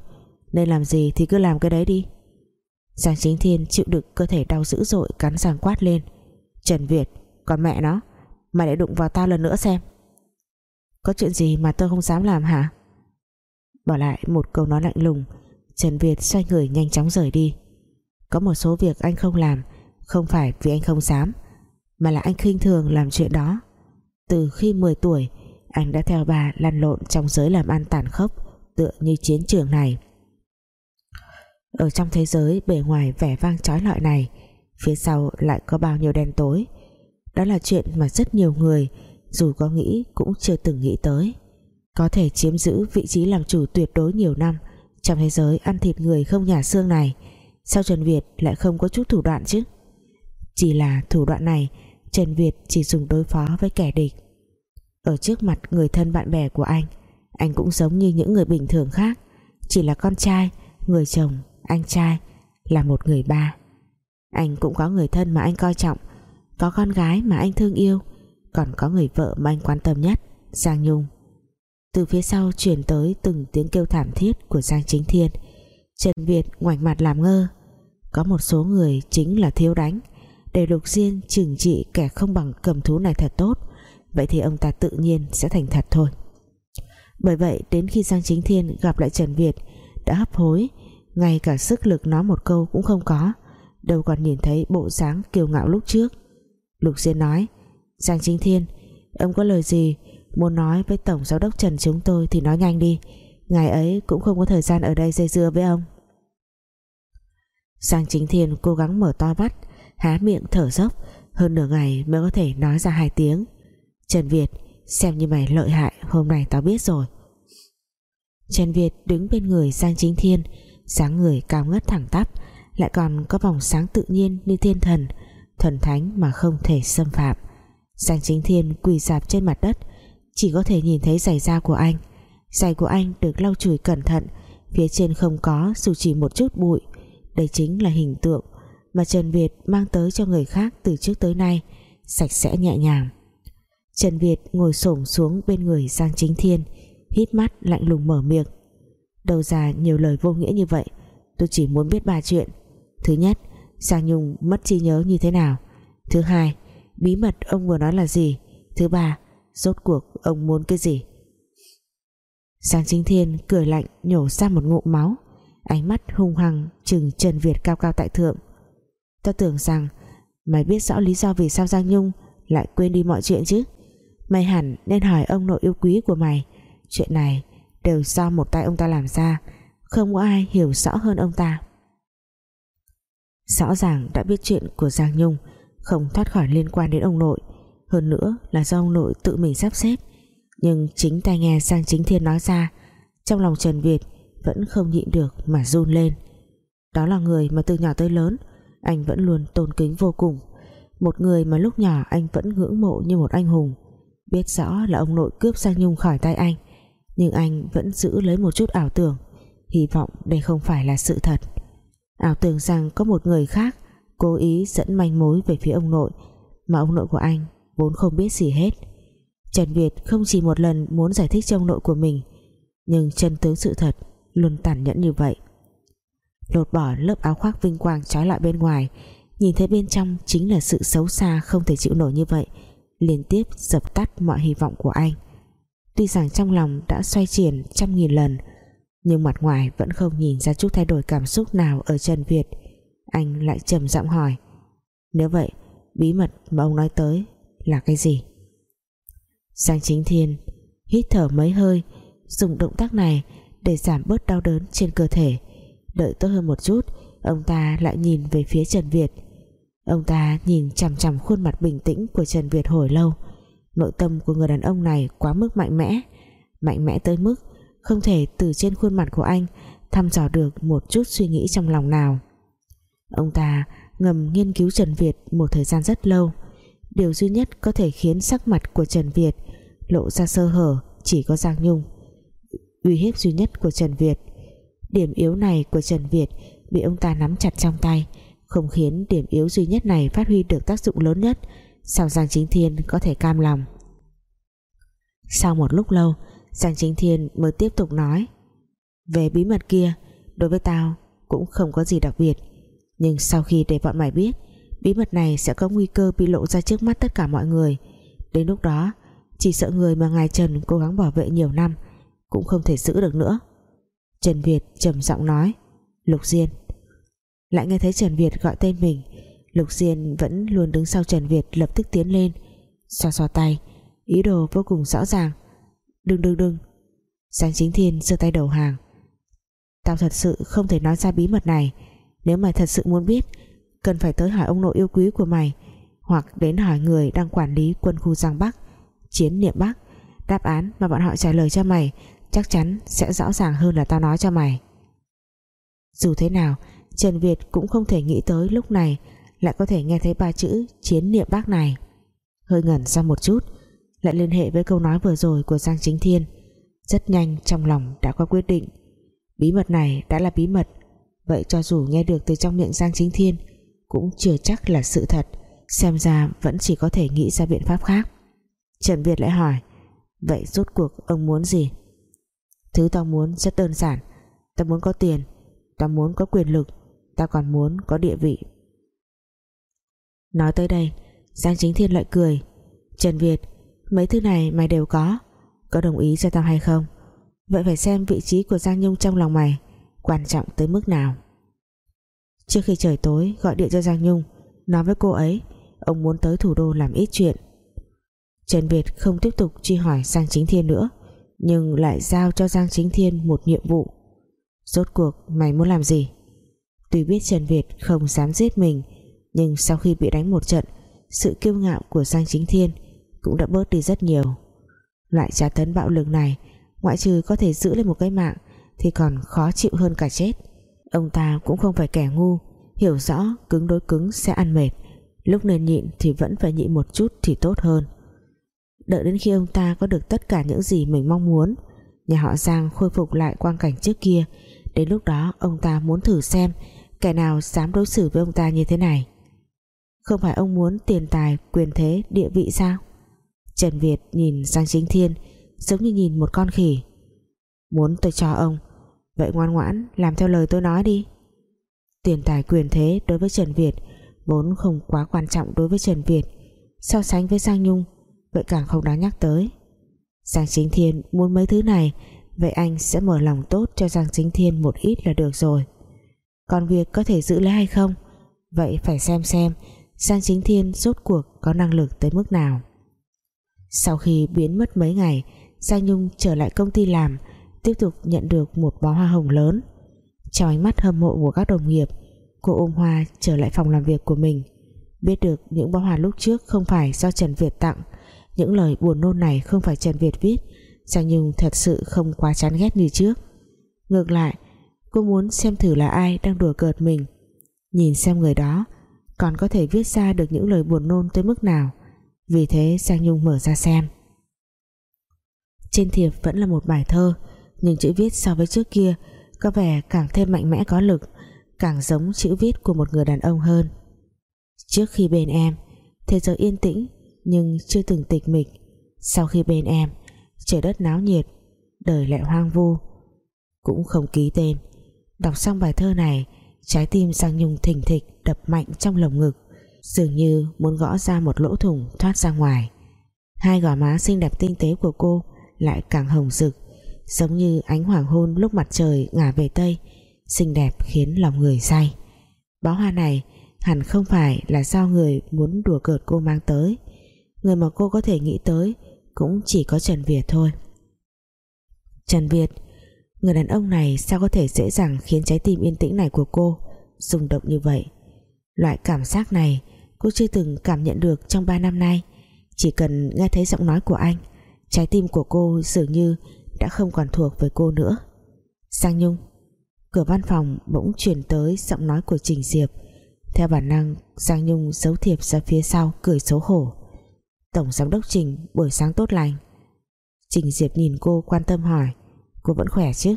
Nên làm gì thì cứ làm cái đấy đi. Giang Chính Thiên chịu đựng cơ thể đau dữ dội cắn răng quát lên. Trần Việt, còn mẹ nó, mày lại đụng vào tao lần nữa xem. Có chuyện gì mà tôi không dám làm hả? Bỏ lại một câu nói lạnh lùng. Trần Việt xoay người nhanh chóng rời đi. Có một số việc anh không làm, không phải vì anh không dám, mà là anh khinh thường làm chuyện đó. Từ khi 10 tuổi, anh đã theo bà lăn lộn trong giới làm ăn tàn khốc, tựa như chiến trường này. Ở trong thế giới bề ngoài vẻ vang trói lọi này, phía sau lại có bao nhiêu đen tối. Đó là chuyện mà rất nhiều người, dù có nghĩ cũng chưa từng nghĩ tới có thể chiếm giữ vị trí làm chủ tuyệt đối nhiều năm. Trong thế giới ăn thịt người không nhà xương này, sao Trần Việt lại không có chút thủ đoạn chứ? Chỉ là thủ đoạn này, Trần Việt chỉ dùng đối phó với kẻ địch. Ở trước mặt người thân bạn bè của anh anh cũng giống như những người bình thường khác. Chỉ là con trai, người chồng, anh trai, là một người ba. Anh cũng có người thân mà anh coi trọng, có con gái mà anh thương yêu, còn có người vợ mà anh quan tâm nhất, Giang Nhung từ phía sau chuyển tới từng tiếng kêu thảm thiết của Giang Chính Thiên. Trần Việt ngoảnh mặt làm ngơ. Có một số người chính là thiếu đánh. Để Lục Diên trừng trị kẻ không bằng cầm thú này thật tốt, vậy thì ông ta tự nhiên sẽ thành thật thôi. Bởi vậy, đến khi Giang Chính Thiên gặp lại Trần Việt, đã hấp hối, ngay cả sức lực nói một câu cũng không có, đâu còn nhìn thấy bộ dáng kiêu ngạo lúc trước. Lục Diên nói, Giang Chính Thiên, Ông có lời gì muốn nói với Tổng Giám đốc Trần chúng tôi thì nói nhanh đi. Ngài ấy cũng không có thời gian ở đây dây dưa với ông. Giang Chính Thiên cố gắng mở to mắt, Há miệng thở dốc, Hơn nửa ngày mới có thể nói ra hai tiếng. Trần Việt, Xem như mày lợi hại, hôm nay tao biết rồi. Trần Việt đứng bên người Giang Chính Thiên, dáng người cao ngất thẳng tắp, lại còn có vòng sáng tự nhiên như thiên thần thần thánh mà không thể xâm phạm. Giang Chính Thiên quỳ dạp trên mặt đất chỉ có thể nhìn thấy giày da của anh. Giày của anh được lau chùi cẩn thận, phía trên không có, dù chỉ một chút bụi. Đây chính là hình tượng mà Trần Việt mang tới cho người khác từ trước tới nay, sạch sẽ nhẹ nhàng. Trần Việt ngồi xổm xuống bên người Giang Chính Thiên, hít mắt lạnh lùng mở miệng. Đầu ra nhiều lời vô nghĩa như vậy, tôi chỉ muốn biết ba chuyện. Thứ nhất, Giang Nhung mất trí nhớ như thế nào? Thứ hai, bí mật ông vừa nói là gì? Thứ ba rốt cuộc, ông muốn cái gì? Giang Chính Thiên cười lạnh, nhổ ra một ngụm máu. Ánh mắt hung hăng chừng Trần Việt cao cao tại thượng. Tao tưởng rằng, mày biết rõ lý do vì sao Giang Nhung lại quên đi mọi chuyện chứ? Mày hẳn nên hỏi ông nội yêu quý của mày. Chuyện này đều do một tay ông ta làm ra, không có ai hiểu rõ hơn ông ta. Rõ ràng đã biết chuyện của Giang Nhung, không thoát khỏi liên quan đến ông nội hơn nữa là do ông nội tự mình sắp xếp. Nhưng chính tai nghe sang Chính Thiên nói ra, trong lòng Trần Việt vẫn không nhịn được mà run lên. Đó là người mà từ nhỏ tới lớn, anh vẫn luôn tôn kính vô cùng. Một người mà lúc nhỏ anh vẫn ngưỡng mộ như một anh hùng. Biết rõ là ông nội cướp sang Nhung khỏi tay anh, nhưng anh vẫn giữ lấy một chút ảo tưởng, hy vọng đây không phải là sự thật. Ảo tưởng rằng có một người khác cố ý dẫn manh mối về phía ông nội, mà ông nội của anh vốn không biết gì hết. Trần Việt không chỉ một lần muốn giải thích trong nội của mình, nhưng chân tướng sự thật luôn tàn nhẫn như vậy. Lột bỏ lớp áo khoác vinh quang trói lại bên ngoài, nhìn thấy bên trong chính là sự xấu xa không thể chịu nổi như vậy, liên tiếp dập tắt mọi hy vọng của anh. Tuy rằng trong lòng đã xoay chuyển trăm nghìn lần, nhưng mặt ngoài vẫn không nhìn ra chút thay đổi cảm xúc nào ở Trần Việt. Anh lại trầm giọng hỏi, nếu vậy, bí mật mà ông nói tới là cái gì? Giang Chính Thiên hít thở mấy hơi, dùng động tác này để giảm bớt đau đớn trên cơ thể. Đợi tốt hơn một chút, ông ta lại nhìn về phía Trần Việt. Ông ta nhìn chằm chằm khuôn mặt bình tĩnh của Trần Việt hồi lâu. Nội tâm của người đàn ông này quá mức mạnh mẽ mạnh mẽ tới mức không thể từ trên khuôn mặt của anh thăm dò được một chút suy nghĩ trong lòng nào. Ông ta ngầm nghiên cứu Trần Việt một thời gian rất lâu điều duy nhất có thể khiến sắc mặt của Trần Việt lộ ra sơ hở chỉ có Giang Nhung. Uy hiếp duy nhất của Trần Việt, điểm yếu này của Trần Việt bị ông ta nắm chặt trong tay, không khiến điểm yếu duy nhất này phát huy được tác dụng lớn nhất, sao Giang Chính Thiên có thể cam lòng? Sau một lúc lâu, Giang Chính Thiên mới tiếp tục nói, về bí mật kia, đối với tao cũng không có gì đặc biệt, nhưng sau khi để bọn mày biết bí mật này sẽ có nguy cơ bị lộ ra trước mắt tất cả mọi người. Đến lúc đó, chỉ sợ người mà ngài Trần cố gắng bảo vệ nhiều năm cũng không thể giữ được nữa. Trần Việt trầm giọng nói, Lục Diên. Lại nghe thấy Trần Việt gọi tên mình, Lục Diên vẫn luôn đứng sau Trần Việt lập tức tiến lên, xoa xoa tay. Ý đồ vô cùng rõ ràng. Đừng đừng đừng. Giang Chính Thiên giơ tay đầu hàng. Tao thật sự không thể nói ra bí mật này. Nếu mày thật sự muốn biết cần phải tới hỏi ông nội yêu quý của mày, hoặc đến hỏi người đang quản lý quân khu Giang Bắc, chiến niệm Bắc. Đáp án mà bọn họ trả lời cho mày chắc chắn sẽ rõ ràng hơn là tao nói cho mày. Dù thế nào, Trần Việt cũng không thể nghĩ tới lúc này lại có thể nghe thấy ba chữ chiến niệm Bắc này. Hơi ngẩn ra một chút, lại liên hệ với câu nói vừa rồi của Giang Chính Thiên. Rất nhanh trong lòng đã có quyết định. Bí mật này đã là bí mật, vậy cho dù nghe được từ trong miệng Giang Chính Thiên cũng chưa chắc là sự thật. Xem ra vẫn chỉ có thể nghĩ ra biện pháp khác. Trần Việt lại hỏi, vậy rốt cuộc ông muốn gì? Thứ tao muốn rất đơn giản. Tao muốn có tiền, tao muốn có quyền lực, tao còn muốn có địa vị. Nói tới đây, Giang Chính Thiên lại cười. Trần Việt, mấy thứ này mày đều có. Có đồng ý cho tao hay không? Vậy phải xem vị trí của Giang Nhung trong lòng mày, quan trọng tới mức nào trước khi trời tối, gọi điện cho Giang Nhung, nói với cô ấy, ông muốn tới thủ đô làm ít chuyện. Trần Việt không tiếp tục truy hỏi Giang Chính Thiên nữa, nhưng lại giao cho Giang Chính Thiên một nhiệm vụ. Rốt cuộc, mày muốn làm gì? Tuy biết Trần Việt không dám giết mình, nhưng sau khi bị đánh một trận, sự kiêu ngạo của Giang Chính Thiên cũng đã bớt đi rất nhiều. Loại trả tấn bạo lực này, ngoại trừ có thể giữ lên một cái mạng, thì còn khó chịu hơn cả chết ông ta cũng không phải kẻ ngu, hiểu rõ cứng đối cứng sẽ ăn mệt. Lúc nên nhịn thì vẫn phải nhịn một chút thì tốt hơn. Đợi đến khi ông ta có được tất cả những gì mình mong muốn, nhà họ Giang khôi phục lại quang cảnh trước kia. Đến lúc đó, ông ta muốn thử xem kẻ nào dám đối xử với ông ta như thế này. Không phải ông muốn tiền tài, quyền thế, địa vị sao? Trần Việt nhìn Giang Chính Thiên, giống như nhìn một con khỉ. Muốn tôi cho ông vậy ngoan ngoãn, làm theo lời tôi nói đi. Tiền tài quyền thế đối với Trần Việt vốn không quá quan trọng đối với Trần Việt. So sánh với Giang Nhung, vậy càng không đáng nhắc tới. Giang Chính Thiên muốn mấy thứ này, vậy anh sẽ mở lòng tốt cho Giang Chính Thiên một ít là được rồi. Còn việc có thể giữ lấy hay không? Vậy phải xem xem Giang Chính Thiên rốt cuộc có năng lực tới mức nào. Sau khi biến mất mấy ngày, Giang Nhung trở lại công ty làm tiếp tục nhận được một bó hoa hồng lớn. Trong ánh mắt hâm mộ của các đồng nghiệp, Cô ôm hoa trở lại phòng làm việc của mình. Biết được những bó hoa lúc trước Không phải do Trần Việt tặng, Những lời buồn nôn này không phải Trần Việt viết, Giang Nhung thật sự không quá chán ghét như trước. Ngược lại, Cô muốn xem thử là ai đang đùa cợt mình. Nhìn xem người đó, Còn có thể viết ra được những lời buồn nôn tới mức nào. Vì thế Giang Nhung mở ra xem. Trên thiệp vẫn là một bài thơ nhưng chữ viết so với trước kia Có vẻ càng thêm mạnh mẽ có lực, Càng giống chữ viết của một người đàn ông hơn. Trước khi bên em, Thế giới yên tĩnh Nhưng chưa từng tịch mịch. Sau khi bên em, Trời đất náo nhiệt, Đời lại hoang vu. Cũng không ký tên. Đọc xong bài thơ này, Trái tim Giang Nhung thình thịch đập mạnh trong lồng ngực, Dường như muốn gõ ra một lỗ thủng thoát ra ngoài. Hai gò má xinh đẹp tinh tế của cô Lại càng hồng rực. Giống như ánh hoàng hôn lúc mặt trời ngả về Tây, Xinh đẹp khiến lòng người say. Bó hoa này hẳn không phải là do người muốn đùa cợt cô mang tới. Người mà cô có thể nghĩ tới Cũng chỉ có Trần Việt thôi. Trần Việt, Người đàn ông này sao có thể dễ dàng Khiến trái tim yên tĩnh này của cô rung động như vậy? Loại cảm giác này Cô chưa từng cảm nhận được trong 3 năm nay. Chỉ cần nghe thấy giọng nói của anh, Trái tim của cô dường như đã không còn thuộc về cô nữa. Sang Nhung, Cửa văn phòng bỗng truyền tới giọng nói của Trình Diệp. Theo bản năng Giang Nhung giấu thiệp ra phía sau, Cười xấu hổ. Tổng giám đốc Trình, buổi sáng tốt lành. Trình Diệp nhìn cô quan tâm hỏi, Cô vẫn khỏe chứ?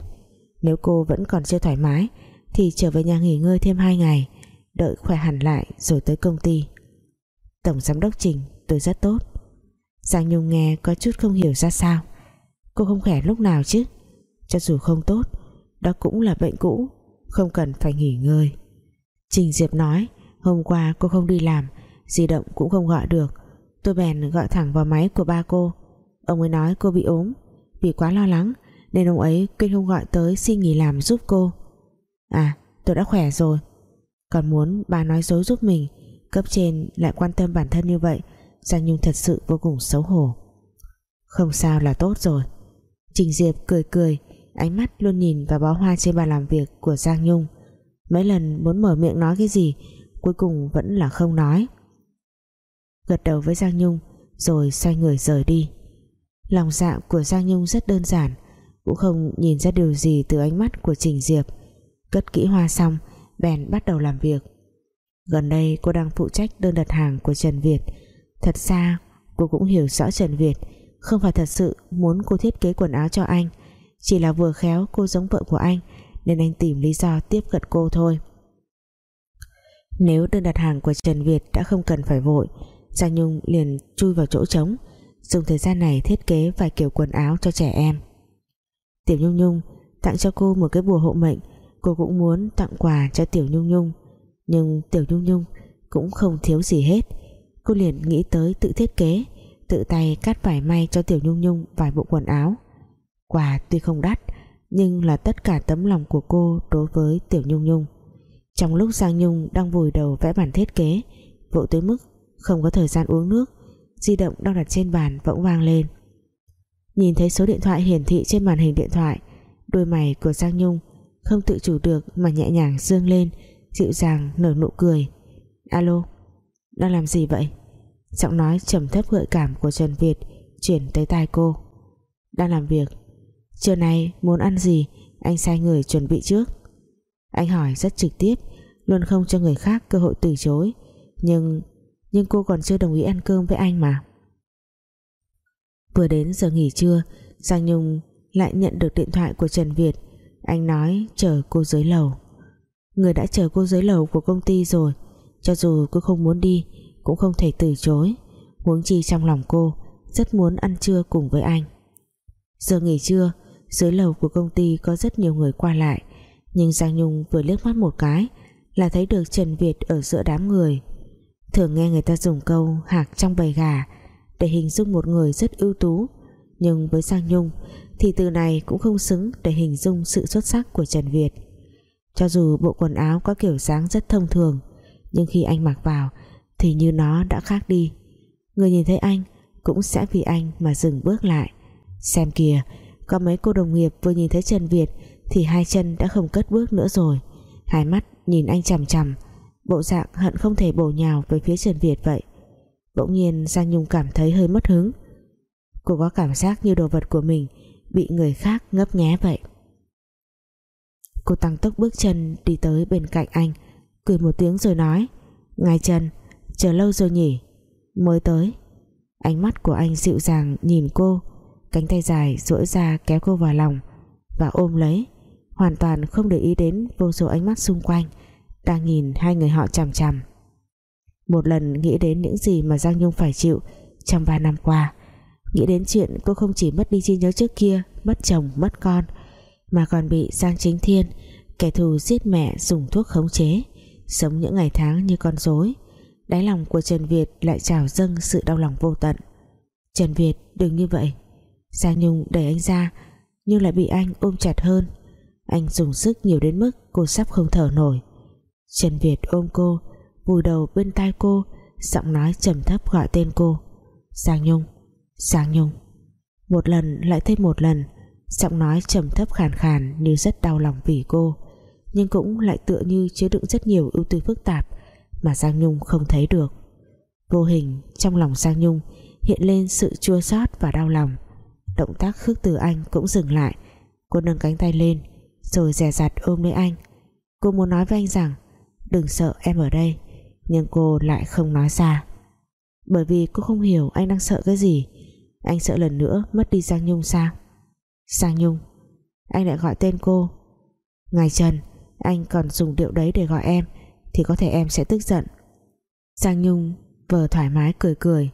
Nếu cô vẫn còn chưa thoải mái, Thì trở về nhà nghỉ ngơi thêm 2 ngày, Đợi khỏe hẳn lại rồi tới công ty. Tổng giám đốc Trình, tôi rất tốt. Giang Nhung nghe có chút không hiểu ra sao. Cô không khỏe lúc nào chứ? Cho dù không tốt, Đó cũng là bệnh cũ, Không cần phải nghỉ ngơi. Trình Diệp nói, Hôm qua cô không đi làm, Di động cũng không gọi được. Tôi bèn gọi thẳng vào máy của ba cô. Ông ấy nói cô bị ốm, Vì quá lo lắng, Nên ông ấy kinh không gọi tới xin nghỉ làm giúp cô. À tôi đã khỏe rồi. Còn muốn bà nói dối giúp mình, Cấp trên lại quan tâm bản thân như vậy, Giang Nhung thật sự vô cùng xấu hổ. Không sao là tốt rồi. Trình Diệp cười cười, Ánh mắt luôn nhìn vào bó hoa trên bàn làm việc Của Giang Nhung. Mấy lần muốn mở miệng nói cái gì, Cuối cùng vẫn là không nói. Gật đầu với Giang Nhung, Rồi xoay người rời đi. Lòng dạ của Giang Nhung rất đơn giản, Cũng không nhìn ra điều gì từ ánh mắt của Trình Diệp. Cất kỹ hoa xong, Bèn bắt đầu làm việc. Gần đây cô đang phụ trách đơn đặt hàng của Trần Việt. Thật ra, cô cũng hiểu rõ Trần Việt không phải thật sự muốn cô thiết kế quần áo cho anh, Chỉ là vừa khéo cô giống vợ của anh, Nên anh tìm lý do tiếp cận cô thôi. Nếu đơn đặt hàng của Trần Việt đã không cần phải vội, Giang Nhung liền chui vào chỗ trống, Dùng thời gian này thiết kế vài kiểu quần áo cho trẻ em. Tiểu Nhung Nhung, tặng cho cô một cái bùa hộ mệnh, Cô cũng muốn tặng quà cho Tiểu Nhung Nhung. Nhưng Tiểu Nhung Nhung cũng không thiếu gì hết, Cô liền nghĩ tới tự thiết kế Tự tay cắt vải may cho Tiểu Nhung Nhung vài bộ quần áo. Quà tuy không đắt, Nhưng là tất cả tấm lòng của cô đối với Tiểu Nhung Nhung. Trong lúc Giang Nhung đang vùi đầu vẽ bản thiết kế, Vội tới mức không có thời gian uống nước, Di động đang đặt trên bàn bỗng vang lên. Nhìn thấy số điện thoại hiển thị trên màn hình điện thoại, Đôi mày của Giang Nhung Không tự chủ được mà nhẹ nhàng dương lên, Dịu dàng nở nụ cười. Alo, Đang làm gì vậy? Giọng nói trầm thấp gợi cảm của Trần Việt Chuyển tới tai cô. Đang làm việc. Trưa nay muốn ăn gì? Anh sai người chuẩn bị trước. Anh hỏi rất trực tiếp, Luôn không cho người khác cơ hội từ chối. Nhưng Nhưng cô còn chưa đồng ý ăn cơm với anh mà. Vừa đến giờ nghỉ trưa, Giang Nhung lại nhận được điện thoại của Trần Việt. Anh nói chờ cô dưới lầu. Người đã chờ cô dưới lầu của công ty rồi. Cho dù cô không muốn đi cũng không thể từ chối. Huống chi trong lòng cô, Rất muốn ăn trưa cùng với anh. Giờ nghỉ trưa, Dưới lầu của công ty có rất nhiều người qua lại, Nhưng Giang Nhung vừa liếc mắt một cái Là thấy được Trần Việt ở giữa đám người. Thường nghe người ta dùng câu Hạc trong bầy gà Để hình dung một người rất ưu tú, Nhưng với Giang Nhung Thì từ này cũng không xứng để hình dung sự xuất sắc của Trần Việt. Cho dù bộ quần áo có kiểu dáng rất thông thường, Nhưng khi anh mặc vào thì như nó đã khác đi. Người nhìn thấy anh Cũng sẽ vì anh mà dừng bước lại. Xem kìa, Có mấy cô đồng nghiệp vừa nhìn thấy Trần Việt Thì hai chân đã không cất bước nữa rồi. Hai mắt nhìn anh chằm chằm, bộ dạng hận không thể bổ nhào về phía Trần Việt vậy. Bỗng nhiên Giang Nhung cảm thấy hơi mất hứng. Cô có cảm giác như đồ vật của mình bị người khác ngấp nghé vậy. Cô tăng tốc bước chân đi tới bên cạnh anh, cười một tiếng rồi nói, ngài Trần chờ lâu rồi nhỉ? Mới tới. Ánh mắt của anh dịu dàng nhìn cô. Cánh tay dài duỗi ra kéo cô vào lòng và ôm lấy. Hoàn toàn không để ý đến vô số ánh mắt xung quanh, đang nhìn hai người họ chằm chằm. Một lần nghĩ đến những gì mà Giang Nhung phải chịu trong ba năm qua, nghĩ đến chuyện cô không chỉ mất đi chi nhớ trước kia, mất chồng, mất con, mà còn bị Giang Chính Thiên, kẻ thù giết mẹ, dùng thuốc khống chế, sống những ngày tháng như con rối đáy lòng của Trần Việt lại trào dâng sự đau lòng vô tận. Trần Việt, đừng như vậy. Giang Nhung đẩy anh ra, nhưng lại bị anh ôm chặt hơn. Anh dùng sức nhiều đến mức cô sắp không thở nổi. Trần Việt ôm cô, vùi đầu bên tai cô, giọng nói trầm thấp gọi tên cô. Giang Nhung Giang Nhung. Một lần lại thêm một lần, giọng nói trầm thấp khàn khàn như rất đau lòng vì cô. Nhưng cũng lại tựa như chứa đựng rất nhiều ưu tư phức tạp mà Giang Nhung không thấy được. Vô hình trong lòng Giang Nhung hiện lên sự chua xót và đau lòng. Động tác khước từ anh cũng dừng lại. Cô nâng cánh tay lên, rồi dè dặt ôm lấy anh. Cô muốn nói với anh rằng, đừng sợ, em ở đây. Nhưng cô lại không nói ra. Bởi vì cô không hiểu anh đang sợ cái gì. Anh sợ lần nữa mất đi Giang Nhung sao? Giang Nhung, anh lại gọi tên cô. Ngài Trần, anh còn dùng điệu đấy để gọi em thì có thể em sẽ tức giận. Giang Nhung vờ thoải mái cười cười.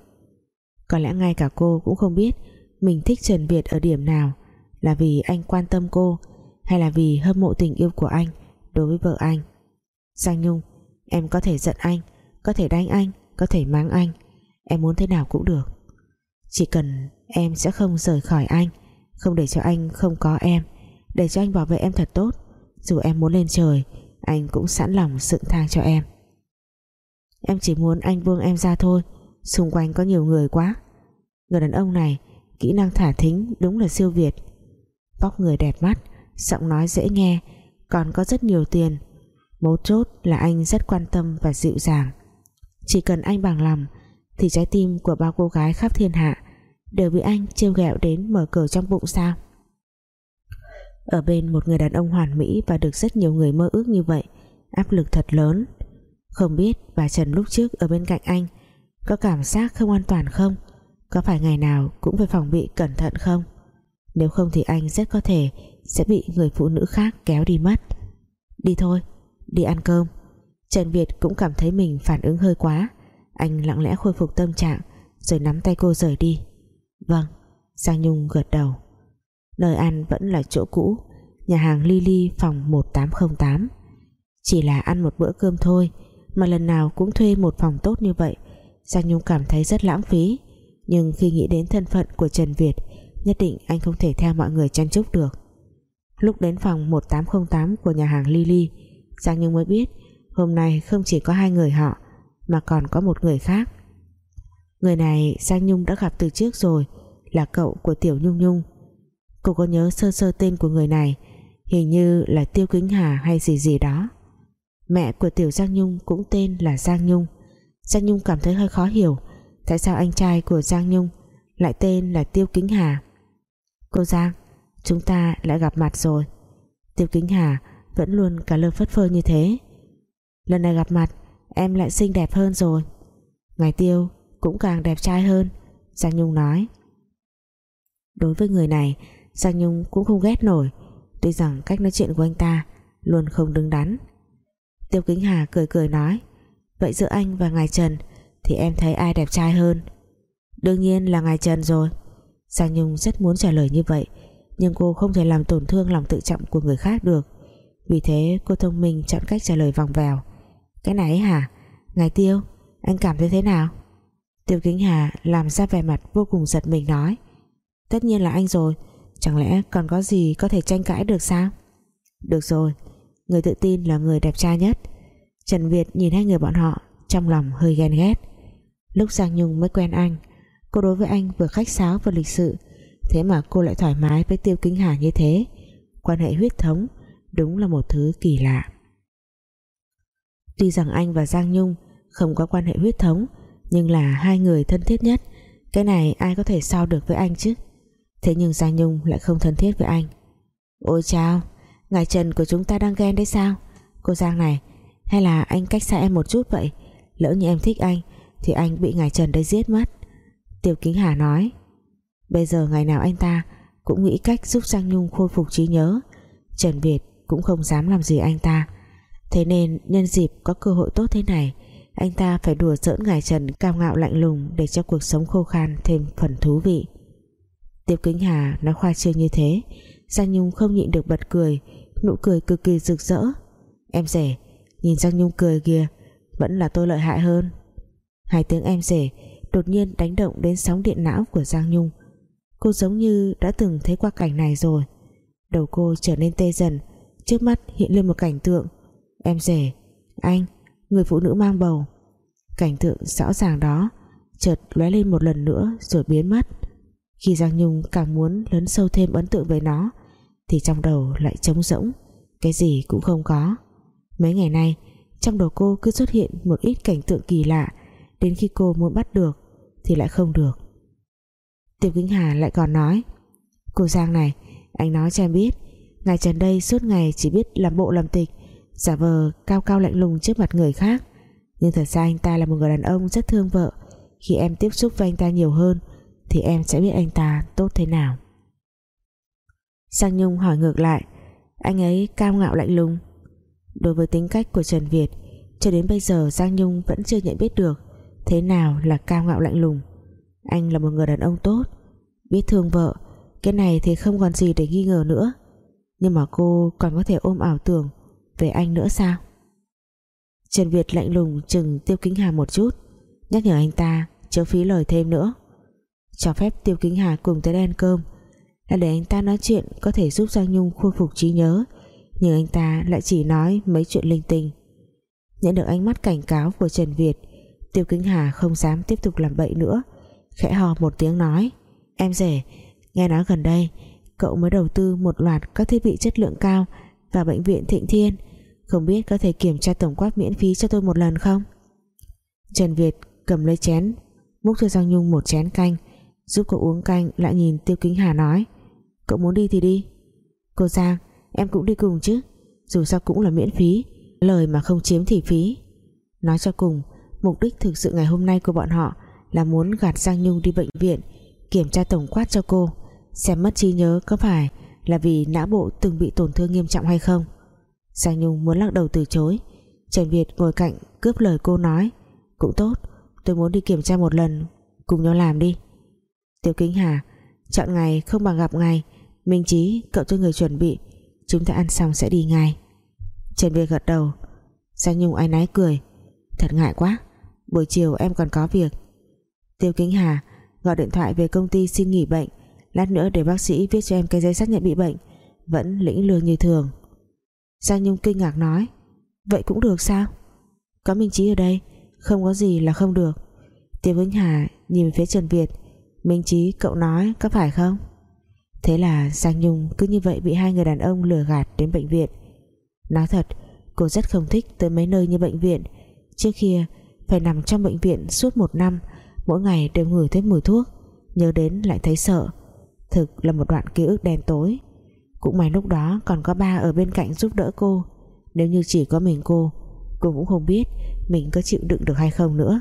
Có lẽ ngay cả cô cũng không biết mình thích Trần Việt ở điểm nào, là vì anh quan tâm cô hay là vì hâm mộ tình yêu của anh đối với vợ anh. Giang Nhung, em có thể giận anh, có thể đánh anh, có thể mắng anh, em muốn thế nào cũng được. Chỉ cần em sẽ không rời khỏi anh, không để cho anh không có em, để cho anh bảo vệ em thật tốt. Dù em muốn lên trời anh cũng sẵn lòng sựng thang cho em. Em chỉ muốn anh buông em ra thôi. Xung quanh có nhiều người quá. Người đàn ông này, kỹ năng thả thính đúng là siêu việt. Vóc người đẹp mắt, giọng nói dễ nghe, còn có rất nhiều tiền. Mấu chốt là anh rất quan tâm và dịu dàng. Chỉ cần anh bằng lòng, thì trái tim của bao cô gái khắp thiên hạ đều bị anh trêu ghẹo đến mở cửa trong bụng sao? Ở bên một người đàn ông hoàn mỹ và được rất nhiều người mơ ước như vậy. Áp lực thật lớn. Không biết bà Trần lúc trước ở bên cạnh anh có cảm giác không an toàn không? Có phải ngày nào cũng phải phòng bị cẩn thận không? Nếu không thì anh rất có thể sẽ bị người phụ nữ khác kéo đi mất. Đi thôi, đi ăn cơm. Trần Việt cũng cảm thấy mình phản ứng hơi quá. Anh lặng lẽ khôi phục tâm trạng, rồi nắm tay cô rời đi. Vâng Giang Nhung gật đầu nơi ăn vẫn là chỗ cũ. Nhà hàng Lily phòng 1808 chỉ là ăn một bữa cơm thôi, mà lần nào cũng thuê một phòng tốt như vậy. Giang Nhung cảm thấy rất lãng phí. Nhưng khi nghĩ đến thân phận của Trần Việt, nhất định anh không thể theo mọi người chăn chúc được. Lúc đến phòng 1808 của nhà hàng Lily, Giang Nhung mới biết hôm nay không chỉ có hai người họ, mà còn có một người khác. Người này Giang Nhung đã gặp từ trước rồi, là cậu của Tiểu Nhung Nhung cô có nhớ sơ sơ tên của người này? Hình như là Tiêu Kính Hà hay gì gì đó. Mẹ của Tiểu Giang Nhung cũng tên là Giang Nhung. Giang Nhung cảm thấy hơi khó hiểu, tại sao anh trai của Giang Nhung lại tên là Tiêu Kính Hà? Cô Giang, chúng ta lại gặp mặt rồi. Tiêu Kính Hà vẫn luôn cả lơ phất phơ như thế. Lần này gặp mặt, em lại xinh đẹp hơn rồi. Ngài Tiêu cũng càng đẹp trai hơn, Giang Nhung nói. Đối với người này Giang Nhung cũng không ghét nổi, tuy rằng cách nói chuyện của anh ta luôn không đứng đắn. Tiêu Kính Hà cười cười nói, vậy giữa anh và Ngài Trần thì em thấy ai đẹp trai hơn? Đương nhiên là Ngài Trần rồi. Giang Nhung rất muốn trả lời như vậy, nhưng cô không thể làm tổn thương lòng tự trọng của người khác được. Vì thế cô thông minh chọn cách trả lời vòng vèo. Cái này hả? Ngài Tiêu, anh cảm thấy thế nào? Tiêu Kính Hà làm ra vẻ mặt vô cùng giật mình nói, tất nhiên là anh rồi chẳng lẽ còn có gì có thể tranh cãi được sao? Được rồi, người tự tin là người đẹp trai nhất. Trần Việt nhìn hai người bọn họ, trong lòng hơi ghen ghét. Lúc Giang Nhung mới quen anh, cô đối với anh vừa khách sáo vừa lịch sự, thế mà cô lại thoải mái với Tiêu Kính Hà như thế. Quan hệ huyết thống đúng là một thứ kỳ lạ. Tuy rằng anh và Giang Nhung không có quan hệ huyết thống, nhưng là hai người thân thiết nhất, cái này ai có thể so được với anh chứ? Thế nhưng Giang Nhung lại không thân thiết với anh. Ôi chao, ngài Trần của chúng ta đang ghen đấy sao? Cô Giang này, hay là anh cách xa em một chút vậy? Lỡ như em thích anh, thì anh bị ngài Trần đây giết mất. Tiêu Kính Hà nói, bây giờ ngày nào anh ta cũng nghĩ cách giúp Giang Nhung khôi phục trí nhớ. Trần Việt cũng không dám làm gì anh ta. Thế nên nhân dịp có cơ hội tốt thế này, anh ta phải đùa giỡn ngài Trần cao ngạo lạnh lùng để cho cuộc sống khô khan thêm phần thú vị. Tiêu Kính Hà nói khoa trương như thế. Giang Nhung không nhịn được bật cười, nụ cười cực kỳ rực rỡ. Em rể, nhìn Giang Nhung cười kìa, vẫn là tôi lợi hại hơn. Hai tiếng em rể đột nhiên đánh động đến sóng điện não của Giang Nhung. Cô giống như đã từng thấy qua cảnh này rồi. Đầu cô trở nên tê dần, trước mắt hiện lên một cảnh tượng. Em rể, anh, người phụ nữ mang bầu. Cảnh tượng rõ ràng đó chợt lóe lên một lần nữa rồi biến mất khi Giang Nhung càng muốn lớn sâu thêm ấn tượng về nó, thì trong đầu lại trống rỗng, cái gì cũng không có. Mấy ngày nay, trong đầu cô cứ xuất hiện một ít cảnh tượng kỳ lạ, đến khi cô muốn bắt được thì lại không được. Tiêu Kính Hà lại còn nói, cô Giang này, anh nói cho em biết, ngày trần đây suốt ngày chỉ biết làm bộ làm tịch, giả vờ cao cao lạnh lùng trước mặt người khác. Nhưng thật ra anh ta là một người đàn ông rất thương vợ, khi em tiếp xúc với anh ta nhiều hơn thì em sẽ biết anh ta tốt thế nào. Giang Nhung hỏi ngược lại, anh ấy cao ngạo lạnh lùng. Đối với tính cách của Trần Việt, cho đến bây giờ Giang Nhung vẫn chưa nhận biết được thế nào là cao ngạo lạnh lùng. Anh là một người đàn ông tốt, biết thương vợ, cái này thì không còn gì để nghi ngờ nữa. Nhưng mà cô còn có thể ôm ảo tưởng về anh nữa sao? Trần Việt lạnh lùng chừng Tiêu Kính Hà một chút, nhắc nhở anh ta chớ phí lời thêm nữa cho phép Tiêu Kính Hà cùng tới ăn cơm. Là để anh ta nói chuyện, có thể giúp Giang Nhung khôi phục trí nhớ, nhưng anh ta lại chỉ nói mấy chuyện linh tinh. Nhận được ánh mắt cảnh cáo của Trần Việt, Tiêu Kính Hà không dám tiếp tục làm bậy nữa, khẽ hò một tiếng nói, em rể, nghe nói gần đây, cậu mới đầu tư một loạt các thiết bị chất lượng cao vào bệnh viện Thịnh Thiên. Không biết có thể kiểm tra tổng quát miễn phí cho tôi một lần không? Trần Việt cầm lấy chén, múc cho Giang Nhung một chén canh giúp cậu uống canh, lại nhìn Tiêu Kính Hà nói. Cậu muốn đi thì đi. Cô Giang, em cũng đi cùng chứ. Dù sao cũng là miễn phí. Lời mà không chiếm thì phí. Nói cho cùng, mục đích thực sự ngày hôm nay của bọn họ là muốn gạt Giang Nhung đi bệnh viện, kiểm tra tổng quát cho cô, xem mất trí nhớ có phải là vì não bộ từng bị tổn thương nghiêm trọng hay không. Giang Nhung muốn lắc đầu từ chối. Trần Việt ngồi cạnh cướp lời cô nói. Cũng tốt, tôi muốn đi kiểm tra một lần, cùng nhau làm đi. Tiêu Kính Hà, chọn ngày không bằng gặp ngày. Minh Chí, cậu cho người chuẩn bị. Chúng ta ăn xong sẽ đi ngay. Trần Việt gật đầu. Giang Nhung ai nái cười. Thật ngại quá. Buổi chiều em còn có việc. Tiêu Kính Hà, gọi điện thoại về công ty xin nghỉ bệnh. Lát nữa để bác sĩ viết cho em cái giấy xác nhận bị bệnh. Vẫn lĩnh lương như thường. Giang Nhung kinh ngạc nói. Vậy cũng được sao? Có Minh Chí ở đây. Không có gì là không được. Tiêu Kính Hà nhìn phía Trần Việt. Minh Chí, cậu nói, có phải không? Thế là Giang Nhung cứ như vậy bị hai người đàn ông lừa gạt đến bệnh viện. Nói thật, Cô rất không thích tới mấy nơi như bệnh viện. Trước kia, Phải nằm trong bệnh viện suốt một năm, Mỗi ngày đều ngửi thấy mùi thuốc, Nhớ đến lại thấy sợ. Thực là một đoạn ký ức đen tối. Cũng may lúc đó còn có ba ở bên cạnh giúp đỡ cô. Nếu như chỉ có mình cô Cô cũng không biết Mình có chịu đựng được hay không nữa.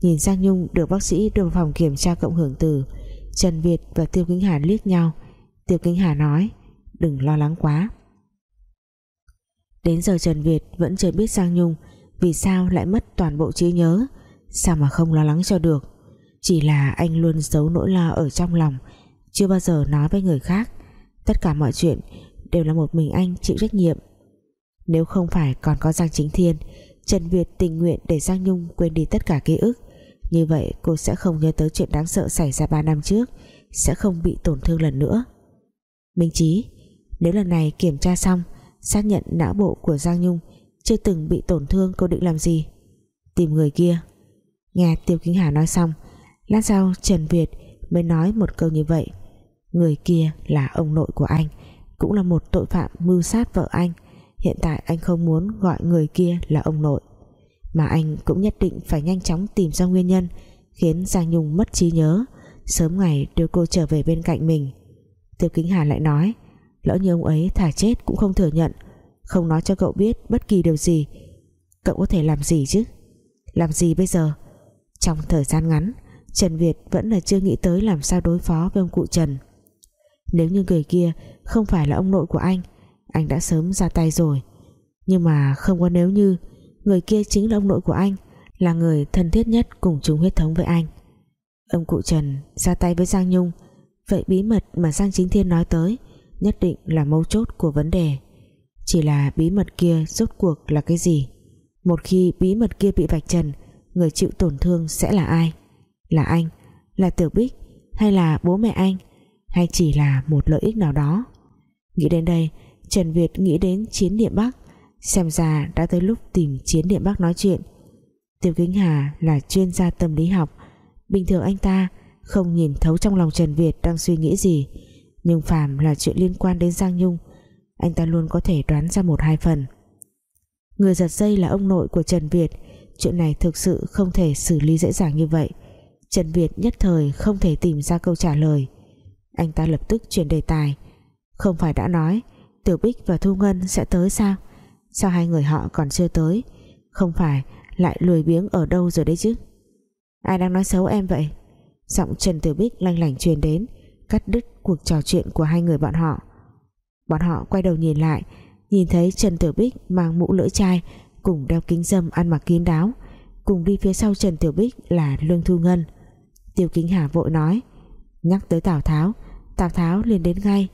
Nhìn Giang Nhung được bác sĩ đưa vào phòng kiểm tra cộng hưởng từ, Trần Việt và Tiêu Kính Hà liếc nhau. Tiêu Kính Hà nói, Đừng lo lắng quá. Đến giờ Trần Việt vẫn chưa biết Giang Nhung Vì sao lại mất toàn bộ trí nhớ. Sao mà không lo lắng cho được? Chỉ là anh luôn giấu nỗi lo ở trong lòng, Chưa bao giờ nói với người khác. Tất cả mọi chuyện Đều là một mình anh chịu trách nhiệm. Nếu không phải còn có Giang Chính Thiên, Trần Việt tình nguyện để Giang Nhung quên đi tất cả ký ức như vậy, cô sẽ không nhớ tới chuyện đáng sợ xảy ra 3 năm trước, Sẽ không bị tổn thương lần nữa. Minh Chí, Nếu lần này kiểm tra xong, Xác nhận não bộ của Giang Nhung Chưa từng bị tổn thương, cô định làm gì? Tìm người kia. Nghe Tiêu Kính Hà nói xong, Lát sau Trần Việt mới nói một câu như vậy. Người kia là ông nội của anh, Cũng là một tội phạm mưu sát vợ anh. Hiện tại anh không muốn gọi người kia là ông nội mà anh cũng nhất định phải nhanh chóng tìm ra nguyên nhân, khiến Giang Nhung mất trí nhớ. Sớm ngày đưa cô trở về bên cạnh mình. Tiêu Kính Hà lại nói, lỡ như ông ấy thả chết cũng không thừa nhận, không nói cho cậu biết bất kỳ điều gì, cậu có thể làm gì chứ? Làm gì bây giờ? Trong thời gian ngắn, Trần Việt vẫn là chưa nghĩ tới làm sao đối phó với ông cụ Trần. Nếu như người kia không phải là ông nội của anh anh đã sớm ra tay rồi. Nhưng mà không có nếu như người kia chính là ông nội của anh, là người thân thiết nhất cùng chung huyết thống với anh. Ông cụ Trần ra tay với Giang Nhung. Vậy bí mật mà Giang Chính Thiên nói tới nhất định là mấu chốt của vấn đề. Chỉ là bí mật kia rốt cuộc là cái gì? Một khi bí mật kia bị vạch trần, người chịu tổn thương sẽ là ai? Là anh, là Tiểu Bích hay là bố mẹ anh? Hay chỉ là một lợi ích nào đó? Nghĩ đến đây, Trần Việt nghĩ đến chiến địa Bắc xem ra đã tới lúc tìm chiến địa Bắc nói chuyện. Tiêu Kính Hà là chuyên gia tâm lý học. Bình thường anh ta không nhìn thấu trong lòng Trần Việt đang suy nghĩ gì, nhưng phàm là chuyện liên quan đến Giang Nhung, anh ta luôn có thể đoán ra một hai phần. Người giật dây là ông nội của Trần Việt, chuyện này thực sự không thể xử lý dễ dàng như vậy. Trần Việt nhất thời không thể tìm ra câu trả lời. Anh ta lập tức chuyển đề tài. Không phải đã nói, Tiểu Bích và Thu Ngân sẽ tới sao? Sao hai người họ còn chưa tới? Không phải lại lười biếng ở đâu rồi đấy chứ? Ai đang nói xấu em vậy? Giọng Trần Tử Bích lanh lảnh truyền đến, cắt đứt cuộc trò chuyện của hai người bọn họ. Bọn họ quay đầu nhìn lại, nhìn thấy Trần Tử Bích mang mũ lưỡi chai cùng đeo kính dâm ăn mặc kín đáo. Cùng đi phía sau Trần Tiểu Bích là Lương Thu Ngân. Tiêu Kính Hà vội nói, nhắc tới Tào Tháo Tào Tháo liền đến ngay.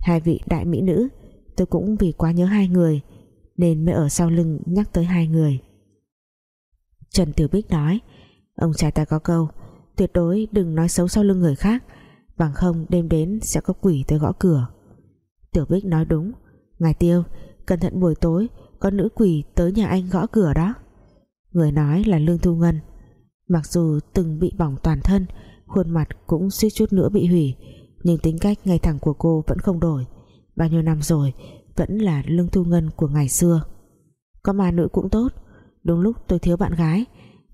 Hai vị đại mỹ nữ, tôi cũng vì quá nhớ hai người nên mới ở sau lưng nhắc tới hai người. Trần Tiểu Bích nói, ông trai ta có câu, tuyệt đối đừng nói xấu sau lưng người khác, bằng không đêm đến sẽ có quỷ tới gõ cửa. Tiểu Bích nói đúng, Ngài Tiêu, cẩn thận buổi tối, có nữ quỷ tới nhà anh gõ cửa đó. Người nói là Lương Thu Ngân. Mặc dù từng bị bỏng toàn thân, khuôn mặt cũng suýt chút nữa bị hủy, nhưng tính cách ngay thẳng của cô vẫn không đổi. Bao nhiêu năm rồi vẫn là Lương Thu Ngân của ngày xưa. Có ma nữ cũng tốt, đúng lúc tôi thiếu bạn gái,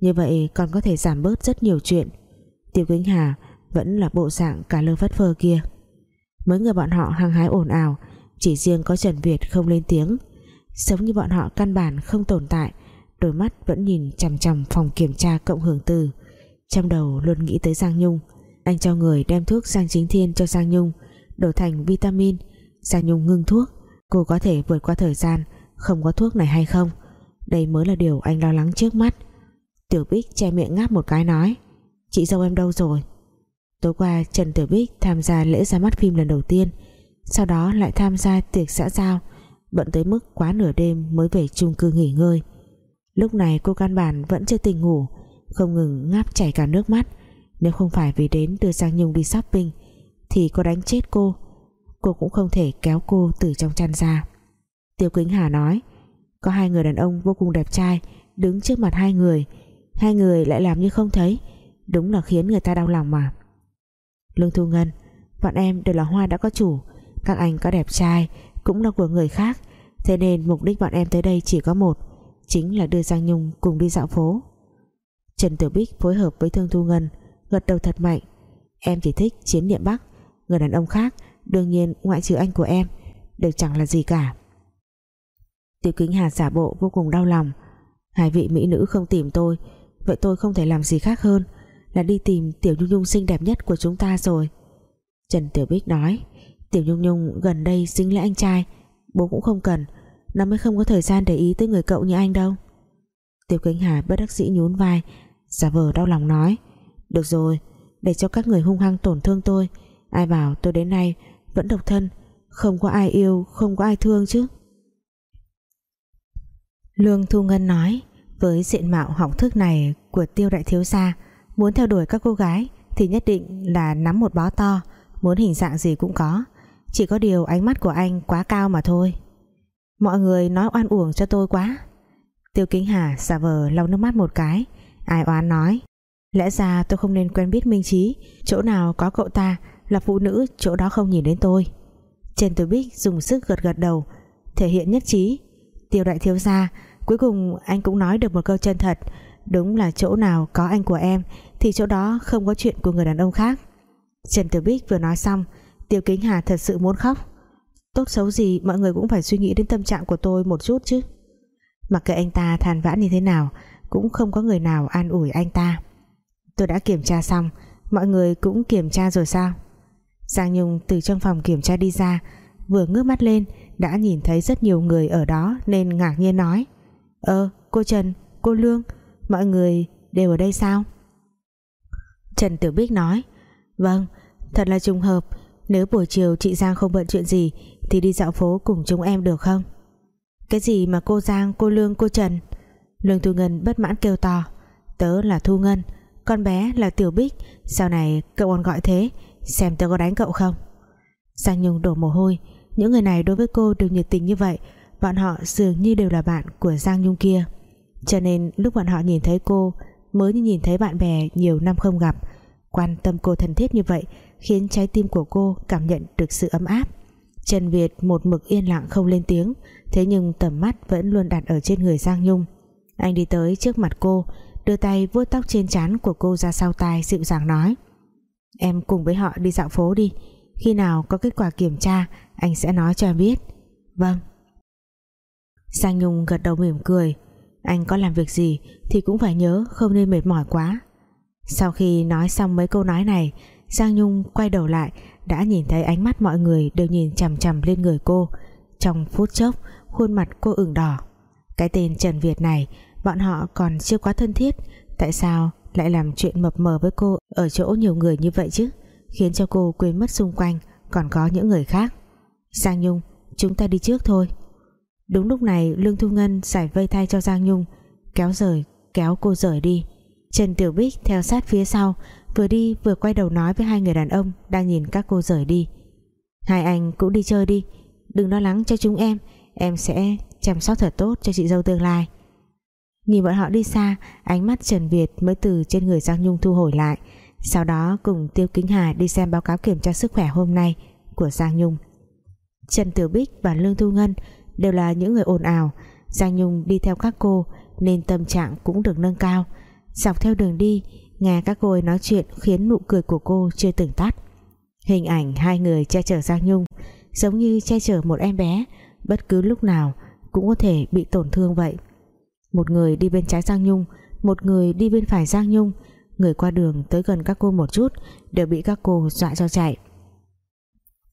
như vậy còn có thể giảm bớt rất nhiều chuyện. Tiêu Kính Hà vẫn là bộ dạng cả lơ phất phơ kia. Mấy người bọn họ hăng hái ồn ào, chỉ riêng có Trần Việt không lên tiếng. Giống như bọn họ căn bản không tồn tại, đôi mắt vẫn nhìn chằm chằm phòng kiểm tra cộng hưởng từ. Trong đầu luôn nghĩ tới Giang Nhung, anh cho người đem thuốc Giang Chính Thiên cho Giang Nhung, đổi thành vitamin. Giang Nhung ngưng thuốc cô có thể vượt qua thời gian, không có thuốc này hay không? Đây mới là điều anh lo lắng trước mắt. Tiểu Bích che miệng ngáp một cái nói, chị dâu em đâu rồi? Tối qua, Trần Tiểu Bích tham gia lễ ra mắt phim lần đầu tiên, sau đó lại tham gia tiệc xã giao, bận tới mức quá nửa đêm mới về chung cư nghỉ ngơi. Lúc này cô căn bản vẫn chưa tỉnh ngủ, không ngừng ngáp chảy cả nước mắt. Nếu không phải vì đến đưa Giang Nhung đi shopping, thì có đánh chết cô cô cũng không thể kéo cô từ trong chăn ra. Tiêu Kính Hà nói, có hai người đàn ông vô cùng đẹp trai, đứng trước mặt hai người. Hai người lại làm như không thấy, đúng là khiến người ta đau lòng mà. Lương Thu Ngân, bọn em đều là hoa đã có chủ, các anh có đẹp trai, cũng là của người khác, thế nên mục đích bọn em tới đây chỉ có một, chính là đưa Giang Nhung cùng đi dạo phố. Trần Tiểu Bích phối hợp với Thương Thu Ngân, gật đầu thật mạnh, em chỉ thích chiến địa Bắc, người đàn ông khác đương nhiên, ngoại trừ anh của em đều chẳng là gì cả. Tiểu Kính Hà giả bộ vô cùng đau lòng. Hai vị mỹ nữ không tìm tôi, vậy tôi không thể làm gì khác hơn là đi tìm Tiểu Nhung Nhung xinh đẹp nhất của chúng ta rồi. Trần Tiểu Bích nói, Tiểu Nhung Nhung gần đây dính lấy anh trai, Bố cũng không cần, Nó mới không có thời gian để ý tới người cậu như anh đâu. Tiểu Kính Hà bất đắc dĩ nhún vai, Giả vờ đau lòng nói, Được rồi, Để cho các người hung hăng tổn thương tôi, Ai bảo tôi đến nay vẫn độc thân, Không có ai yêu, Không có ai thương chứ. Lương Thu Ngân nói, Với diện mạo hỏng thức này Của tiêu đại thiếu gia, Muốn theo đuổi các cô gái Thì nhất định là nắm một bó to, Muốn hình dạng gì cũng có. Chỉ có điều ánh mắt của anh quá cao mà thôi. Mọi người nói oan uổng cho tôi quá. Tiêu Kính Hà xả vờ lau nước mắt một cái, Ai oán nói, Lẽ ra tôi không nên quen biết Minh Trí Chỗ nào có cậu ta là phụ nữ Chỗ đó không nhìn đến tôi. Trần Tử Bích dùng sức gật gật đầu, Thể hiện nhất trí. Tiêu đại thiếu gia, Cuối cùng anh cũng nói được một câu chân thật. Đúng là chỗ nào có anh của em, Thì chỗ đó không có chuyện của người đàn ông khác. Trần Tử Bích vừa nói xong, Tiêu Kính Hà thật sự muốn khóc. Tốt xấu gì mọi người cũng phải suy nghĩ đến tâm trạng của tôi một chút chứ. Mặc kệ anh ta than vãn như thế nào, Cũng không có người nào an ủi anh ta. Tôi đã kiểm tra xong, Mọi người cũng kiểm tra rồi sao? Giang Nhung từ trong phòng kiểm tra đi ra Vừa ngước mắt lên Đã nhìn thấy rất nhiều người ở đó Nên ngạc nhiên nói Ơ cô Trần, cô Lương Mọi người đều ở đây sao? Trần Tiểu Bích nói Vâng, thật là trùng hợp Nếu buổi chiều chị Giang không bận chuyện gì Thì đi dạo phố cùng chúng em được không? Cái gì mà cô Giang, cô Lương, cô Trần? Lương Thu Ngân bất mãn kêu to Tớ là Thu Ngân Con bé là Tiểu Bích Sau này cậu còn gọi thế Xem tôi có đánh cậu không? Giang Nhung đổ mồ hôi. Những người này đối với cô đều nhiệt tình như vậy. Bọn họ dường như đều là bạn của Giang Nhung kia. Cho nên lúc bọn họ nhìn thấy cô, Mới như nhìn thấy bạn bè nhiều năm không gặp. Quan tâm cô thân thiết như vậy Khiến trái tim của cô cảm nhận được sự ấm áp. Trần Việt một mực yên lặng không lên tiếng, Thế nhưng tầm mắt vẫn luôn đặt ở trên người Giang Nhung. Anh đi tới trước mặt cô, Đưa tay vuốt tóc trên trán của cô ra sau tai dịu dàng nói. Em cùng với họ đi dạo phố đi. Khi nào có kết quả kiểm tra, Anh sẽ nói cho em biết. Vâng. Giang Nhung gật đầu mỉm cười. Anh có làm việc gì Thì cũng phải nhớ không nên mệt mỏi quá. Sau khi nói xong mấy câu nói này Giang Nhung quay đầu lại, Đã nhìn thấy ánh mắt mọi người đều nhìn chằm chằm lên người cô. Trong phút chốc, Khuôn mặt cô ửng đỏ. Cái tên Trần Việt này, Bọn họ còn chưa quá thân thiết, Tại sao lại làm chuyện mập mờ với cô Ở chỗ nhiều người như vậy chứ, Khiến cho cô quên mất xung quanh, Còn có những người khác. Giang Nhung, chúng ta đi trước thôi. Đúng lúc này, Lương Thu Ngân giải vây thay cho Giang Nhung, Kéo rời, kéo cô rời đi. Trần Tiểu Bích theo sát phía sau, Vừa đi vừa quay đầu nói với hai người đàn ông Đang nhìn các cô rời đi. Hai anh cũng đi chơi đi, Đừng lo lắng cho chúng em Em sẽ chăm sóc thật tốt cho chị dâu tương lai. Nhìn bọn họ đi xa, Ánh mắt Trần Việt mới từ trên người Giang Nhung thu hồi lại. Sau đó cùng Tiêu Kính Hà đi xem báo cáo kiểm tra sức khỏe hôm nay Của Giang Nhung. Trần Tiểu Bích và Lương Thu Ngân Đều là những người ồn ào. Giang Nhung đi theo các cô Nên tâm trạng cũng được nâng cao. Dọc theo đường đi, Nghe các cô ấy nói chuyện khiến nụ cười của cô chưa từng tắt. Hình ảnh hai người che chở Giang Nhung Giống như che chở một em bé, Bất cứ lúc nào Cũng có thể bị tổn thương vậy một người đi bên trái Giang Nhung, Một người đi bên phải Giang Nhung. Người qua đường tới gần các cô một chút, Đều bị các cô dọa cho chạy.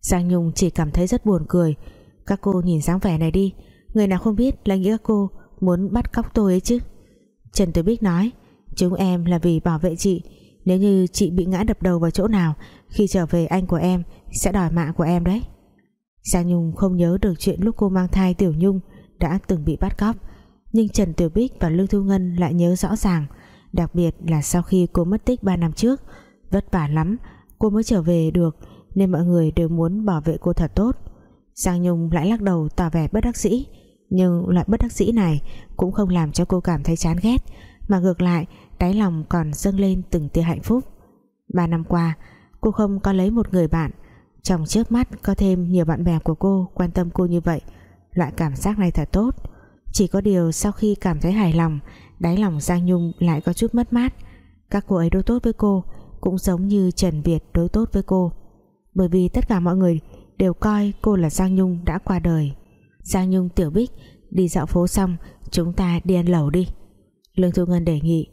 Giang Nhung chỉ cảm thấy rất buồn cười. Các cô nhìn dáng vẻ này đi, Người nào không biết là nghĩ các cô Muốn bắt cóc tôi ấy chứ? Trần Tử Bích nói, Chúng em là vì bảo vệ chị. Nếu như chị bị ngã đập đầu vào chỗ nào, Khi trở về anh của em Sẽ đòi mạng của em đấy. Giang Nhung không nhớ được chuyện lúc cô mang thai Tiểu Nhung Đã từng bị bắt cóc. Nhưng Trần Tiểu Bích và Lương Thu Ngân lại nhớ rõ ràng, Đặc biệt là sau khi cô mất tích 3 năm trước. Vất vả lắm, Cô mới trở về được, Nên mọi người đều muốn bảo vệ cô thật tốt. Giang Nhung lại lắc đầu tỏ vẻ bất đắc dĩ. Nhưng loại bất đắc dĩ này Cũng không làm cho cô cảm thấy chán ghét, Mà ngược lại, đáy lòng còn dâng lên từng tia hạnh phúc. Ba năm qua, Cô không có lấy một người bạn. Trong trước mắt có thêm nhiều bạn bè của cô Quan tâm cô như vậy, Loại cảm giác này thật tốt. Chỉ có điều sau khi cảm thấy hài lòng, Đáy lòng Giang Nhung lại có chút mất mát. Các cô ấy đối tốt với cô Cũng giống như Trần Việt đối tốt với cô. Bởi vì tất cả mọi người Đều coi cô là Giang Nhung đã qua đời. Giang Nhung tiểu bích, Đi dạo phố xong, Chúng ta đi ăn lẩu đi. Lương Thu Ngân đề nghị,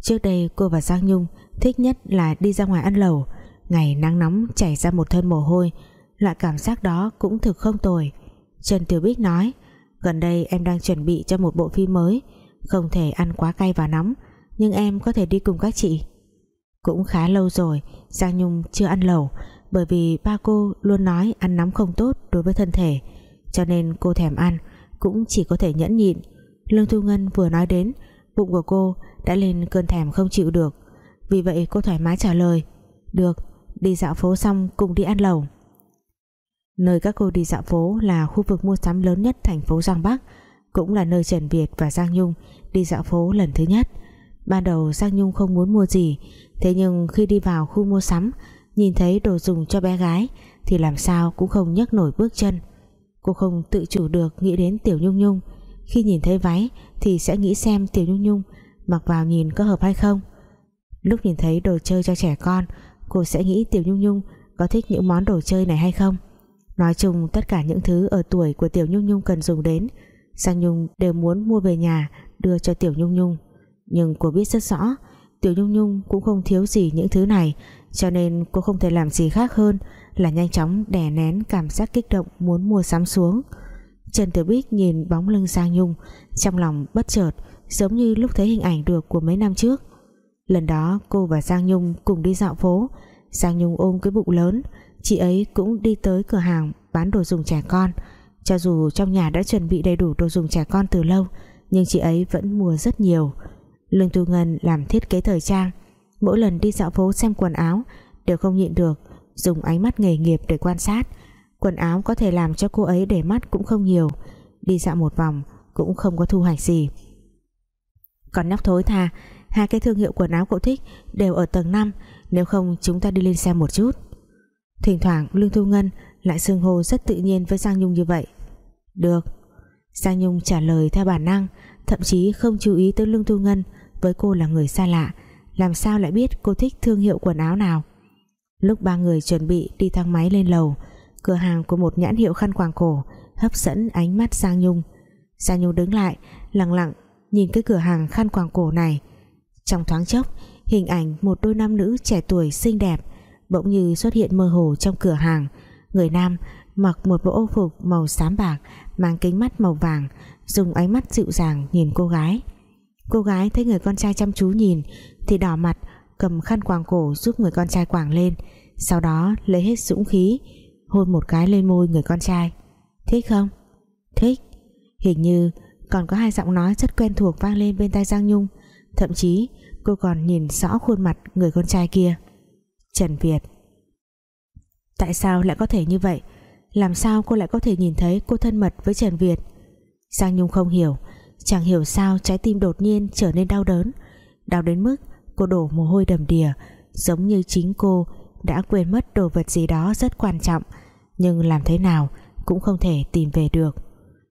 Trước đây cô và Giang Nhung thích nhất là đi ra ngoài ăn lẩu. Ngày nắng nóng chảy ra một thân mồ hôi, Loại cảm giác đó cũng thực không tồi. Trần Tiểu Bích nói Gần đây em đang chuẩn bị cho một bộ phim mới. Không thể ăn quá cay và nóng, Nhưng em có thể đi cùng các chị. Cũng khá lâu rồi, Giang Nhung chưa ăn lẩu, Bởi vì ba cô luôn nói ăn nóng không tốt đối với thân thể, Cho nên cô thèm ăn, Cũng chỉ có thể nhẫn nhịn. Lương Thu Ngân vừa nói đến, Bụng của cô đã lên cơn thèm không chịu được. Vì vậy cô thoải mái trả lời, được, đi dạo phố xong cùng đi ăn lẩu nơi các cô đi dạo phố là khu vực mua sắm lớn nhất thành phố Giang Bắc, cũng là nơi Trần Việt và Giang Nhung đi dạo phố lần thứ nhất. Ban đầu Giang Nhung không muốn mua gì, thế nhưng khi đi vào khu mua sắm, nhìn thấy đồ dùng cho bé gái, thì làm sao cũng không nhấc nổi bước chân. Cô không tự chủ được nghĩ đến Tiểu Nhung Nhung. Khi nhìn thấy váy thì sẽ nghĩ xem Tiểu Nhung Nhung mặc vào nhìn có hợp hay không. Lúc nhìn thấy đồ chơi cho trẻ con, cô sẽ nghĩ Tiểu Nhung Nhung có thích những món đồ chơi này hay không nói chung, tất cả những thứ ở tuổi của Tiểu Nhung Nhung cần dùng đến. Giang Nhung đều muốn mua về nhà, đưa cho Tiểu Nhung Nhung. Nhưng cô biết rất rõ, Tiểu Nhung Nhung cũng không thiếu gì những thứ này, cho nên cô không thể làm gì khác hơn là nhanh chóng đè nén cảm giác kích động muốn mua sắm xuống. Trần Tiểu Bích nhìn bóng lưng Giang Nhung, trong lòng bất chợt, giống như lúc thấy hình ảnh được của mấy năm trước. Lần đó, cô và Giang Nhung cùng đi dạo phố. Giang Nhung ôm cái bụng lớn chị ấy cũng đi tới cửa hàng bán đồ dùng trẻ con. Cho dù trong nhà đã chuẩn bị đầy đủ đồ dùng trẻ con từ lâu, nhưng chị ấy vẫn mua rất nhiều. Lương Tu Ngân làm thiết kế thời trang. Mỗi lần đi dạo phố xem quần áo, đều không nhịn được, dùng ánh mắt nghề nghiệp để quan sát. Quần áo có thể làm cho cô ấy để mắt cũng không nhiều. Đi dạo một vòng cũng không có thu hoạch gì. Còn nhóc thối tha, hai cái thương hiệu quần áo cậu thích đều ở tầng 5 nếu không chúng ta đi lên xem một chút thỉnh thoảng, Lương Thu Ngân lại xưng hô rất tự nhiên với Giang Nhung như vậy. Được. Giang Nhung trả lời theo bản năng, thậm chí không chú ý tới Lương Thu Ngân với cô là người xa lạ. Làm sao lại biết cô thích thương hiệu quần áo nào? Lúc ba người chuẩn bị đi thang máy lên lầu, cửa hàng của một nhãn hiệu khăn quàng cổ hấp dẫn ánh mắt Giang Nhung. Giang Nhung đứng lại, lặng lặng nhìn cái cửa hàng khăn quàng cổ này. Trong thoáng chốc, hình ảnh một đôi nam nữ trẻ tuổi xinh đẹp bỗng như xuất hiện mơ hồ trong cửa hàng. Người nam mặc một bộ ô phục màu xám bạc, mang kính mắt màu vàng, dùng ánh mắt dịu dàng nhìn cô gái. Cô gái thấy người con trai chăm chú nhìn, thì đỏ mặt, cầm khăn quàng cổ giúp người con trai quàng lên, sau đó lấy hết dũng khí, hôn một cái lên môi người con trai. Thích không? Thích. Hình như còn có hai giọng nói rất quen thuộc vang lên bên tai Giang Nhung, thậm chí cô còn nhìn rõ khuôn mặt người con trai kia. Trần Việt. Tại sao lại có thể như vậy? Làm sao cô lại có thể nhìn thấy cô thân mật với Trần Việt? Giang Nhung không hiểu. Chẳng hiểu sao trái tim đột nhiên trở nên đau đớn. Đau đến mức cô đổ mồ hôi đầm đìa, giống như chính cô đã quên mất đồ vật gì đó rất quan trọng, nhưng làm thế nào cũng không thể tìm về được.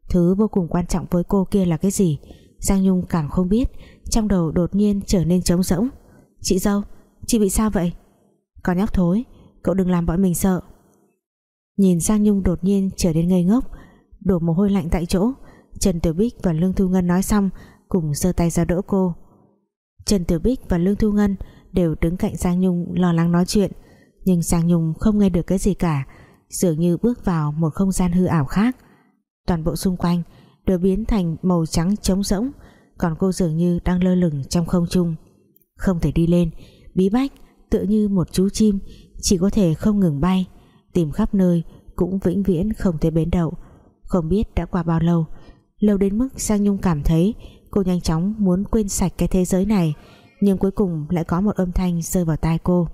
Thứ vô cùng quan trọng với cô kia là cái gì? Giang Nhung càng không biết, trong đầu đột nhiên trở nên trống rỗng. Chị dâu, chị bị sao vậy? Con nhóc thối, cậu đừng làm bọn mình sợ. Nhìn Giang Nhung đột nhiên trở nên ngây ngốc, đổ mồ hôi lạnh tại chỗ. Trần Tiểu Bích và Lương Thu Ngân nói xong, cùng giơ tay ra đỡ cô. Trần Tiểu Bích và Lương Thu Ngân đều đứng cạnh Giang Nhung lo lắng nói chuyện, nhưng Giang Nhung không nghe được cái gì cả, dường như bước vào một không gian hư ảo khác. Toàn bộ xung quanh đều biến thành màu trắng trống rỗng, còn cô dường như đang lơ lửng trong không trung. Không thể đi lên, bí bách tựa như một chú chim, chỉ có thể không ngừng bay, tìm khắp nơi cũng vĩnh viễn không thấy bến đậu. Không biết đã qua bao lâu lâu đến mức Giang Nhung cảm thấy cô nhanh chóng muốn quên sạch cái thế giới này, nhưng cuối cùng lại có một âm thanh rơi vào tai cô.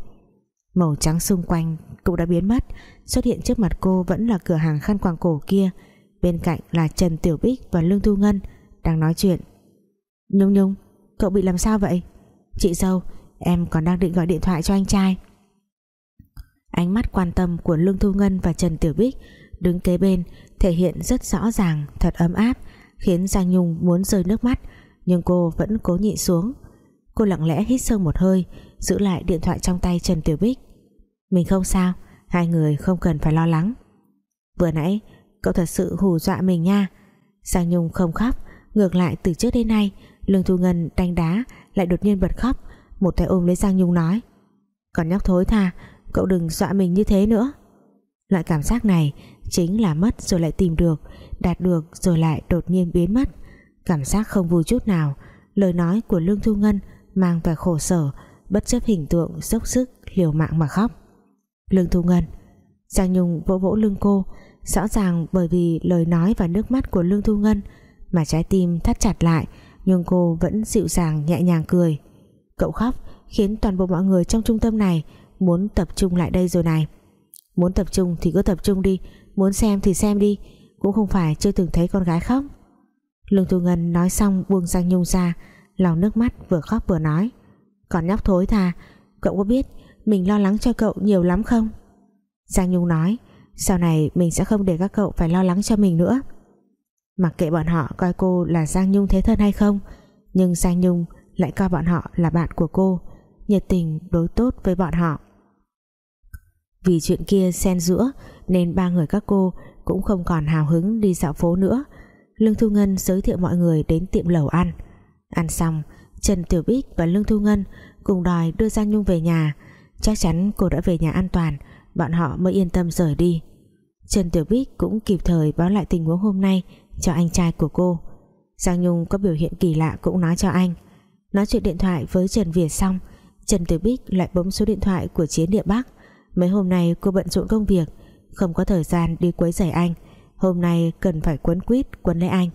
Màu trắng xung quanh cũng đã biến mất, xuất hiện trước mặt cô vẫn là cửa hàng khăn quàng cổ kia, bên cạnh là Trần Tiểu Bích và Lương Thu Ngân đang nói chuyện. Nhung Nhung, cậu bị làm sao vậy? Chị dâu em còn đang định gọi điện thoại cho anh trai. Ánh mắt quan tâm của Lương Thu Ngân và Trần Tiểu Bích đứng kế bên thể hiện rất rõ ràng, thật ấm áp, khiến Giang Nhung muốn rơi nước mắt, nhưng cô vẫn cố nhịn xuống. Cô lặng lẽ hít sâu một hơi, giữ lại điện thoại trong tay Trần Tiểu Bích. Mình không sao, hai người không cần phải lo lắng. Vừa nãy, cậu thật sự hù dọa mình nha. Giang Nhung không khóc, ngược lại từ trước đến nay, Lương Thu Ngân đánh đá lại đột nhiên bật khóc một tay ôm lấy Giang Nhung nói, còn nhóc thối tha, cậu đừng dọa mình như thế nữa. Loại cảm giác này chính là mất rồi lại tìm được, đạt được rồi lại đột nhiên biến mất. Cảm giác không vui chút nào, lời nói của Lương Thu Ngân mang vẻ khổ sở, bất chấp hình tượng dốc sức liều mạng mà khóc. Lương Thu Ngân. Giang Nhung vỗ vỗ lưng cô, rõ ràng bởi vì lời nói và nước mắt của Lương Thu Ngân mà trái tim thắt chặt lại, nhưng cô vẫn dịu dàng nhẹ nhàng cười cậu khóc, khiến toàn bộ mọi người trong trung tâm này muốn tập trung lại đây rồi này. Muốn tập trung thì cứ tập trung đi, muốn xem thì xem đi, cũng không phải chưa từng thấy con gái khóc. Lương Thu Ngân nói xong buông Giang Nhung ra Lòng nước mắt vừa khóc vừa nói, còn nhóc thối thà cậu có biết mình lo lắng cho cậu nhiều lắm không? Giang Nhung nói, sau này mình sẽ không để các cậu phải lo lắng cho mình nữa. Mặc kệ bọn họ coi cô là Giang Nhung thế thân hay không, Nhưng Giang Nhung lại coi bọn họ là bạn của cô, Nhiệt tình đối tốt với bọn họ. Vì chuyện kia xen giữa, Nên ba người các cô cũng không còn hào hứng đi dạo phố nữa. Lương Thu Ngân giới thiệu mọi người đến tiệm lẩu ăn. Ăn xong, Trần Tiểu Bích và Lương Thu Ngân cùng đòi đưa Giang Nhung về nhà. Chắc chắn cô đã về nhà an toàn, bọn họ mới yên tâm rời đi. Trần Tiểu Bích cũng kịp thời báo lại tình huống hôm nay cho anh trai của cô. Giang Nhung có biểu hiện kỳ lạ cũng nói cho anh nói chuyện điện thoại với Trần Việt xong, Trần Tử Bích lại bấm số điện thoại của Chiến Địa Bắc. Mấy hôm nay cô bận rộn công việc, không có thời gian đi quấy rầy anh. Hôm nay cần phải quấn quýt, quấn lấy anh.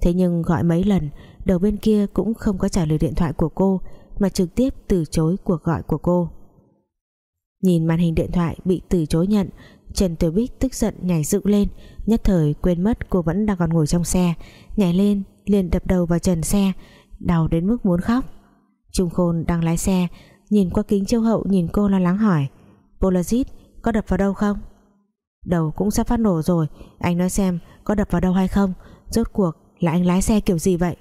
Thế nhưng gọi mấy lần, đầu bên kia cũng không có trả lời điện thoại của cô, mà trực tiếp từ chối cuộc gọi của cô. Nhìn màn hình điện thoại bị từ chối nhận, Trần Tiểu Bích tức giận nhảy dựng lên, nhất thời quên mất cô vẫn đang còn ngồi trong xe. Nhảy lên, liền đập đầu vào trần xe đau đến mức muốn khóc. Trung Khôn đang lái xe, nhìn qua kính chiếu hậu nhìn cô lo lắng hỏi Polazit có đập vào đâu không? Đầu cũng sắp phát nổ rồi, anh nói xem có đập vào đâu hay không, rốt cuộc là anh lái xe kiểu gì vậy?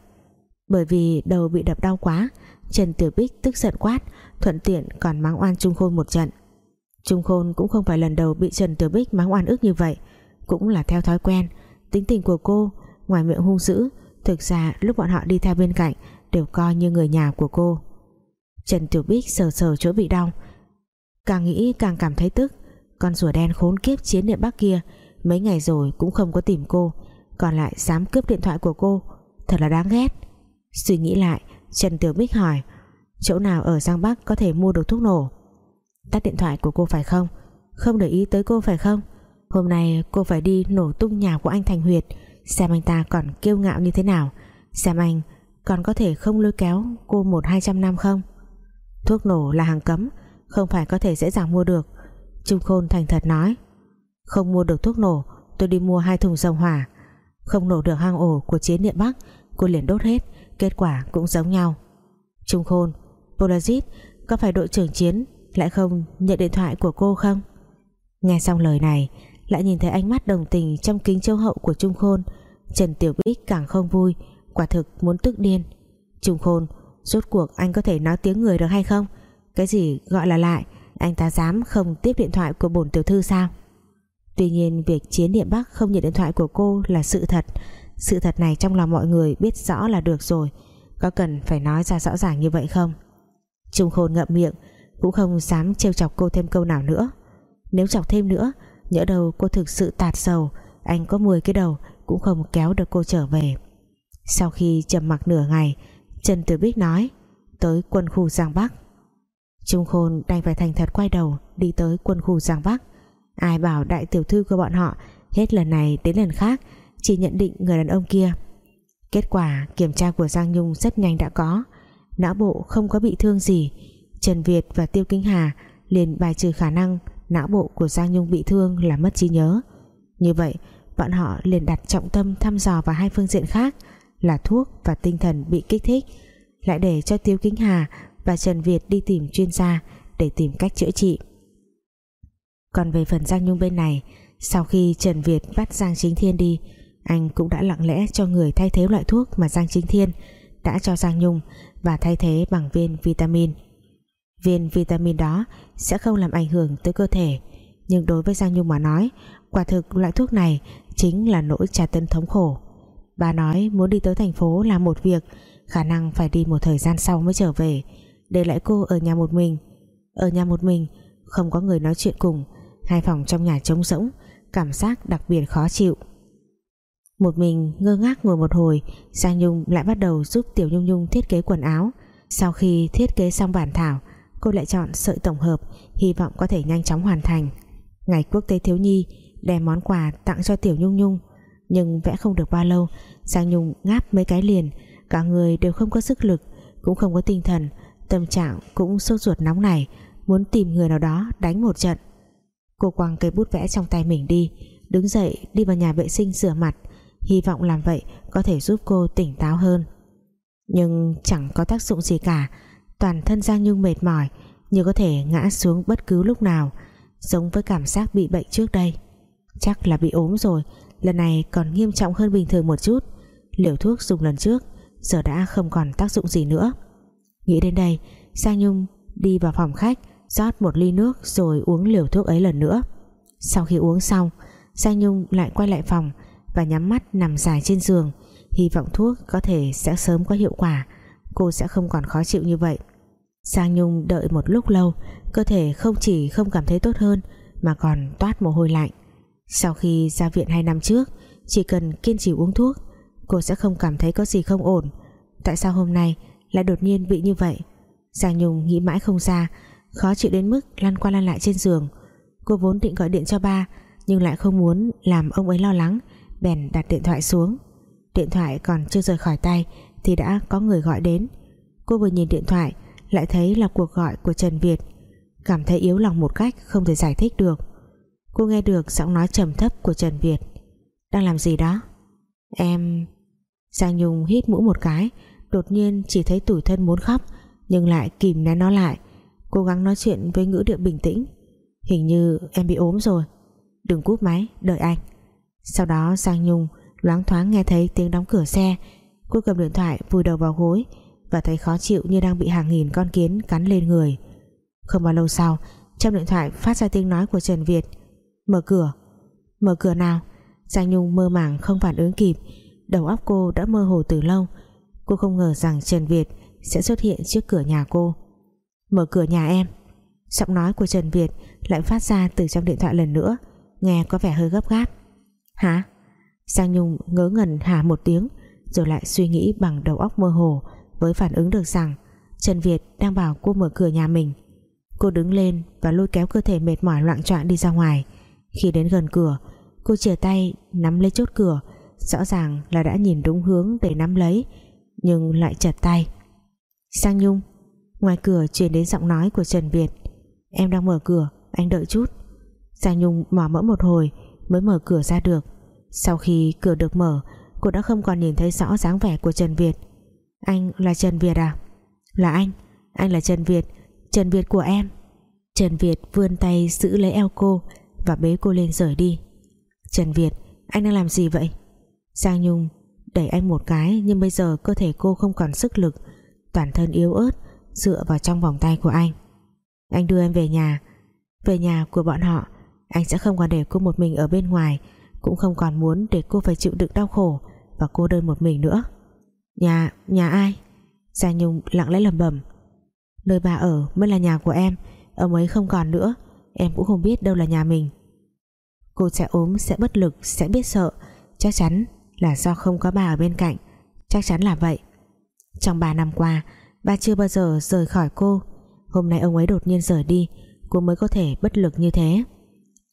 Bởi vì đầu bị đập đau quá, Trần Tiểu Bích tức giận quát, thuận tiện còn mắng oan Trung Khôn một trận. Trung Khôn cũng không phải lần đầu bị Trần Tiểu Bích mắng oan ức như vậy, cũng là theo thói quen, tính tình của cô ngoài miệng hung dữ thực ra lúc bọn họ đi theo bên cạnh đều coi như người nhà của cô. Trần Tiểu Bích sờ sờ chỗ bị đau. Càng nghĩ càng cảm thấy tức. Con rùa đen khốn kiếp chiến địa Bắc kia, mấy ngày rồi cũng không có tìm cô, còn lại dám cướp điện thoại của cô. Thật là đáng ghét. Suy nghĩ lại, Trần Tiểu Bích hỏi, chỗ nào ở Giang Bắc có thể mua được thuốc nổ? Tắt điện thoại của cô phải không? Không để ý tới cô phải không? Hôm nay cô phải đi nổ tung nhà của anh Thành Huyệt xem anh ta còn kiêu ngạo như thế nào. Xem anh còn có thể không lôi kéo cô một hai trăm năm không? Thuốc nổ là hàng cấm, không phải có thể dễ dàng mua được. Trung Khôn thành thật nói, không mua được thuốc nổ, tôi đi mua hai thùng dầu hỏa. Không nổ được hang ổ của chiến điện Bắc, cô liền đốt hết, kết quả cũng giống nhau. Trung Khôn, Polazit, có phải đội trưởng chiến lại không nhận điện thoại của cô không? Nghe xong lời này, lại nhìn thấy ánh mắt đồng tình trong kính châu hậu của Trung Khôn. Trần Tiểu Bích càng không vui, quả thực muốn tức điên. Trung Khôn, rốt cuộc anh có thể nói tiếng người được hay không? Cái gì gọi là lại? Anh ta dám không tiếp điện thoại của bổn tiểu thư sao? Tuy nhiên, việc chiến điện Bắc không nhận điện thoại của cô là sự thật. Sự thật này trong lòng mọi người biết rõ là được rồi. Có cần phải nói ra rõ ràng như vậy không? Trung Khôn ngậm miệng, cũng không dám trêu chọc cô thêm câu nào nữa. Nếu chọc thêm nữa, nhỡ đầu cô thực sự tạt sầu, anh có 10 cái đầu cũng không kéo được cô trở về. Sau khi trầm mặc nửa ngày, Trần Tử Bích nói, tới quân khu Giang Bắc. Trung Khôn đành phải thành thật quay đầu đi tới quân khu Giang Bắc. Ai bảo đại tiểu thư của bọn họ hết lần này đến lần khác chỉ nhận định người đàn ông kia. Kết quả kiểm tra của Giang Nhung rất nhanh đã có. Não bộ không có bị thương gì. Trần Việt và Tiêu Kính Hà liền bài trừ khả năng não bộ của Giang Nhung bị thương là mất trí nhớ. Như vậy bọn họ liền đặt trọng tâm thăm dò vào hai phương diện khác, là thuốc và tinh thần bị kích thích. Lại để cho Tiêu Kính Hà và Trần Việt đi tìm chuyên gia để tìm cách chữa trị. Còn về phần Giang Nhung bên này, sau khi Trần Việt bắt Giang Chính Thiên đi, anh cũng đã lặng lẽ cho người thay thế loại thuốc mà Giang Chính Thiên đã cho Giang Nhung và thay thế bằng viên vitamin. Viên vitamin đó sẽ không làm ảnh hưởng tới cơ thể, nhưng đối với Giang Nhung mà nói, quả thực loại thuốc này chính là nỗi tra tấn thống khổ. Bà nói muốn đi tới thành phố làm một việc, khả năng phải đi một thời gian sau mới trở về, để lại cô ở nhà một mình. Ở nhà một mình, không có người nói chuyện cùng, hai phòng trong nhà trống rỗng, cảm giác đặc biệt khó chịu. Một mình ngơ ngác ngồi một hồi, Giang Nhung lại bắt đầu giúp Tiểu Nhung Nhung thiết kế quần áo. Sau khi thiết kế xong bản thảo, cô lại chọn sợi tổng hợp, hy vọng có thể nhanh chóng hoàn thành. Ngày quốc tế thiếu nhi đem món quà tặng cho Tiểu Nhung Nhung, nhưng vẽ không được bao lâu, Giang Nhung ngáp mấy cái liền, cả người đều không có sức lực, cũng không có tinh thần, tâm trạng cũng sốt ruột nóng này muốn tìm người nào đó đánh một trận. Cô quăng cây bút vẽ trong tay mình đi, đứng dậy đi vào nhà vệ sinh rửa mặt, hy vọng làm vậy có thể giúp cô tỉnh táo hơn. Nhưng chẳng có tác dụng gì cả, toàn thân Giang Nhung mệt mỏi, như có thể ngã xuống bất cứ lúc nào, giống với cảm giác bị bệnh trước đây chắc là bị ốm rồi. Lần này còn nghiêm trọng hơn bình thường một chút. Liều thuốc dùng lần trước, giờ đã không còn tác dụng gì nữa. Nghĩ đến đây Sang Nhung đi vào phòng khách, rót một ly nước rồi uống liều thuốc ấy lần nữa. Sau khi uống xong Sang Nhung lại quay lại phòng và nhắm mắt nằm dài trên giường. Hy vọng thuốc có thể sẽ sớm có hiệu quả. Cô sẽ không còn khó chịu như vậy. Sang Nhung đợi một lúc lâu, cơ thể không chỉ không cảm thấy tốt hơn, mà còn toát mồ hôi lạnh sau khi ra viện 2 năm trước, chỉ cần kiên trì uống thuốc, cô sẽ không cảm thấy có gì không ổn. Tại sao hôm nay lại đột nhiên bị như vậy? Giang Nhung nghĩ mãi không ra, khó chịu đến mức lăn qua lăn lại trên giường. Cô vốn định gọi điện cho ba, nhưng lại không muốn làm ông ấy lo lắng, bèn đặt điện thoại xuống. Điện thoại còn chưa rời khỏi tay thì đã có người gọi đến. Cô vừa nhìn điện thoại, lại thấy là cuộc gọi của Trần Việt. Cảm thấy yếu lòng một cách không thể giải thích được cô nghe được giọng nói trầm thấp của Trần Việt. Đang làm gì đó? Em Giang Nhung hít mũi một cái, đột nhiên chỉ thấy tủi thân muốn khóc, nhưng lại kìm nén nó lại, cố gắng nói chuyện với ngữ điệu bình tĩnh. Hình như em bị ốm rồi. Đừng cúp máy, đợi anh. Sau đó Giang Nhung loáng thoáng nghe thấy tiếng đóng cửa xe. Cô cầm điện thoại vùi đầu vào gối và thấy khó chịu như đang bị hàng nghìn con kiến cắn lên người. Không bao lâu sau, trong điện thoại phát ra tiếng nói của Trần Việt mở cửa. Mở cửa nào? Giang Nhung mơ màng không phản ứng kịp. Đầu óc cô đã mơ hồ từ lâu. Cô không ngờ rằng Trần Việt sẽ xuất hiện trước cửa nhà cô. Mở cửa nhà em. Giọng nói của Trần Việt lại phát ra từ trong điện thoại lần nữa, nghe có vẻ hơi gấp gáp. Hả? Giang Nhung ngớ ngẩn hả một tiếng, rồi lại suy nghĩ bằng đầu óc mơ hồ với phản ứng được rằng Trần Việt đang bảo cô mở cửa nhà mình. Cô đứng lên và lôi kéo cơ thể mệt mỏi loạn trọn đi ra ngoài khi đến gần cửa, cô chìa tay nắm lấy chốt cửa, rõ ràng là đã nhìn đúng hướng để nắm lấy, nhưng lại chật tay. Sang Nhung, ngoài cửa truyền đến giọng nói của Trần Việt. Em đang mở cửa, anh đợi chút. Sang Nhung mò mẫm một hồi mới mở cửa ra được. Sau khi cửa được mở, cô đã không còn nhìn thấy rõ dáng vẻ của Trần Việt. Anh là Trần Việt à? Là anh anh là Trần Việt Trần Việt của em. Trần Việt vươn tay giữ lấy eo cô và bế cô lên rời đi. Trần Việt anh đang làm gì vậy? Giang Nhung đẩy anh một cái nhưng bây giờ cơ thể cô không còn sức lực. Toàn thân yếu ớt dựa vào trong vòng tay của anh. Anh đưa em về nhà. Về nhà của bọn họ anh sẽ không còn để cô một mình ở bên ngoài cũng không còn muốn để cô phải chịu đựng đau khổ và cô đơn một mình nữa. Nhà, nhà ai? Giang Nhung lặng lẽ lẩm bẩm. Nơi bà ở mới là nhà của em ông ấy không còn nữa em cũng không biết đâu là nhà mình. Cô sẽ ốm, sẽ bất lực, sẽ biết sợ. Chắc chắn là do không có bà ở bên cạnh. Chắc chắn là vậy. Trong 3 năm qua ba chưa bao giờ rời khỏi cô. Hôm nay ông ấy đột nhiên rời đi, cô mới có thể bất lực như thế.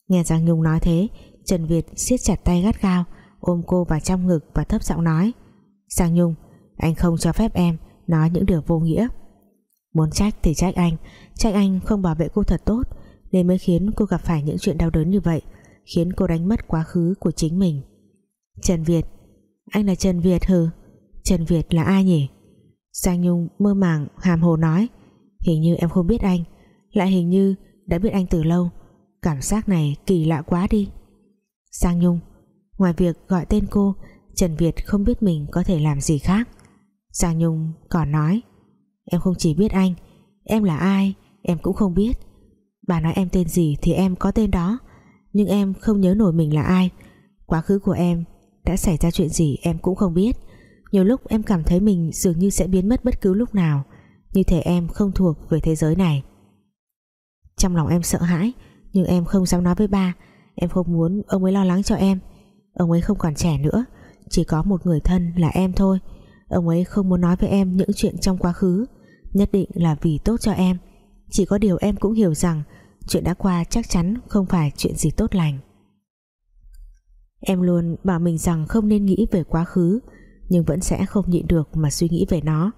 Nghe Giang Nhung nói thế, Trần Việt siết chặt tay gắt gao, ôm cô vào trong ngực và thấp giọng nói, Giang Nhung, anh không cho phép em nói những điều vô nghĩa. Muốn trách thì trách anh trách anh không bảo vệ cô thật tốt nên mới khiến cô gặp phải những chuyện đau đớn như vậy, khiến cô đánh mất quá khứ của chính mình. Trần Việt, anh là Trần Việt hừ? Trần Việt là ai nhỉ? Giang Nhung mơ màng, hàm hồ nói. Hình như em không biết anh, Lại hình như đã biết anh từ lâu. Cảm giác này kỳ lạ quá đi. Giang Nhung, Ngoài việc gọi tên cô, Trần Việt không biết mình có thể làm gì khác. Giang Nhung còn nói, Em không chỉ biết anh, Em là ai, em cũng không biết. Bà nói em tên gì thì em có tên đó. Nhưng em không nhớ nổi mình là ai. Quá khứ của em đã xảy ra chuyện gì em cũng không biết. Nhiều lúc em cảm thấy mình dường như sẽ biến mất bất cứ lúc nào. Như thể em không thuộc về thế giới này. Trong lòng em sợ hãi, nhưng em không dám nói với ba. Em không muốn ông ấy lo lắng cho em. Ông ấy không còn trẻ nữa. Chỉ có một người thân là em thôi. Ông ấy không muốn nói với em những chuyện trong quá khứ. Nhất định là vì tốt cho em. Chỉ có điều em cũng hiểu rằng chuyện đã qua chắc chắn không phải chuyện gì tốt lành. Em luôn bảo mình rằng không nên nghĩ về quá khứ, Nhưng vẫn sẽ không nhịn được mà suy nghĩ về nó.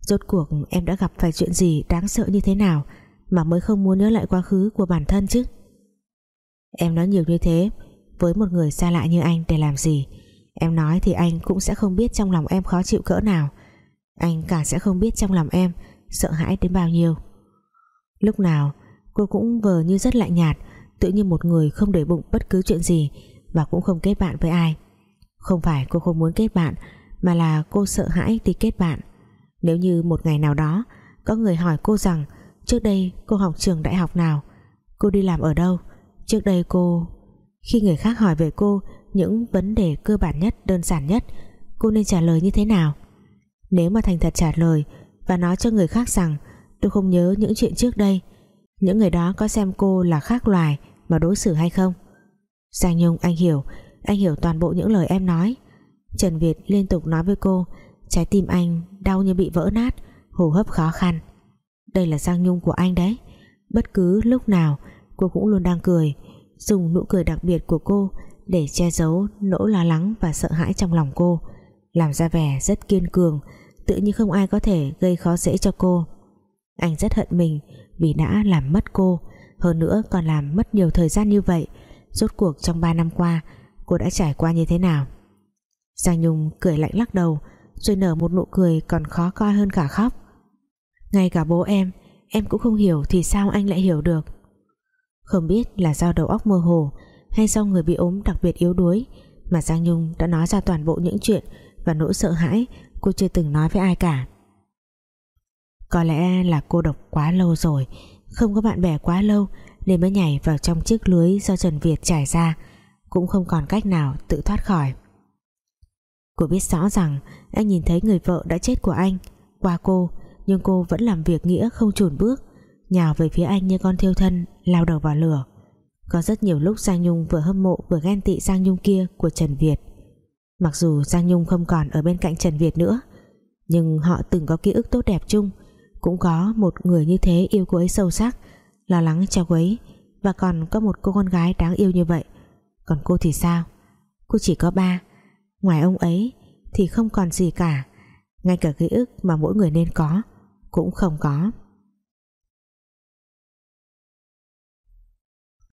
Rốt cuộc em đã gặp phải chuyện gì đáng sợ như thế nào Mà mới không muốn nhớ lại quá khứ của bản thân chứ? Em nói nhiều như thế, Với một người xa lạ như anh để làm gì? Em nói thì anh cũng sẽ không biết trong lòng em khó chịu cỡ nào. Anh cả sẽ không biết trong lòng em Sợ hãi đến bao nhiêu. Lúc nào cô cũng vờ như rất lạnh nhạt, Tự như một người không để bụng bất cứ chuyện gì và cũng không kết bạn với ai. Không phải cô không muốn kết bạn, mà là cô sợ hãi đi kết bạn. Nếu như một ngày nào đó, có người hỏi cô rằng, trước đây cô học trường đại học nào? Cô đi làm ở đâu? Trước đây cô, khi người khác hỏi về cô, những vấn đề cơ bản nhất, đơn giản nhất, cô nên trả lời như thế nào? Nếu mà thành thật trả lời và nói cho người khác rằng, tôi không nhớ những chuyện trước đây những người đó có xem cô là khác loài mà đối xử hay không? Giang Nhung, anh hiểu. Anh hiểu toàn bộ những lời em nói. Trần Việt liên tục nói với cô, trái tim anh đau như bị vỡ nát, hô hấp khó khăn. Đây là Giang Nhung của anh đấy. Bất cứ lúc nào, cô cũng luôn đang cười, dùng nụ cười đặc biệt của cô để che giấu nỗi lo lắng và sợ hãi trong lòng cô, làm ra vẻ rất kiên cường tự như không ai có thể gây khó dễ cho cô. Anh rất hận mình vì đã làm mất cô. Hơn nữa, còn làm mất nhiều thời gian như vậy. Rốt cuộc trong 3 năm qua, cô đã trải qua như thế nào? Giang Nhung cười lạnh lắc đầu, rồi nở một nụ cười còn khó coi hơn cả khóc. Ngay cả bố em em cũng không hiểu thì sao anh lại hiểu được. Không biết là do đầu óc mơ hồ hay do người bị ốm đặc biệt yếu đuối mà Giang Nhung đã nói ra toàn bộ những chuyện và nỗi sợ hãi cô chưa từng nói với ai cả có lẽ là cô độc quá lâu rồi, không có bạn bè quá lâu nên mới nhảy vào trong chiếc lưới do Trần Việt trải ra, cũng không còn cách nào tự thoát khỏi. Cô biết rõ rằng anh nhìn thấy người vợ đã chết của anh, qua cô, nhưng cô vẫn làm việc nghĩa không chùn bước, nhào về phía anh như con thiêu thân, lao đầu vào lửa. Có rất nhiều lúc Giang Nhung vừa hâm mộ vừa ghen tị Giang Nhung kia của Trần Việt. Mặc dù Giang Nhung không còn ở bên cạnh Trần Việt nữa, nhưng họ từng có ký ức tốt đẹp chung cũng có một người như thế yêu cô ấy sâu sắc, lo lắng cho cô ấy. Và còn có một cô con gái đáng yêu như vậy. Còn cô thì sao? Cô chỉ có ba. Ngoài ông ấy thì không còn gì cả. Ngay cả ký ức mà mỗi người nên có cũng không có.